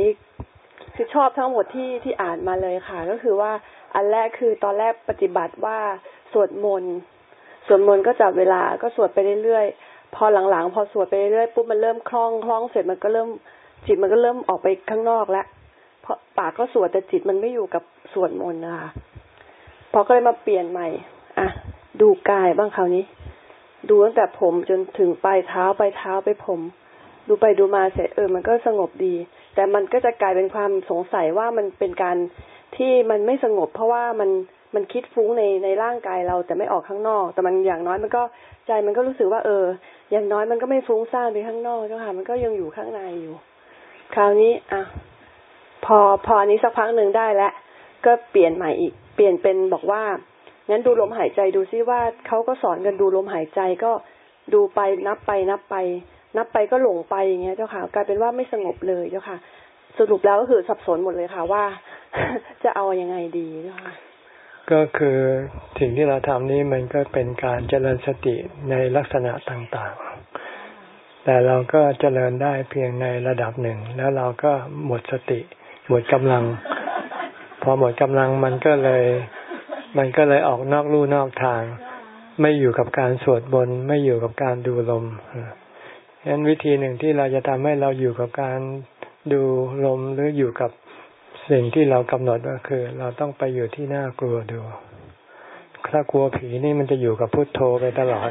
คือชอบทั้งหมดที่ที่อ่านมาเลยค่ะ ก็คือว่าอันแรกคือตอนแรกปฏิบัติว่าสวดมนต์สวดมนต์ก็จับเวลาก็สวดไปเรื่อยๆ พอหลังๆ พอสวดไปเรื่อยๆปุ๊บมันเริ่มคล่องคล่องเสร็จมันก็เริ่มจิตมันก็เริ่มออกไปข้างนอกแล้วเพราะปากก็สวดแต่จิตมันไม่อยู่กับสวดมนต์นะคะพอก็เลยมาเปลี่ยนใหม่ อะ ดูกายบ้างคราวนี้ ดูตั้งแต่ผมจนถึงปลายเท้าปลายเท้าไปผม ดูไปดูมาเสร็จเออ มันก็สงบดี แต่มันก็จะกลายเป็นความสงสัยว่ามันเป็นการที่มันไม่สงบ เพราะว่ามัน มันคิดฟุ้งในในร่างกายเราแต่ไม่ออกข้างนอก แต่มันอย่างน้อยมันก็ใจมันก็รู้สึกว่า เออ อย่างน้อยมันก็ไม่ฟุ้งซ่านไปข้างนอกเจ้าค่ะมันก็ยังอยู่ข้างในอยู่ คราวนี้อะพอพออันนี้สักพักหนึ่งได้แล้วก็เปลี่ยนใหม่อีก เปลี่ยนเป็นบอกว่างั้นดูลมหายใจดูซิว่าเขาก็สอนกันดูลมหายใจก็ดูไปนับไปนับไป นับไปก็หลงไปอย่างเงี้ยเจ้าค่ะกลายเป็นว่าไม่สงบเลยเจ้าค่ะ สรุปแล้วก็คือสับสนหมดเลยค่ะว่า จะเอาอยัางไงดีเจ้าค่ะ ก็คือสิ่งที่เราทำนี้มันก็เป็นการเจริญสติในลักษณะต่างๆ แต่เราก็เจริญได้เพียงในระดับหนึ่ง แล้วเราก็หมดสติ หมดกำลัง พอหมดกำลังมันก็เลย มันก็เลยออกนอกลู่นอกทาง ไม่อยู่กับการสวดบนไม่อยู่กับการดูลมฉะนั้นวิธีหนึ่งที่เราจะทำให้เราอยู่กับการดูลมหรืออยู่กับ สิ่งที่เรากำหนดก็คือ เราต้องไปอยู่ที่น่ากลัวดู ถ้ากลัวผีนี่มันจะอยู่กับพุทโธไปตลอด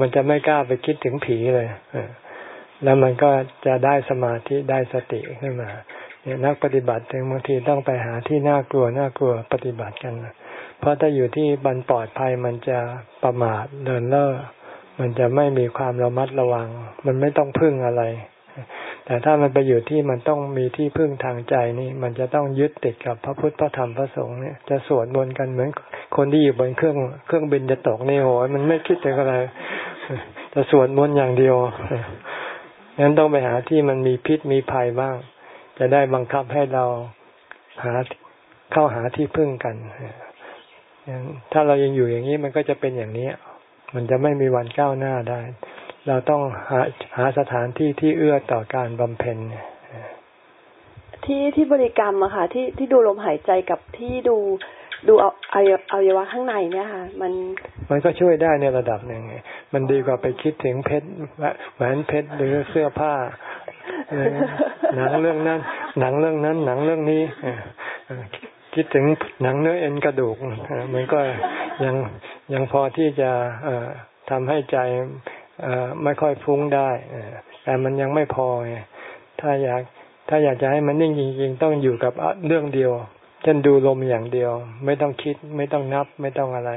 มันจะไม่กล้าไปคิดถึงผีเลย แล้วมันก็จะได้สมาธิได้สติขึ้นมาเนี่ยนักปฏิบัติถึงบางทีต้องไปหาที่น่ากลัวน่ากลัวปฏิบัติกัน เพเพราะถ้าอยู่ที่บันปลอดภัยมันจะประมาทเดินเล่อมันจะไม่มีความระมัดระวัง มันไม่ต้องพึ่งอะไร แต่ถ้ามันไปอยู่ที่มันต้องมีที่พึ่งทางใจนี่ มันจะต้องยึดติดกับพระพุทธพระธรรมพระสงฆ์เนี่ยจะสวดมนต์กันเหมือนคนที่อยู่บนเครื่องเครื่องบินจะตกนี่โหมันไม่คิดถึงอะไรจะสวดมนต์อย่างเดียวงั้นต้องไปหาที่มันมีพิษมีภัยบ้าง จะได้บังคับให้เราหาเข้าหาที่พึ่งกันถ้าเรายังอยู่อย่างนี้มันก็จะเป็นอย่างนี้ มันจะไม่มีวันก้าวหน้าได้ เราต้องหาหาสถานที่ที่เอื้อต่อการบำเพ็ญที่ที่บริกรรมอะค่ะ ที่ที่ดูลมหายใจกับที่ดูดูเอาเอาอวัยวะข้างในเนี่ยค่ะ มันมันก็ช่วยได้ในระดับหนึ่งมันดีกว่าไปคิดถึงเพชรแหวนเพชรหรือเสื้อผ้าหนังเรื่องนั้น หนังเรื่องนั้น หนังเรื่องนี้คิดถึงหนังเนื้อเอ็นกระดูกมันก็ยังยังพอที่จะเอทำให้ใจเอ ไม่ค่อยฟุ้งได้แต่มันยังไม่พอไงถ้าอยากถ้าอยากจะให้มันนิ่งจริงๆ ต้องอยู่กับเรื่องเดียว เช่นดูลมอย่างเดียว ไม่ต้องคิด ไม่ต้องนับ ไม่ต้องอะไร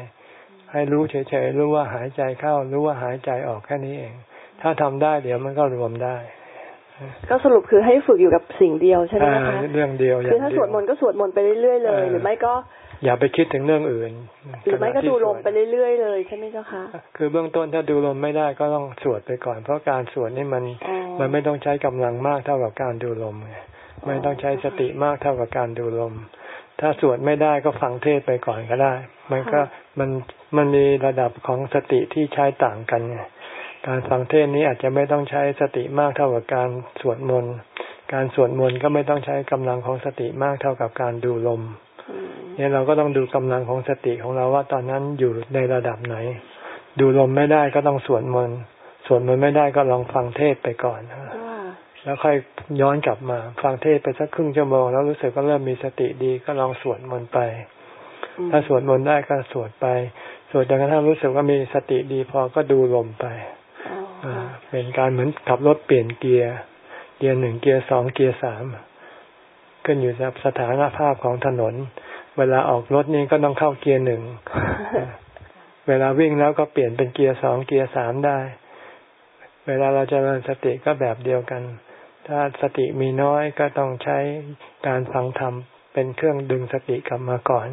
ให้รู้เฉยๆรู้ว่าหายใจเข้า รู้ว่าหายใจออกแค่นี้เอง ถ้าทำได้เดี๋ยวมันก็รวมได้ก็สรุปคือให้ฝึกอยู่กับสิ่งเดียวใช่ไหมคะเรื่องเดียวคือถ้าสวดมนต์ก็สวดมนต์ไปเรื่อยๆเลย หรือไม่ก็ อย่าไปคิดถึงเรื่องอื่นหรือไม่ก็ดูลมไปเรื่อยๆเลยใช่ไหมเจ้าคะคือเบื้องต้นถ้าดูลมไม่ได้ก็ต้องสวดไปก่อน เพราะการสวดนี่มันมันไม่ต้องใช้กำลังมากเท่ากับการดูลมไม่ต้องใช้สติมากเท่ากับการดูลม ถ้าสวดไม่ได้ก็ฟังเทศไปก่อนก็ได้ มันก็มันมันมีระดับของสติที่ใช้ต่างกันไงการฟังเทศนี้อาจจะไม่ต้องใช้สติมากเท่ากับการสวดมนต์ การสวดมนต์ก็ไม่ต้องใช้กำลังของสติมากเท่ากับการดูลม เนี่ยเราก็ต้องดูกำลังของสติของเราว่าตอนนั้นอยู่ในระดับไหน ดูลมไม่ได้ก็ต้องสวดมนต์สวดมนต์ไม่ได้ก็ลองฟังเทศไปก่อนแล้วค่อยย้อนกลับมาฟังเทศไปสักครึ่งชั่วโมงแล้วรู้สึกก็เริ่มมีสติดีก็ลองสวดมนต์ไป ถ้าสวดมนต์ได้ก็สวดไป สวดจนกระทั่งรู้สึกว่ามีสติดีพอก็ดูลมไปเป็นการเหมือนขับรถเปลี่ยนเกียร์ เกียร์หนึ่งเกียร์สองเกียร์สามขึ้นอยู่กับสถานภาพของถนน เวลาออกรถนี่ก็ต้องเข้าเกียร์หนึ่ง เวลาวิ่งแล้วก็เปลี่ยนเป็นเกียร์สองเกียร์สามได้ เวลาเราเจริญสติก็แบบเดียวกัน ถ้าสติมีน้อยก็ต้องใช้การฟังธรรมเป็นเครื่องดึงสติกลับมาก่อน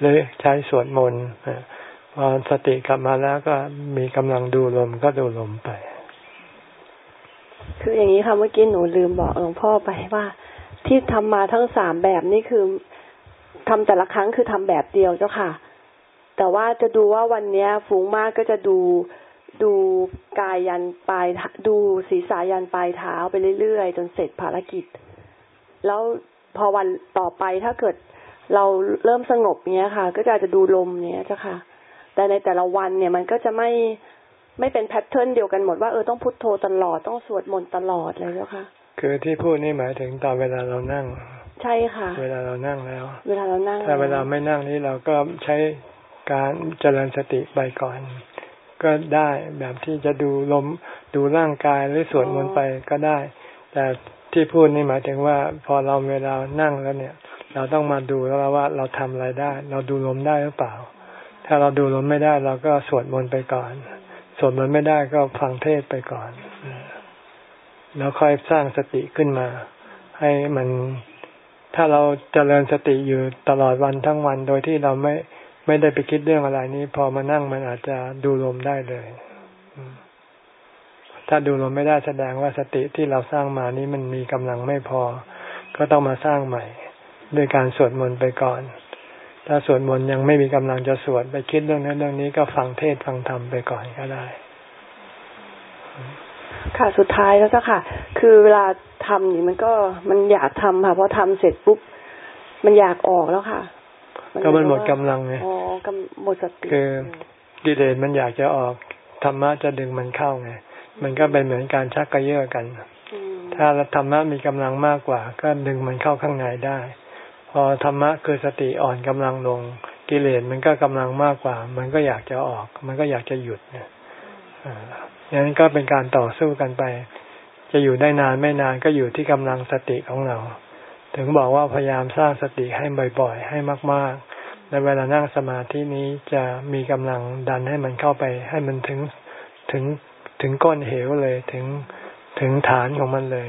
หรือใช้สวดมนต์พอสติกลับมาแล้วก็มีกำลังดูลมก็ดูลมไป คืออย่างนี้ค่ะเมื่อกี้หนูลืมบอกหลวงพ่อไปว่า ที่ทำมาทั้งสามแบบนี่คือ ทำแต่ละครั้งคือทำแบบเดียวเจ้าค่ะ แต่ว่าจะดูว่าวันเนี้ยฝูงมากก็จะดูดูกายยันปลายดูศีรษะยันปลายเท้าไปเรื่อยๆ จนเสร็จภารกิจ แล้วพอวันต่อไปถ้าเกิดเราเริ่มสงบเนี้ยค่ะ ก็จะจะดูลมเนี้ยเจ้าค่ะ แต่ในแต่ละวันเนี่ยมันก็จะไม่ไม่เป็นแพทเทิร์นเดียวกันหมดว่าเออต้องพุทโธตลอดต้องสวดมนต์ตลอดเลยเจ้าค่ะ คือที่พูดนี่หมายถึงตอนเวลาเรานั่ง ใช่ค่ะ เวลาเรานั่งแล้ว เวลาเรานั่งถ้าเวลาไม่นั่งนี่เราก็ใช้การเจริญสติไปก่อน ก็ได้แบบที่จะดูลมดูร่างกายหรือสวดมนต์ไปก็ได้ แต่ที่พูดนี่หมายถึงว่า พอเราเวลานั่งแล้วเนี่ย เราต้องมาดูแล้วว่าเราทำอะไรได้ เราดูลมได้หรือเปล่า ถ้าเราดูลมไม่ได้เราก็สวดมนต์ไปก่อนสวดมนต์ไม่ได้ก็ฟังเทศไปก่อน แล้วค่อยสร้างสติขึ้นมา ให้มันถ้าเราจเจริญสติอยู่ตลอดวันทั้งวันโดยที่เราไม่ไม่ได้ไปคิดเรื่องอะไรนี้ พอมานั่งมันอาจจะดูลมได้เลยถ้าดูลมไม่ได้แสดงว่าสติที่เราสร้างมานี้มันมีกำลังไม่พอ ก็ต้องมาสร้างใหม่ ด้วยการสวดมนต์ไปก่อน ถ้าสวดมนต์ยังไม่มีกำลังจะสวดไปคิดเรื่องนั้นเรื่องนี้ก็ฟังเทศฟังธรรมไปก่อนก็ได้ ค่ะสุดท้ายแล้วก็ค่ะ คือเวลาทำนี่มันก็มันอยากทำค่ะพอทำเสร็จปุ๊บมันอยากออกแล้วค่ะ ก็มันหมดกำลังไงอ๋อกำหมดสติคือกิเลสมันอยากจะออกธรรมะจะดึงมันเข้าไงมันก็เป็นเหมือนการชักกระเยาะกัน ถ้าธรรมะมีกำลังมากกว่า ก็ดึงมันเข้าข้างในได้ พอธรรมะคือสติอ่อนกำลังลง กิเลสมันก็กำลังมากกว่า มันก็อยากจะออก มันก็อยากจะหยุดเนี่ยอย่าง นั้นก็เป็นการต่อสู้กันไป จะอยู่ได้นานไม่นานก็อยู่ที่กำลังสติของเรา ถึงบอกว่าพยายามสร้างสติให้บ่อยๆ ให้มากๆ ในเวลานั่งสมาธินี้จะมีกำลังดันให้มันเข้าไป ให้มันถึงถึงถึงก้นเหวเลยถึงถึงฐานของมันเลย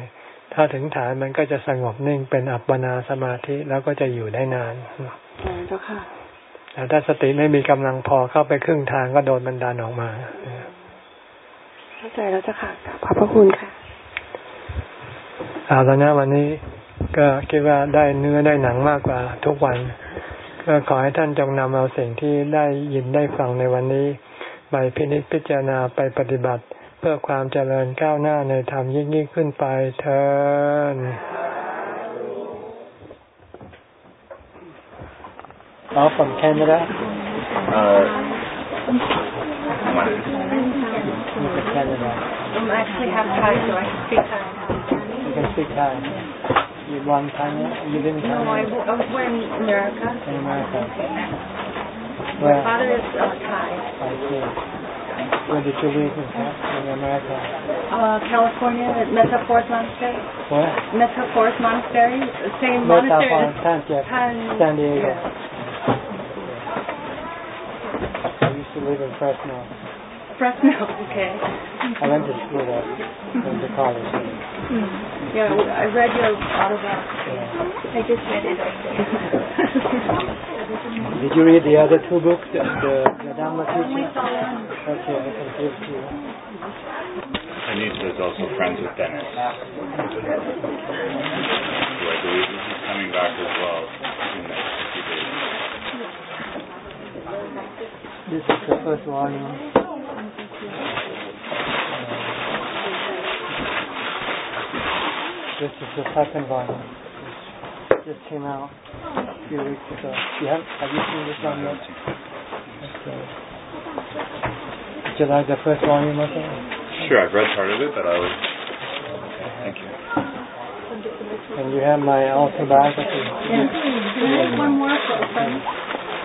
ถ้าถึงฐานมันก็จะสงบนิ่งเป็นอัปปนาสมาธิแล้วก็จะอยู่ได้นานเจ้าค่ะแต่ถ้าสติไม่มีกำลังพอเข้าไปครึ่งทางก็โดนมันดันออกมา เข้าใจแล้วเจ้าค่ะขอบพระคุณค่ะเอาแล้วนะวันนี้ก็คิดว่าได้เนื้อได้หนังมากกว่าทุกวัน ก็ขอให้ท่านจงนำเอาสิ่งที่ได้ยินได้ฟังในวันนี้ไปพินิจพิจารณาไปปฏิบัติ เพื่อความเจริญก้าวหน้าในธรรมยิ่งยิ่งขึ้นไปเถิด All from Canada? Uh, Canada. I'm actually have Thai, so I can speak Thai. You can speak Thai. You one time you live in Thailand? No, I, I was born in America. In America. Where? My father is uh, Thai. I see. Where did you live in, in America? Uh, California at Mesa Forest Monastery. What? Mesa Forest Monastery. Same Mesa monastery. San, San, San Diego. Yeah. I used to live in Fresno. Fresno, okay. I went to school there. Went to college. Mm. Yeah, I read your autobiography. Yeah. I just read it. Did you read the other two books, the, the, the Dhamma teaching? Okay, I can give to you. Anita is also friends with Dennis, who I believe is coming back as well in the next few days. This is the first volume. This is the second volume, It just came out a few weeks ago. You have have you seen this one yet? Okay. Did you like the first volume of it? Sure, I've read part of it, but I was. Thank you. And you have my autobiography. Yeah. Can I have one more for a friend?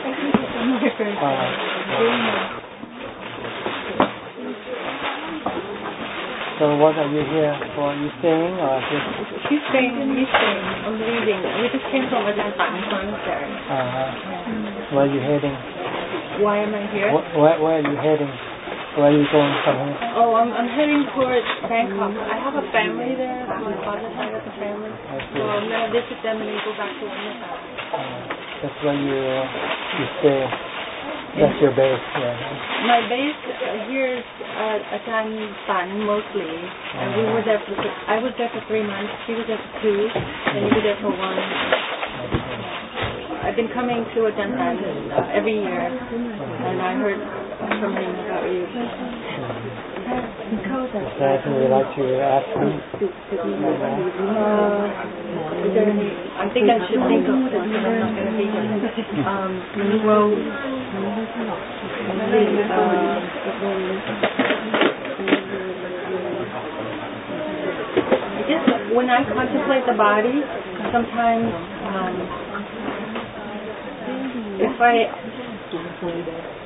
Thank you so much. Uh, So what are you here for? Are you staying or just? She's staying. He's staying. I'm leaving. We just came from Ajahn Tan's monastery. Uh huh. Where are you heading? Why am I here? Where, where, where are you heading? Where are you going from here? Oh, I'm I'm heading towards Bangkok. I have a family there. My father has a family. So I'm gonna visit them and then go back to India. Uh, that's where you uh, you stay. That's your base, yeah. My base here is uh, Ajahn San mostly, and we were there for. I was there for three months. She was there for two, and you were there for one. I've been coming to Ajahn San uh, every year, and I heard from him about you. Is there anything you'd like to ask me? Uh, is there any, I think I should think of this I'm not going to be here. Um, well, just when I contemplate the body, sometimes um, if I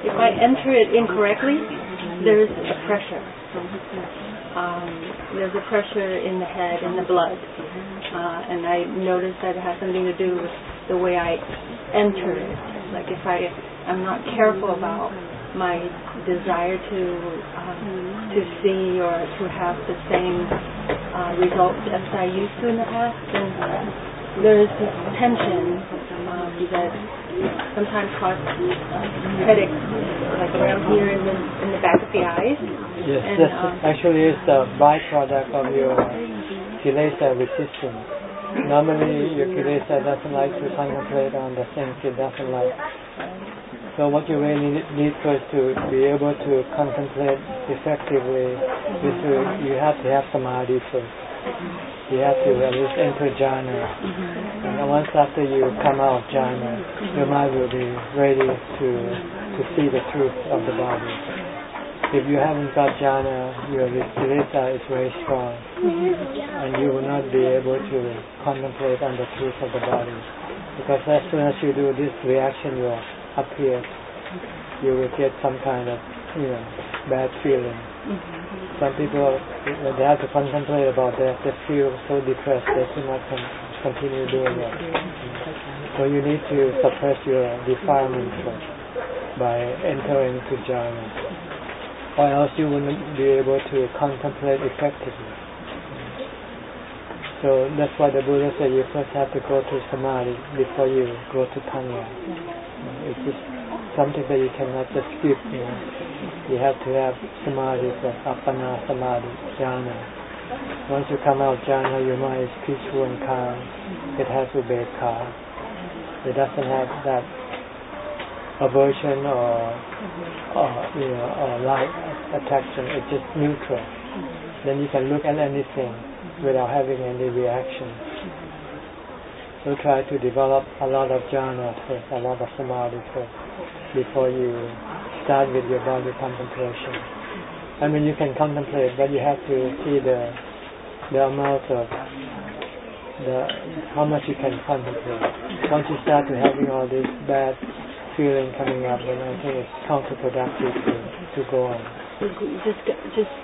if I enter it incorrectly, there's a pressure. Um, there's a pressure in the head and the blood, uh, and I notice that it has something to do with the way I enter it. Like if I I'm not careful about my desire to um, to see or to have the same uh, results as I used to in the past, then there's this tension um, that sometimes cause headaches, like around here in the in the back of the eyes. Yes, and, this um, actually is the byproduct of your kilesa resistance. Normally, your kilesa doesn't like to concentrate on the things it doesn't like. So what you really need first to be able to contemplate effectively is to, you have to have samadhi first. You have to at least enter jhana. And once after you come out of jhana, your mind will be ready to to see the truth of the body. If you haven't got jhana, your kilesa is very strong, and you will not be able to contemplate on the truth of the body. Because as soon as you do, this reaction will appear. You will get some kind of, you know, bad feeling. Mm-hmm. Some people, when they have to contemplate about that, they feel so depressed they cannot con- continue doing it. So you need to suppress your defilement first by entering to jhana, or else you wouldn't be able to contemplate effectively. So that's why the Buddha said you first have to go to samadhi before you go to panya. It's just something that you cannot just skip. You know, you have to have samadhi appana samadhi, jhana. Once you come out jhana, your mind is peaceful and calm. It has ubekha. It doesn't have that aversion or, or you know, or like attraction. It's just neutral. Then you can look at anything without having any reaction. So try to develop a lot of jhana first, a lot of samadhi first, before you start with your body contemplation. I mean, you can contemplate, but you have to see the the amount of the how much you can contemplate. Once you start to having all this bad feeling coming up, then I think it's counterproductive to to go on. Just just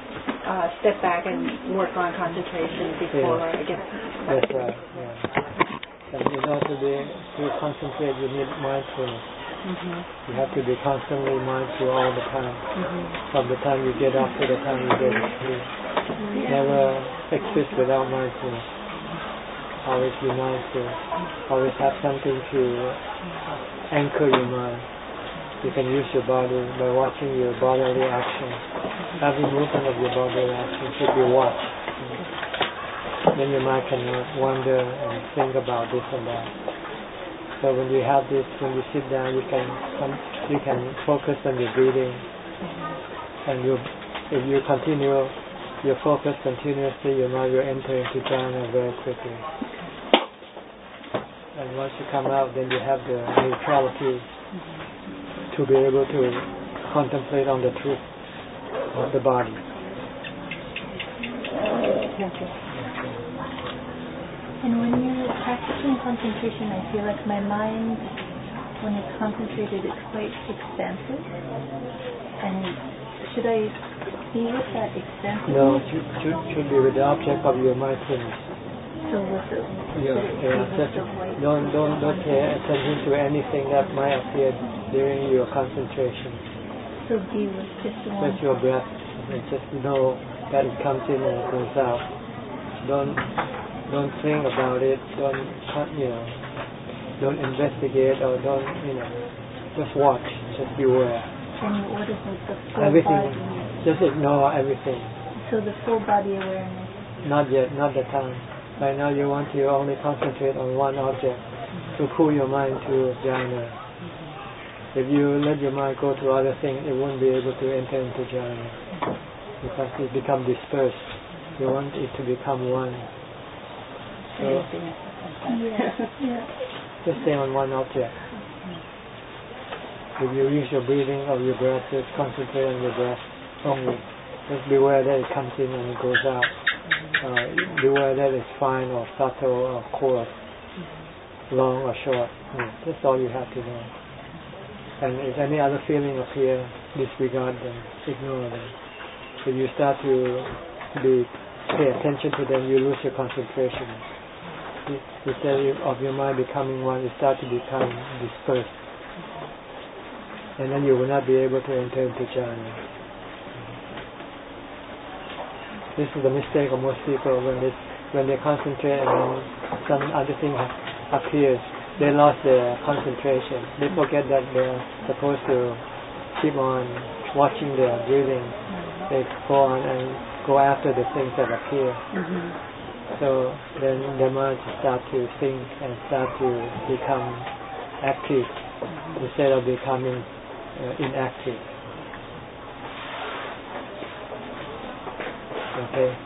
uh, step back and work on concentration before Yeah. I get. That's right. Yeah. And in order to be to concentrate, you need mindfulness. hmm You have to be constantly mindful all the time. hmm From the time you get up to the time you get to sleep. Never exist without mindfulness. Always be mindful. Always have something to anchor your mind. You can use your body by watching your bodily actions. Every movement of your bodily action should be watched. Then your mind can wander and think about this and that. So when you have this, when you sit down, you can come, you can focus on your breathing, and you, if you continue your focus continuously, your mind will enter into jhana very quickly. And once you come out, then you have the neutrality to be able to contemplate on the truth of the body. Thank you. And when you're practicing concentration, I feel like my mind, when it's concentrated, it's quite expansive. And should I be with that expansiveness? No, it should, should, should be with the object of your mindfulness. So with the, Yeah, should it be yeah, just don't don't don't pay attention to anything that might appear during your concentration. So be with just the one. Just your breath, and just know that it comes in and it goes out. Don't don't think about it. Don't you know. Don't investigate or don't you know. Just watch. Just be aware. And what is it? The full Everything. body. Just ignore everything. So the full body awareness. Not yet. Not the time. Right now you want to only concentrate on one object to cool your mind to jhana. Mm-hmm. If you let your mind go to other things, it won't be able to enter into jhana mm-hmm. because it become dispersed. You want it to become one. So Yeah. yeah. just stay on one object. If you use your breathing or your breath, just concentrate on your breath only. Just beware that it comes in and it goes out. Uh, beware that it's fine or subtle or coarse, long or short. That's all you have to know. And if any other feeling appear, disregard them, ignore them. If you start to be pay attention to them, you lose your concentration. Instead of your mind becoming one, it start to become dispersed. And then you will not be able to enter into jhana. This is the mistake of most people when they when they concentrate and then some other thing appears, they lost their concentration. They forget that they're supposed to keep on watching their breathing. They go on and go after the things that appear. Mm-hmm. So then their mind start to think and start to become active instead of becoming uh, inactive. Okay.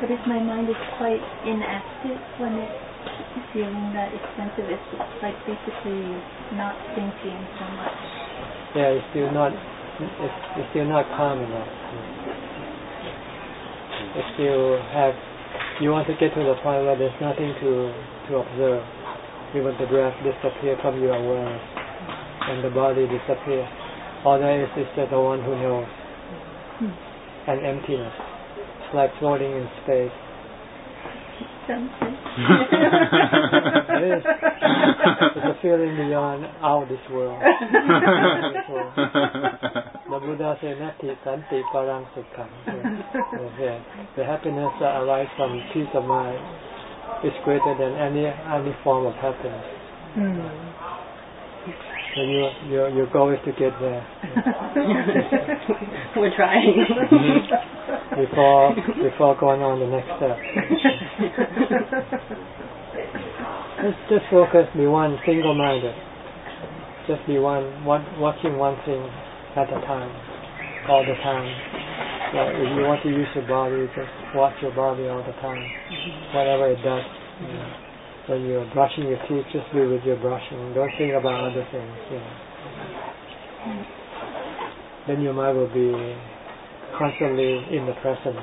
But if my mind is quite inactive when it's feeling that expensive, it's like basically not thinking so much. Yeah, it's still not it's, it's still not calm enough. It still have you want to get to the point where there's nothing to to observe. Even the breath disappear from your awareness and the body disappear. All there is is just the one who knows. And emptiness. It's like floating in space. It is. It's a feeling beyond out this world. the Buddha said, Nati Santi Parang Sukham. Yeah. The happiness that arises from peace of mind is greater than any any form of happiness. Mm. So your your your goal is to get there. We're trying. before before going on the next step. just just focus, be one, single minded. Just be one, one watching one thing at a time, all the time. If you want to use your body, just watch your body all the time, whatever it does. You know. When you're brushing your teeth, just be with your brushing. Don't think about other things. You know. Then your mind will be constantly in the present.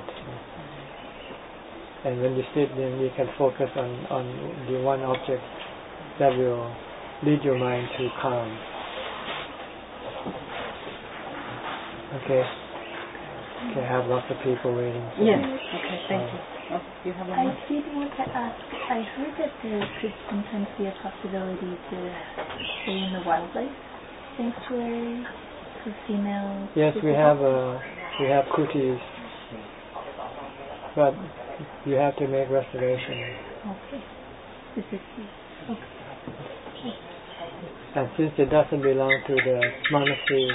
And when you sit, then you can focus on, on the one object that will lead your mind to calm. Okay. Okay, I have lots of people waiting. Yes. Okay, thank you. Oh, you have one I more? did want to ask, I heard that there could sometimes be a possibility to stay in the wildlife sanctuary for female. Yes, we have uh, we have kutis, but you have to make reservation. Okay. This is okay. And since it doesn't belong to the monastery,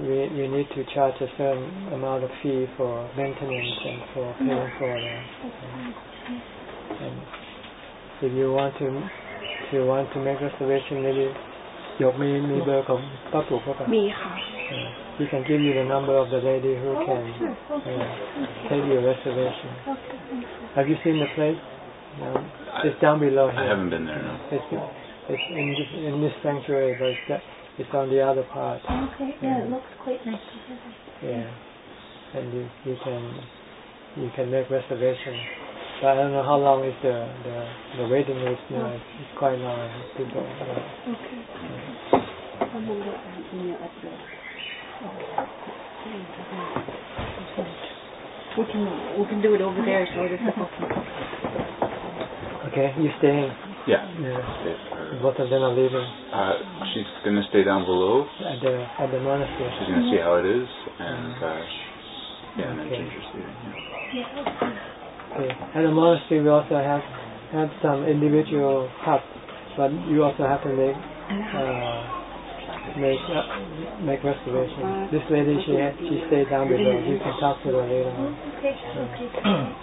we we need to charge a certain amount of fee for maintenance and for paying for the. And if you want to, if you want to make reservation, maybe ยกมีมีเบอร์ของป้าปู่เขาปะ มีค่ะ Uh, he can give you the number of the lady who can uh, take your reservation. Have you seen the place? No. It's down below I here. haven't been there. No. It's, it's in this, in this sanctuary, but it's, that- it's on the other part. Okay, yeah, it looks quite nice together. Yeah, and you you can you can make reservation. But I don't know how long is the the, the waiting list. Know, it's, it's quite long. People. Uh, Okay. We can we can do it over there so this is okay, you staying? Yeah. Yeah. Stay for her. Both of them are leaving Uh, she's gonna stay down below. at the at the monastery. She's gonna see how it is, and uh, yeah, and then Okay. Ginger's leaving. Yeah. Okay. At the monastery, we also have have some individual huts, but you also have to make uh, make uh, make reservation. This lady, she she stayed down below. You can talk to her later on. Okay, okay.